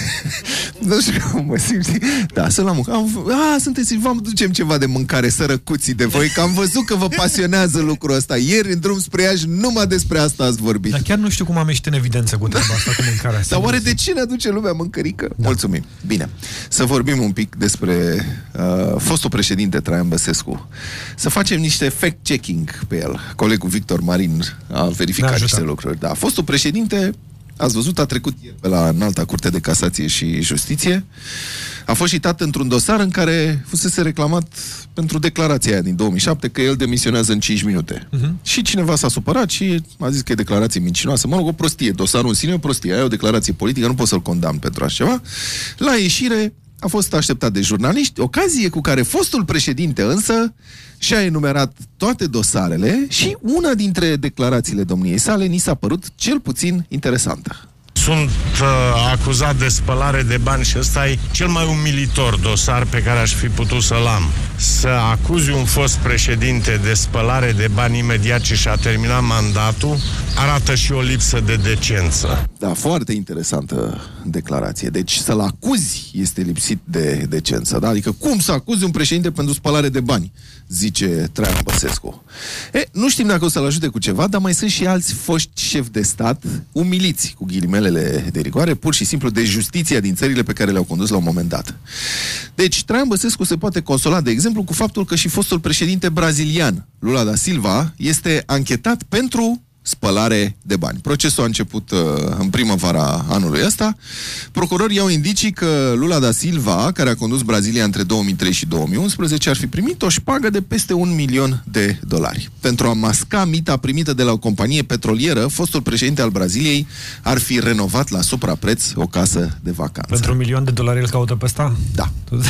nu știu cum mă simt. știi? Da, să la muncă. Am, a, sunteți, vă ducem ceva de mâncare, sărăcuții de voi, că am văzut că vă pasionează lucrul ăsta. Ieri, în drum spre Iași, numai despre asta ați vorbit. Dar chiar nu știu cum am ieșit în evidență cu treaba asta cu mâncarea. Dar oare de ce ne aduce lumea mâncărică? Da. Mulțumim. Bine. Să vorbim un pic despre uh, fostul președinte Traian Băsescu. Să facem niște fact-checking pe el. Colegul Victor Marin a Ne verificat ajută. niște lucruri. Da. Fostul președinte, ați văzut, a trecut ieri pe la Înalta Curte de Casație și Justiție. A fost citat într-un dosar în care fusese reclamat pentru declarația aia din 2007 că el demisionează în 5 minute. Mhm. Și cineva s-a supărat și a zis că e declarație mincinoasă. Mă rog, o prostie. Dosarul în sine e o prostie. Aia e o declarație politică, nu pot să-l condamn pentru așa ceva. La ieșire a fost așteptat de jurnaliști, ocazie cu care fostul președinte însă și-a enumerat toate dosarele și una dintre declarațiile domniei sale ni s-a părut cel puțin interesantă. Sunt uh, acuzat de spălare de bani și ăsta e cel mai umilitor dosar pe care aș fi putut să-l am. Să acuzi un fost președinte de spălare de bani imediat ce și-a terminat mandatul arată și o lipsă de decență. Da, foarte interesantă declarație. Deci să-l acuzi este lipsit de decență, da? Adică cum să acuzi un președinte pentru spălare de bani, zice Traian Băsescu. E, nu știm dacă o să-l ajute cu ceva, dar mai sunt și alți foști șefi de stat umiliți, cu ghilimelele de rigoare, pur și simplu de justiția din țările pe care le-au condus la un moment dat. Deci, Traian Băsescu se poate consola, de exemplu, cu faptul că și fostul președinte brazilian, Lula da Silva, este anchetat pentru spălare de bani. Procesul a început uh, în primăvara anului ăsta. Procurorii au indicii că Lula da Silva, care a condus Brazilia între 2003 și 2011, ar fi primit o șpagă de peste un milion de dolari. Pentru a masca mita primită de la o companie petrolieră, fostul președinte al Braziliei ar fi renovat la suprapreț o casă de vacanță. Pentru un milion de dolari îl caută pe ăsta? Da.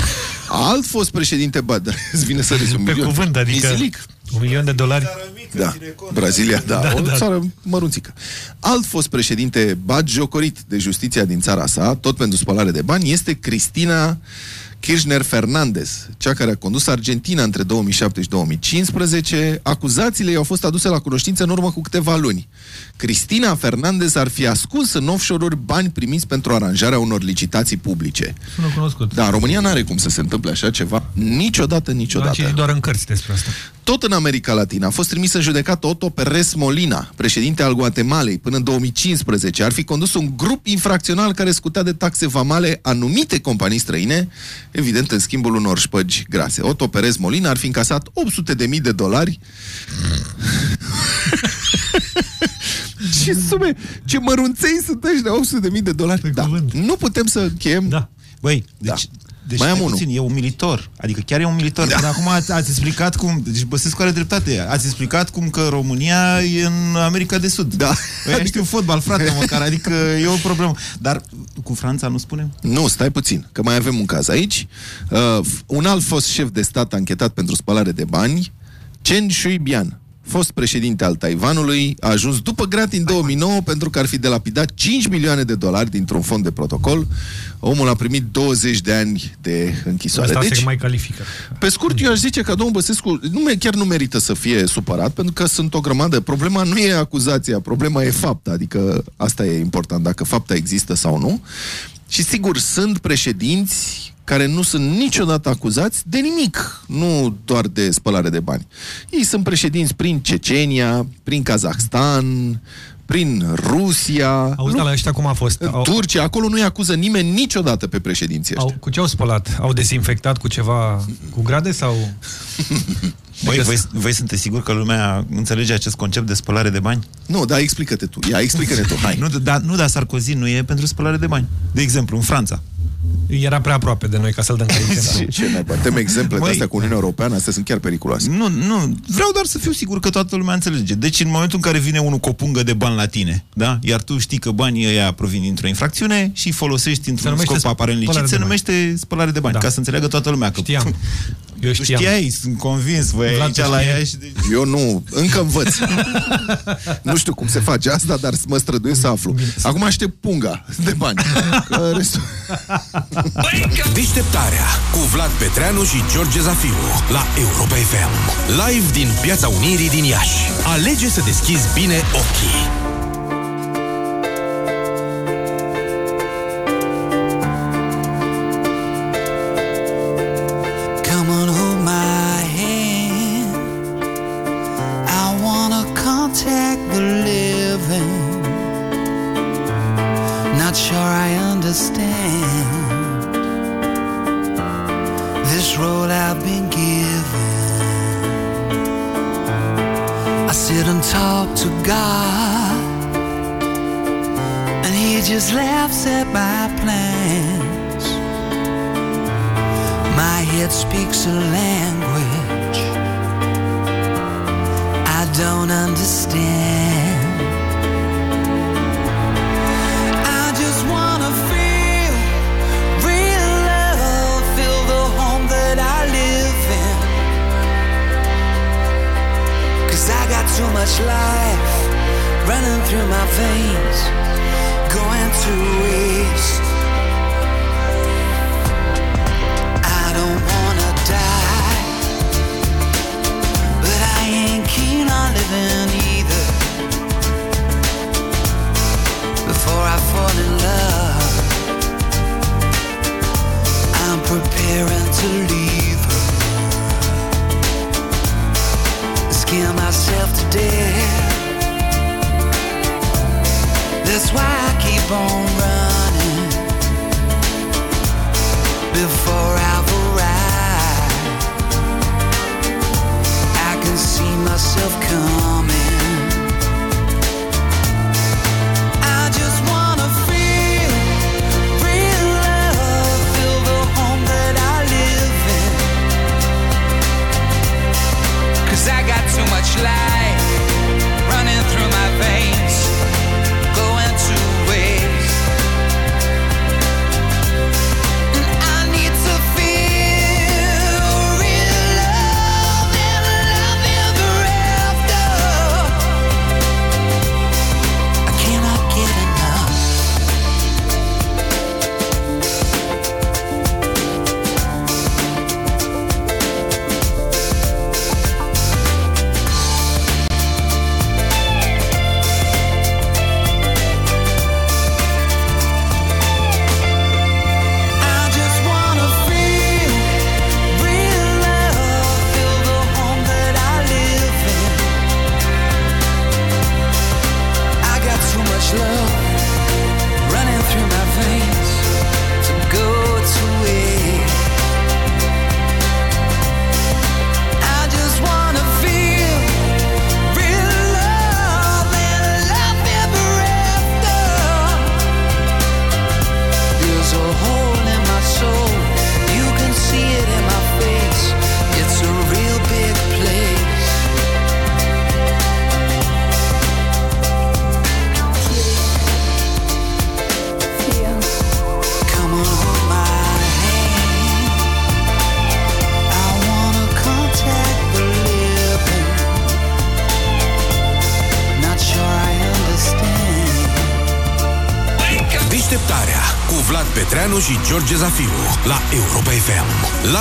Alt fost președinte, bă, dar îți vine să râzi un Pe milion. cuvânt, adică Mizilic. Un milion de dolari. Da, Brazilia, da, Da, da, o da. țară mărunțică. Alt fost președinte batjocorit de justiția din țara sa, tot pentru spălare de bani, este Cristina Kirchner Fernandez, cea care a condus Argentina între 2007 și 2015. Acuzațiile i-au fost aduse la cunoștință în urmă cu câteva luni. Cristina Fernandez ar fi ascuns în offshore-uri bani primiți pentru aranjarea unor licitații publice. Sună cunoscut. Da, în România n-are cum să se întâmple așa ceva niciodată, Am niciodată. citit doar în cărți despre asta. Tot în America Latina a fost trimis în judecată Otto Perez Molina, președinte al Guatemalei, până în 2015. Ar fi condus un grup infracțional care scutea de taxe vamale anumite companii străine, evident în schimbul unor șpăgi grase. Otto Perez Molina ar fi încasat 800.000 de dolari. ce sume, ce mărunței sunt ăștia, 800.000 de dolari. Da. Nu putem să încheiem. Da. Băi, deci, deci Mai am stai unul. puțin, e umilitor. Adică chiar e umilitor. Da. Dar acum ați, ați explicat cum... Deci Băsescu are dreptate. Ați explicat cum că România e în America de Sud. Da. Ăia știu fotbal, frate, măcar. Adică e o problemă. Dar cu Franța nu spunem? Nu, stai puțin, că mai avem un caz aici. Uh, un alt fost șef de stat anchetat pentru spălare de bani, Chen Shui-bian, fost președinte al Taiwanului, a ajuns după gratii în 2009 pentru că ar fi delapidat 5 milioane de dolari dintr-un fond de protocol. Omul a primit 20 de ani de închisoare. Asta Deci, se mai califică. pe scurt, eu aș zice că domnul Băsescu nu, me- chiar nu merită să fie supărat, pentru că sunt o grămadă. Problema nu e acuzația, problema e fapta, adică asta e important, dacă fapta există sau nu. Și sigur, sunt președinți care nu sunt niciodată acuzați de nimic, nu doar de spălare de bani. Ei sunt președinți prin Cecenia, prin Kazahstan, prin Rusia, Auzi, dar la ăștia cum a fost? în Turcia, acolo nu-i acuză nimeni niciodată pe președinții ăștia. Au, cu ce au spălat? Au dezinfectat cu ceva cu grade sau... Băi, Adică voi, voi sunteți siguri că lumea înțelege acest concept de spălare de bani? Nu, dar explică-te tu. Ia, explică-ne tu, hai. Nu, dar, nu, dar Sarkozy nu e pentru spălare de bani. De exemplu, în Franța. Era prea aproape de noi ca să-l dăm ca exemplu. Ce naiba? Tem exemple de Măi. astea cu Uniunea Europeană, astea sunt chiar periculoase. Nu, nu, vreau doar să fiu sigur că toată lumea înțelege. Deci în momentul în care vine unul cu o pungă de bani la tine, da? Iar tu știi că banii ăia provin dintr-o infracțiune și îi folosești într-un numește scop aparent licit, spălare se de bani. numește spălare de bani, Da. ca să înțeleagă toată lumea. Că, Știam. Eu Tu știam. știai, sunt convins, voi Vlad, aici tu la știai? ea și de... Eu nu, încă învăț. nu știu cum se face asta, dar mă străduiesc să aflu. Acum aștept punga de bani. Că restul... Deșteptarea cu Vlad Petreanu și George Zafiu la Europa FM. Live din Piața Unirii din Iași. Alege să deschizi bine ochii.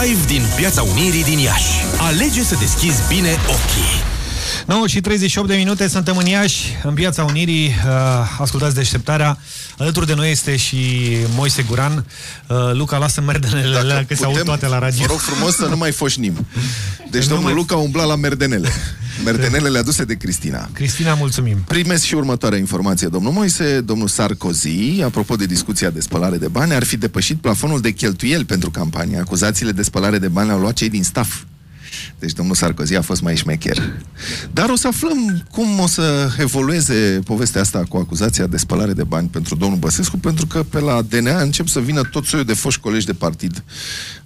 Live din Piața Unirii din Iași. Alege să deschizi bine ochii. 9 și 38 de minute, suntem în Iași, în Piața Unirii, uh, ascultați deșteptarea. Alături de noi este și Moise Guran. Uh, Luca, lasă merdenele alea, că se aud toate la radio. Vă rog frumos să nu mai foșnim. Deci Nu domnul mai- Luca umbla la merdenele. Merdenelele aduse de Cristina. Cristina, mulțumim. Primesc și următoarea informație, domnul Moise. Domnul Sarkozy, apropo de discuția de spălare de bani, ar fi depășit plafonul de cheltuieli pentru campanie. Acuzațiile de spălare de bani au luat cei din staff. Deci domnul Sarkozy a fost mai șmecher. Dar o să aflăm cum o să evolueze povestea asta cu acuzația de spălare de bani pentru domnul Băsescu, pentru că pe la DNA încep să vină tot soiul de foști colegi de partid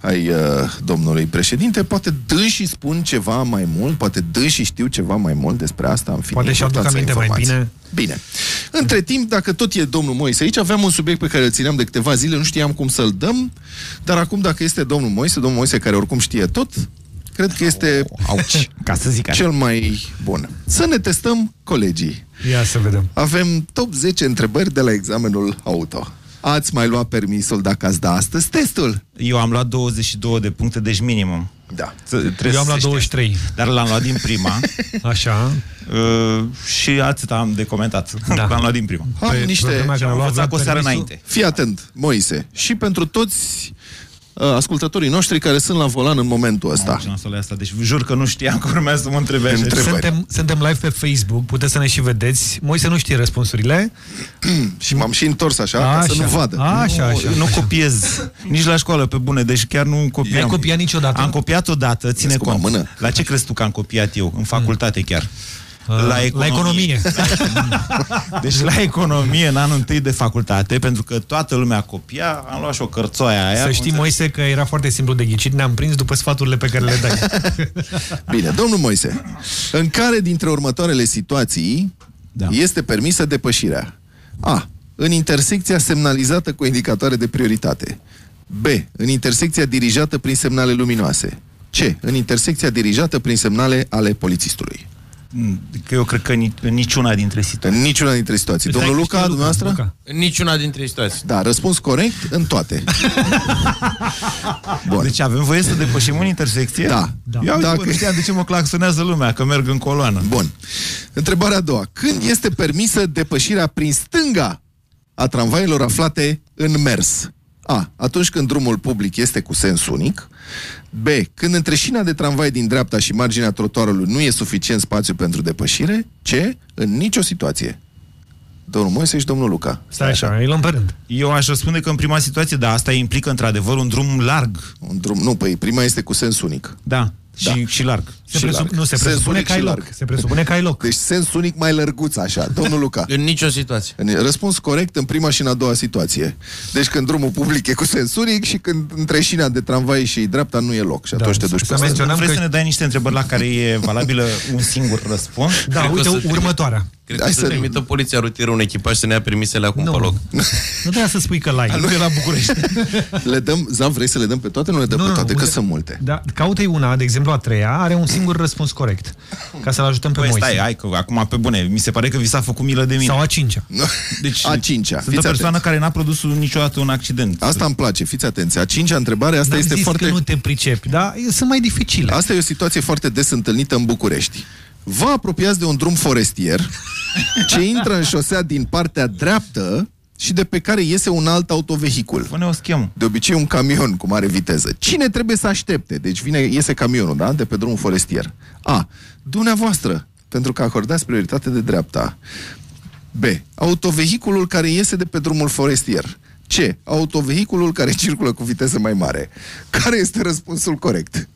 ai uh, domnului președinte. Poate dânsii spun ceva mai mult, poate dânsii știu ceva mai mult despre asta. În fine, Poate și-aduc importanța aminte mai informației. bine. Bine. Între timp, dacă tot e domnul Moise aici, aveam un subiect pe care îl țineam de câteva zile, nu știam cum să-l dăm, dar acum dacă este domnul Moise, domnul Moise care oricum știe tot, cred că este Auci, ca să zic așa. cel mai bun. Să ne testăm colegii. Ia să vedem. Avem top 10 întrebări de la examenul auto. Ați mai luat permisul dacă ați da astăzi testul? Eu am luat 22 de puncte, deci minimum. Da. Eu am luat 23. Dar l-am luat din prima. Așa. Uh, și atât am de comentat. Da. L-am luat din prima. Am niște... Și am învățat cu o seară înainte. Fii atent, Moise. Și pentru toți uh, ascultătorii noștri care sunt la volan în momentul ăsta. Mamă, asta. Deci jur că nu știam că urmează să mă întrebe așa. Suntem, suntem live pe Facebook, puteți să ne și vedeți. Moise nu știe răspunsurile. și m-am și întors așa, ca să nu vadă. Așa, nu, așa. Nu copiez nici la școală, pe bune, deci chiar nu copiam. N-ai copiat niciodată? Am copiat odată, ține Vezi cum am cont. mână? La ce crezi tu că am copiat eu? În facultate chiar. La economie. Deci la economie, în anul întâi de facultate, pentru că toată lumea copia, am luat și o cărțoaie aia. Să știi, Moise, că era foarte simplu de ghicit, ne-am prins după sfaturile pe care le dai. Bine, domnul Moise, în care dintre următoarele situații da. este permisă depășirea? A. În intersecția semnalizată cu indicatoare de prioritate. B. În intersecția dirijată prin semnale luminoase. C. În intersecția dirijată prin semnale ale polițistului. Că eu cred că nici, în niciuna dintre situații. În niciuna dintre situații. Domnul Luca, dumneavoastră? Luca. În niciuna dintre situații. Da, răspuns corect în toate. Bun. Deci avem voie să depășim în intersecție? Da. da. Eu Dacă... nu știam de ce mă claxonează lumea, că merg în coloană. Bun. Întrebarea a doua. Când este permisă depășirea prin stânga a tramvailor aflate în mers? A. Atunci când drumul public este cu sens unic. B. Când între șina de tramvai din dreapta și marginea trotuarului nu e suficient spațiu pentru depășire. C. În nicio situație. Domnul Moise și domnul Luca. Stai așa, îi luăm pe rând. Eu aș răspunde că în prima situație, da, asta implică într-adevăr un drum larg. Un drum, nu, păi prima este cu sens unic. Da, Da. și, și larg. Se Și presup- larg. nu, se Sens presupune unic că ai și loc. larg. Se presupune că ai loc. Deci sens unic mai lărguț, așa. Domnul Luca. În nicio situație. Răspuns corect în prima și în a doua situație. Deci când drumul public e cu sens unic și când între șina de tramvai și dreapta nu e loc. Și atunci te duci pe stradă. Nu vreți să ne dai niște întrebări la care e valabilă un singur răspuns? Da, Cred că uite, o să trimit- următoarea. Cred că să trimită poliția rutieră un echipaj să ne ia permisele acum pe loc. Nu trebuia să spui că l-ai. Nu e la București. Le dăm, Zam, vrei să le dăm pe toate? Nu le dăm Nu, pe nu, toate, uite. că sunt multe. Da, caută una, de exemplu a treia, are un singur răspuns corect. Ca să-l ajutăm pe Păi Moise. stai, hai că acum pe bune, mi se pare că vi s-a făcut milă de mine. Sau a cincea. Deci, A cincea, Sunt fiți o persoană atenți. care n-a produs niciodată un accident. Asta îmi place, fiți atenți. A cincea întrebare, asta N-am este zis foarte... că nu te pricepi, dar sunt mai dificile. Asta e o situație foarte des întâlnită în București. Vă apropiați de un drum forestier ce intră în șosea din partea dreaptă și de pe care iese un alt autovehicul. Pune o schemă. De obicei un camion cu mare viteză. Cine trebuie să aștepte? Deci vine, iese camionul, da? De pe drumul forestier. A. Dumneavoastră, pentru că acordați prioritate de dreapta. B. Autovehiculul care iese de pe drumul forestier. C. Autovehiculul care circulă cu viteză mai mare. Care este răspunsul corect?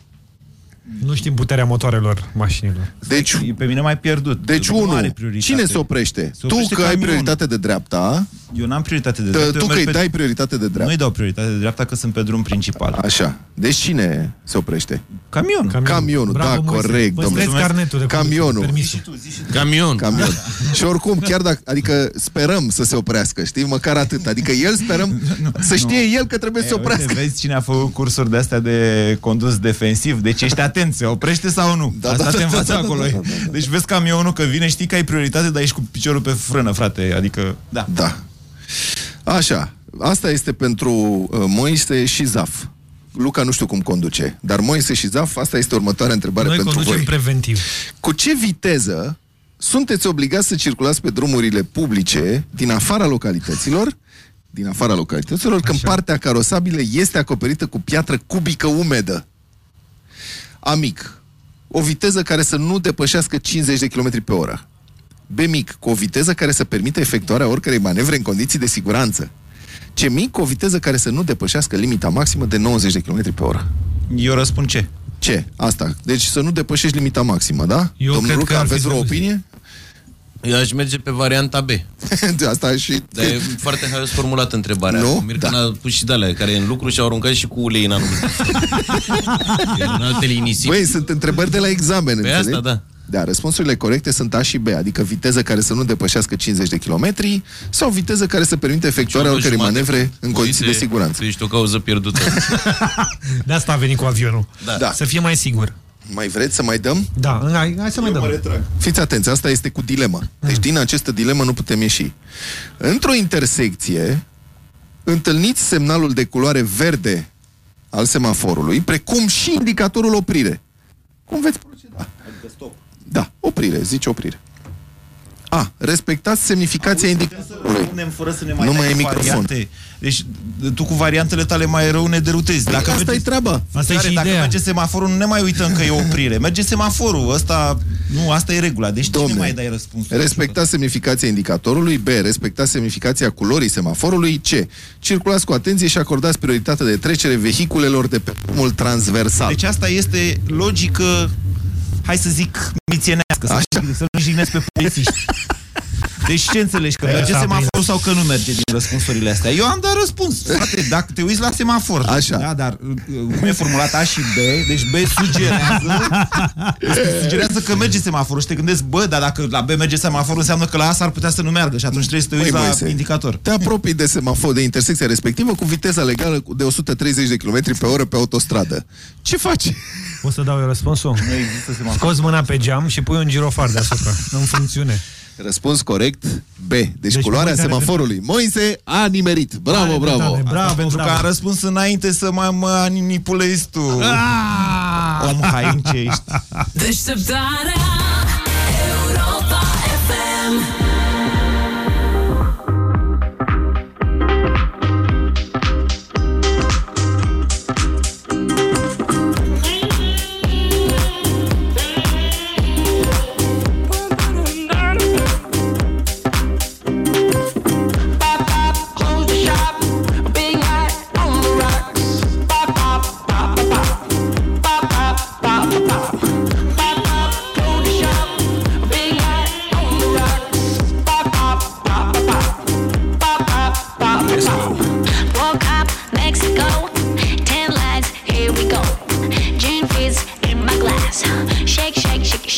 Nu știm puterea motoarelor mașinilor. Deci, pe mine mai pierdut. Deci, Nu unu, are prioritate. cine se oprește? Se oprește tu că ai camionul. prioritate de dreapta. Eu n-am prioritate de Dă- dreapta. tu eu că merg îi dai prioritate de dreapta. Nu-i dau prioritate de dreapta că sunt pe drum principal. Așa. Deci cine se oprește? Camion. Camionul, Camionul da, Bravo, Moise. corect. Păstrezi domnule. carnetul de conducere, Camionul. permisul. Camion. Camion. și oricum, chiar dacă, adică sperăm să se oprească, știi, măcar atât. Adică el sperăm să știe el că trebuie să se E, uite, oprească. vezi cine a făcut cursuri de astea de condus defensiv. Deci ești atent, se oprește sau nu. Da, Asta da, te da, învață da, da, acolo. da, da, da. Deci vezi camionul că vine, știi că ai prioritate, dar ești cu piciorul pe frână, frate. Adică, da. Da. Așa. Asta este pentru uh, Moise și Zaf. Luca nu știu cum conduce, dar Moise și Zaf, asta este următoarea întrebare Noi pentru conducem voi. preventiv. Cu ce viteză sunteți obligați să circulați pe drumurile publice din afara localităților, din afara localităților, când partea carosabilă este acoperită cu piatră cubică umedă? Amic, o viteză care să nu depășească 50 de km pe oră. B mic, cu o viteză care să permită efectuarea oricărei manevre în condiții de siguranță. C mic, cu o viteză care să nu depășească limita maximă de 90 de km pe oră. Eu răspund ce? Ce? Asta. Deci să nu depășești limita maximă, da? Eu Domnul cred Luca, că ar fi aveți vreo să- opinie? Eu aș merge pe varianta B. Asta și... Dar e foarte haios formulat întrebarea. Nu? Mircea da. a pus și de alea, care e în lucru și au aruncat și cu ulei în anumite. E în altele nisip. Băi, sunt întrebări de la examen, Pe înțelegi? asta, da. Da, răspunsurile corecte sunt A și B, adică viteză care să nu depășească 50 de km sau viteză care să permite efectuarea Și o oricărei jumate. manevre în condiții de Moise, siguranță. Tu ești o cauză pierdută. De asta a venit cu avionul. Da. Da. Să fie mai sigur. Mai vreți să mai dăm? Da, hai, hai să mai dăm. Fiți atenți, asta este cu dilemă. Deci din această dilemă nu putem ieși. Într-o intersecție, întâlniți semnalul de culoare verde al semaforului, precum și indicatorul oprire. Cum veți proceda? Da, oprire, zice oprire. A. Respectați semnificația indicatorului. Punem fără să ne mai Nu dai mai e microfon. variante. Deci tu cu variantele tale mai rău ne derutezi. Dacă Asta merge- e treaba. Asta e Care, și dacă ideea. merge semaforul, nu ne mai uităm că e oprire. Merge semaforul. Ăsta, nu, asta e regula. Deci Domne, cine mai dai răspunsul? Respectați semnificația indicatorului. B. Respectați semnificația culorii semaforului. C. Circulați cu atenție și acordați prioritate de trecere vehiculelor de pe drumul transversal. Deci asta este logică, hai să zic, mițienească, să, Așa. să nu jignesc pe polițiști. Deci ce înțelegi? Că merge Așa, semaforul sau că nu merge din răspunsurile astea? Eu am dat răspuns. Frate, dacă te uiți la semafor. Așa. Da, dar uh, cum e formulat A și B, deci B sugerează, sugerează că merge semaforul și te gândești, bă, dar dacă la B merge semaforul, înseamnă că la A s-ar putea să nu meargă și atunci trebuie să te uiți Băi, la Moise, indicator. Te apropii de semafor, de intersecția respectivă cu viteza legală cu- de 130 de km pe oră pe autostradă. Ce faci? O să dau eu răspunsul? Nu există semafor. Scoți mâna pe geam și pui un girofar deasupra, în funcțiune. Răspuns corect B. Deci, Deci culoarea Moise are semaforului. Moise a nimerit. Bravo, Are bravo. dreptate, Bravo, Pentru bravo. că am răspuns înainte să mă, mă manipulezi tu. Ah! Om hain ce ești. Deșteptarea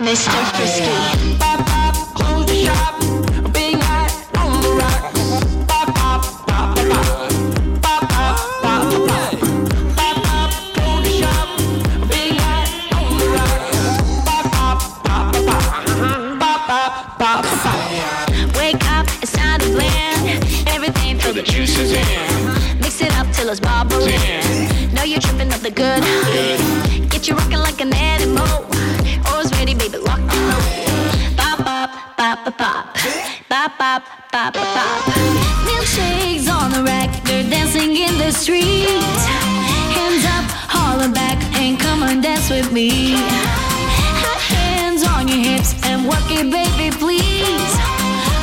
Mr. Frisky. Pop, pop, close the shop. Big night on the rocks. Pop, pop, pop, pop. The juices in. Mix it up till it's bubbling. Know you're tripping up the good. Get you rocking like an animal Always ready, baby, lock and load. Pop, pop, pop, pop, pop. Pop, pop, pop, pop, pop. Milkshakes on the rack, they're dancing in the street. Hands up, holler back, and come on, dance with me. Hands on your hips and work it, baby, please.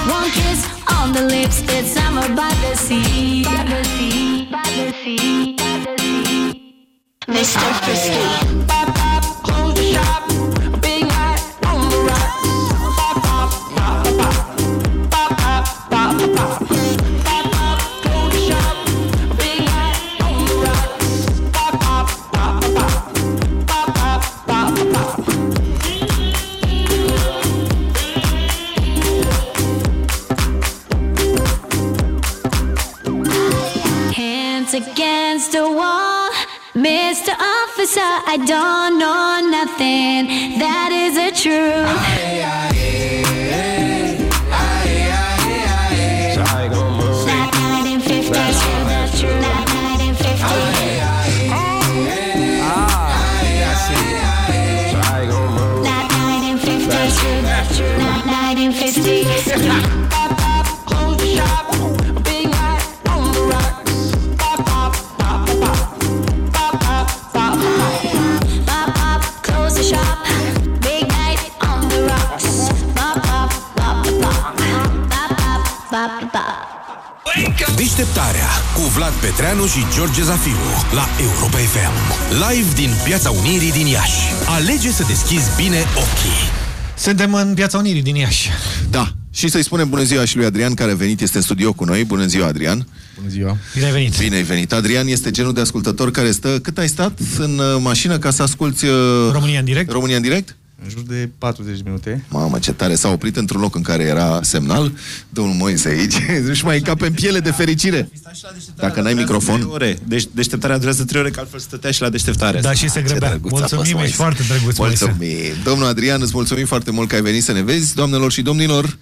One kiss on the lips, it's summer. By the sea, by the sea, by the sea. Mr. Frisky. Pop, pop, close the shop. The wall. Mr. Officer, I don't know nothing. That is the truth. Deșteptarea cu Vlad Petreanu și George Zafiu la Europa FM. Live din Piața Unirii din Iași. Alege să deschizi bine ochii. Suntem în Piața Unirii din Iași. Da. Și să-i spunem bună ziua și lui Adrian, care a venit, este în studio cu noi. Bună ziua, Adrian. Bună ziua. Bine ai venit. Bine ai venit. Adrian este genul de ascultător care stă... Cât ai stat în uh, mașină ca să asculti... Uh, România în direct? România în direct? În jur de 40 minute. Mamă, ce tare. S-a oprit într-un loc în care era semnal. Domnul Moise aici. Își mai încape în piele de fericire. Dacă n-ai microfon... Ore. Deci deșteptarea durează 3 ore, că altfel stătea și la deșteptare. Da, și se grăbea. Mulțumim, ești foarte drăguț, Moise. Mulțumim. Domnul Adrian, îți mulțumim foarte mult că ai venit să ne vezi. Doamnelor și domnilor,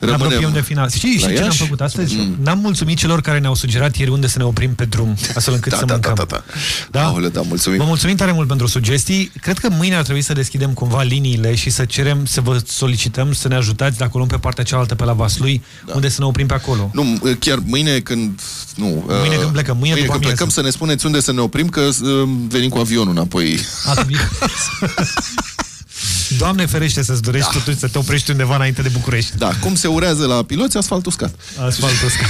Ne apropiem de final. Știi, știi la ce ne-am Iași? făcut astăzi? Mm. N-am mulțumit celor care ne-au sugerat ieri unde să ne oprim pe drum, astfel încât Da, să da, mâncăm. da, da, da. Aoleu, da, mulțumim. Vă mulțumim tare mult pentru sugestii. Cred că mâine ar trebui să deschidem cumva liniile și să cerem, să vă solicităm să ne ajutați dacă o luăm pe partea cealaltă pe la Vaslui, da. unde să ne oprim pe acolo. Nu, chiar mâine când... Nu, Mâine uh, când plecăm, mâine mâine după când amiază. plecăm să ne spuneți unde să ne oprim, că uh, venim cu avionul înapoi. A, Doamne ferește să-ți dorești da. totuși să te oprești undeva înainte de București. Da, cum se urează la piloți, asfalt uscat. Asfalt uscat.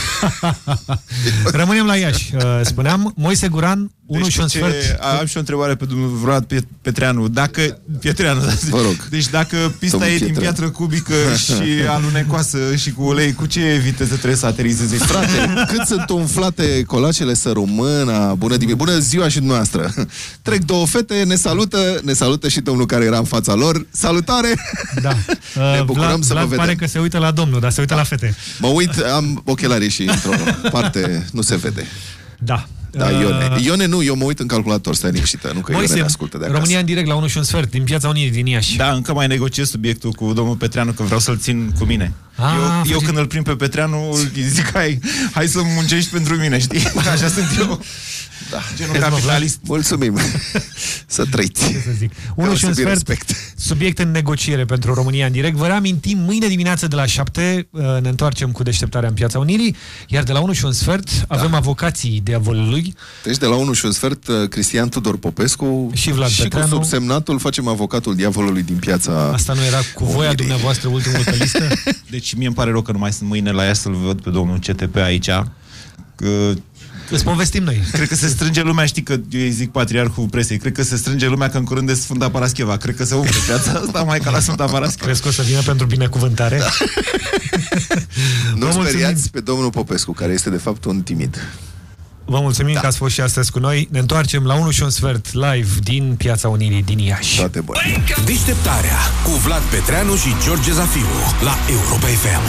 Rămânem la Iași. Uh, Spuneam, Moise Guran, 1 Deci și un ce- sfert. Am și o întrebare pe domnul Vlad Pie- Petreanu. Dacă... Pietreanu, da, Vă rog. Deci dacă pista Domnul e din Pietreanu. piatră cubică și alunecoasă și cu ulei, cu ce viteză trebuie să aterizeze? Frate, cât sunt umflate colacele să română, bună dimineața, bună ziua și dumneavoastră. Trec două fete, ne salută, ne salută și domnul care era în fața lor. Salutare! Da. Ne bucurăm Vlad, să vă Vlad vedem. pare că se uită la domnul, dar se uită la fete. Mă uit, am ochelarii și într-o parte nu se vede. Da. Da, Uh, Ione. Ione nu, eu mă uit în calculator, stai liniștită, nu că Ione Moise, ne ascultă de acasă. România în direct la 1 și un sfert, din Piața Unirii din Iași. Da, încă mai negociez subiectul cu domnul Petreanu, că vreau să-l țin cu mine. Ah, eu, eu când îl prind pe Petreanu, îi zic, hai, hai să muncești pentru mine, știi? Așa sunt eu. Da, genul capitalist. Mulțumim. să trăiți. Ce să zic. Unul și un sfert, respect. subiect în negociere pentru România în direct. Vă reamintim, mâine dimineață de la 7 uh, ne întoarcem cu deșteptarea în Piața Unirii, iar de la 1 și un sfert Da. avem avocații diavolului. Deci de la 1 și un sfert, uh, Cristian Tudor Popescu Și Vlad și Petreanu. cu subsemnatul facem avocatul diavolului din piața Asta nu era cu voia dumneavoastră ultimul pe listă? Deci mie îmi pare rău că nu mai sunt mâine la ea să-l văd pe domnul CTP aici. Că Îți povestim noi. Cred că se strânge lumea, știi că eu îi zic patriarhul presei, cred că se strânge lumea că în curând de Sfânta Parascheva. Cred că se umple piața asta mai ca la Sfânta Parascheva. Crezi că o să vină pentru binecuvântare? Da. Nu Vă mulțumim. speriați pe domnul Popescu, care este de fapt un timid. Vă mulțumim da. că ați fost și astăzi cu noi. Ne întoarcem la 1 și un sfert live din Piața Unirii din Iași. Toate bune. Deșteptarea cu Vlad Petreanu și George Zafiu la Europa FM.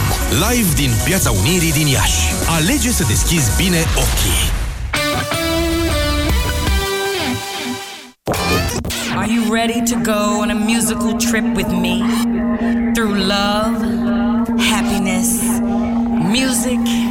Live din Piața Unirii din Iași. Alege să deschizi bine ochii. Are you ready to go on a musical trip with me? Through love, happiness, music,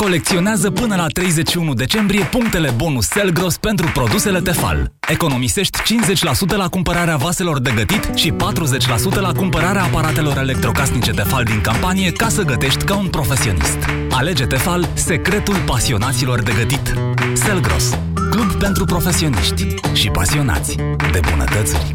Colecționează până la 31 decembrie punctele bonus Selgros pentru produsele Tefal. Economisești 50% la cumpărarea vaselor de gătit și 40% la cumpărarea aparatelor electrocasnice Tefal din campanie ca să gătești ca un profesionist. Alege Tefal, secretul pasionaților de gătit. Selgros, club pentru profesioniști și pasionați de bunătățuri.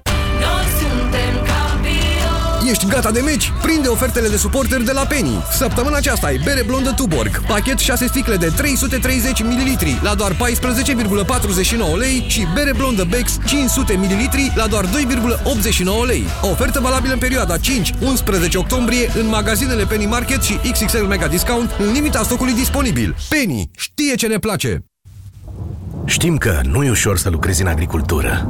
Noi suntem campioni. Ești gata de meci? Prinde ofertele de suporteri de la Penny. Săptămâna aceasta ai bere blondă Tuborg, pachet 6 sticle de 330 ml la doar 14,49 lei și bere blondă Bex 500 ml la doar 2,89 lei. Ofertă valabilă în perioada 5-11 octombrie în magazinele Penny Market și XXL Mega Discount în limita stocului disponibil. Penny știe ce ne place! Știm că nu e ușor să lucrezi în agricultură.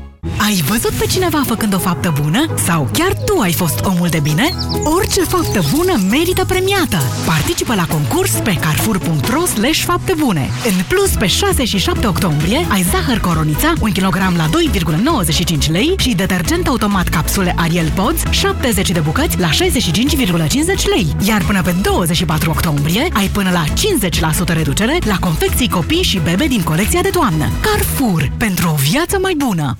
Ai văzut pe cineva făcând o faptă bună? Sau chiar tu ai fost omul de bine? Orice faptă bună merită premiată! Participă la concurs pe carrefour.ro slash fapte bune. În plus, pe 6 și 7 octombrie ai zahăr coronița 1 kg la 2,95 lei și detergent automat capsule Ariel Pods 70 de bucăți la 65,50 lei. Iar până pe 24 octombrie ai până la 50% reducere la confecții copii și bebe din colecția de toamnă. Carrefour. Pentru o viață mai bună!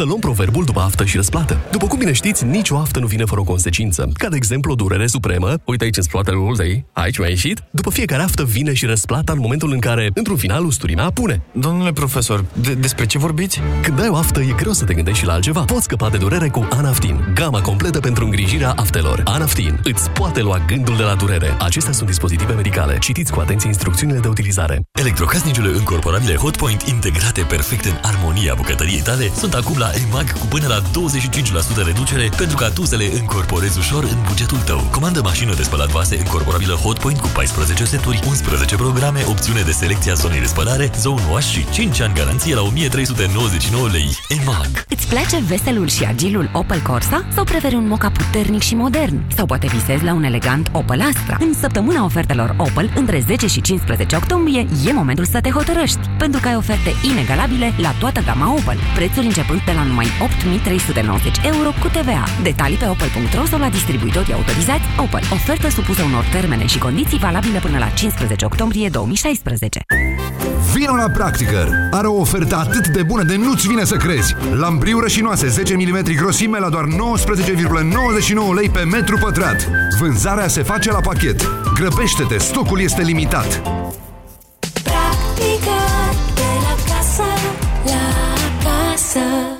Să luăm proverbul după aftă și răsplată. După cum bine știți, nicio aftă nu vine fără o consecință. Ca de exemplu o durere supremă, uite aici în spatele ultei, aici mi-a ieșit. După fiecare aftă vine și răsplata în momentul în care, într-un final, usturimea apune. Domnule profesor, de- despre ce vorbiți? Când ai o aftă, e greu să te gândești și la altceva. Poți scăpa de durere cu Anaftin, gama completă pentru îngrijirea aftelor. Anaftin îți poate lua gândul de la durere. Acestea sunt dispozitive medicale. Citiți cu atenție instrucțiunile de utilizare. Electrocasnicele încorporabile Hotpoint integrate perfect în armonia bucătăriei tale sunt acum la la EMAG cu până la 25% reducere pentru ca tu să le încorporezi ușor în bugetul tău. Comandă mașină de spălat vase încorporabilă Hotpoint cu 14 seturi, 11 programe, opțiune de selecție a zonei de spălare, zone wash și 5 ani garanție la 1399 lei. EMAG. Îți place veselul și agilul Opel Corsa? Sau preferi un moca puternic și modern? Sau poate visezi la un elegant Opel Astra? În săptămâna ofertelor Opel, între 10 și 15 octombrie, e momentul să te hotărăști, pentru că ai oferte inegalabile la toată gama Opel. Prețuri începând de la numai 8.390 euro cu TVA. Detalii pe opel.ro sau la distribuitorii autorizați Opel. Ofertă supusă unor termene și condiții valabile până la 15 octombrie 2016. Vino la Practicăr! Are o ofertă atât de bună de nu-ți vine să crezi. Lambriu rășinoase 10 mm grosime la doar 19,99 lei pe metru pătrat. Vânzarea se face la pachet. Grăbește-te, stocul este limitat. Practica de la casă la casă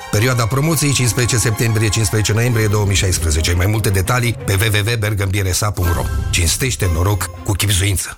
Perioada promoției 15 septembrie-15 noiembrie 2016. Mai multe detalii pe www.bergambiresa.ro Cinstește noroc cu chipzuință.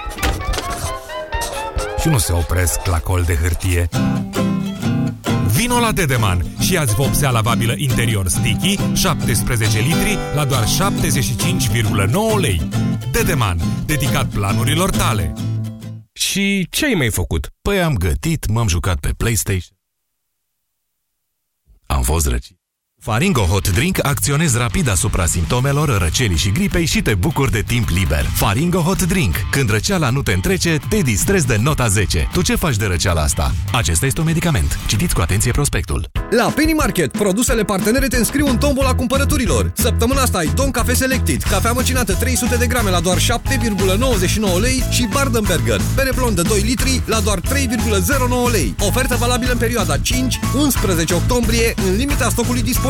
și nu se opresc la col de hârtie? Vino la Dedeman și ia-ți vopsea lavabilă interior sticky 17 litri la doar 75,9 lei. Dedeman, dedicat planurilor tale. Și ce ai mai făcut? Păi am gătit, m-am jucat pe PlayStation. Am fost răcit. Faringo Hot Drink acționezi rapid asupra simptomelor răcelii și gripei și te bucuri de timp liber. Faringo Hot Drink. Când răceala nu te întrece, te distrezi de nota 10. Tu ce faci de răceala asta? Acesta este un medicament. Citiți cu atenție prospectul. La Penny Market, produsele partenere te înscriu în tombola cumpărăturilor. Săptămâna asta ai Don Cafe Selected, cafea măcinată 300 de grame la doar 7,99 lei și Bardenberger, bere blondă 2 litri la doar 3,09 lei. Ofertă valabilă în perioada 5-11 octombrie, în limita stocului disponibil.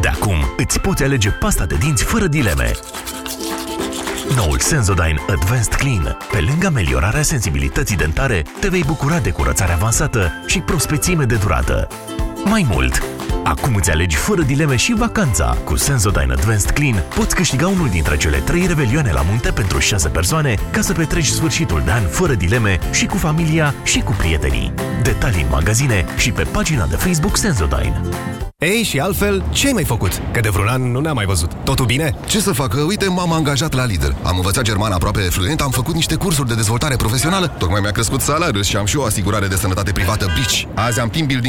De acum îți poți alege pasta de dinți fără dileme. Noul Sensodyne Advanced Clean. Pe lângă ameliorarea sensibilității dentare, te vei bucura de curățare avansată și prospețime de durată. Mai mult, acum îți alegi fără dileme și vacanța. Cu Sensodyne Advanced Clean poți câștiga unul dintre cele trei revelioane la munte pentru 6 persoane ca să petreci sfârșitul de an fără dileme și cu familia și cu prietenii. Detalii în magazine și pe pagina de Facebook Sensodyne. Ei, și altfel, ce ai mai făcut? Că de vreun an nu ne-am mai văzut. Totul bine? Ce să fac? Uite, m-am angajat la Lidl. Am învățat germană aproape fluent, am făcut niște cursuri de dezvoltare profesională, tocmai mi-a crescut salariul și am și o asigurare de sănătate privată Bici. Azi am team building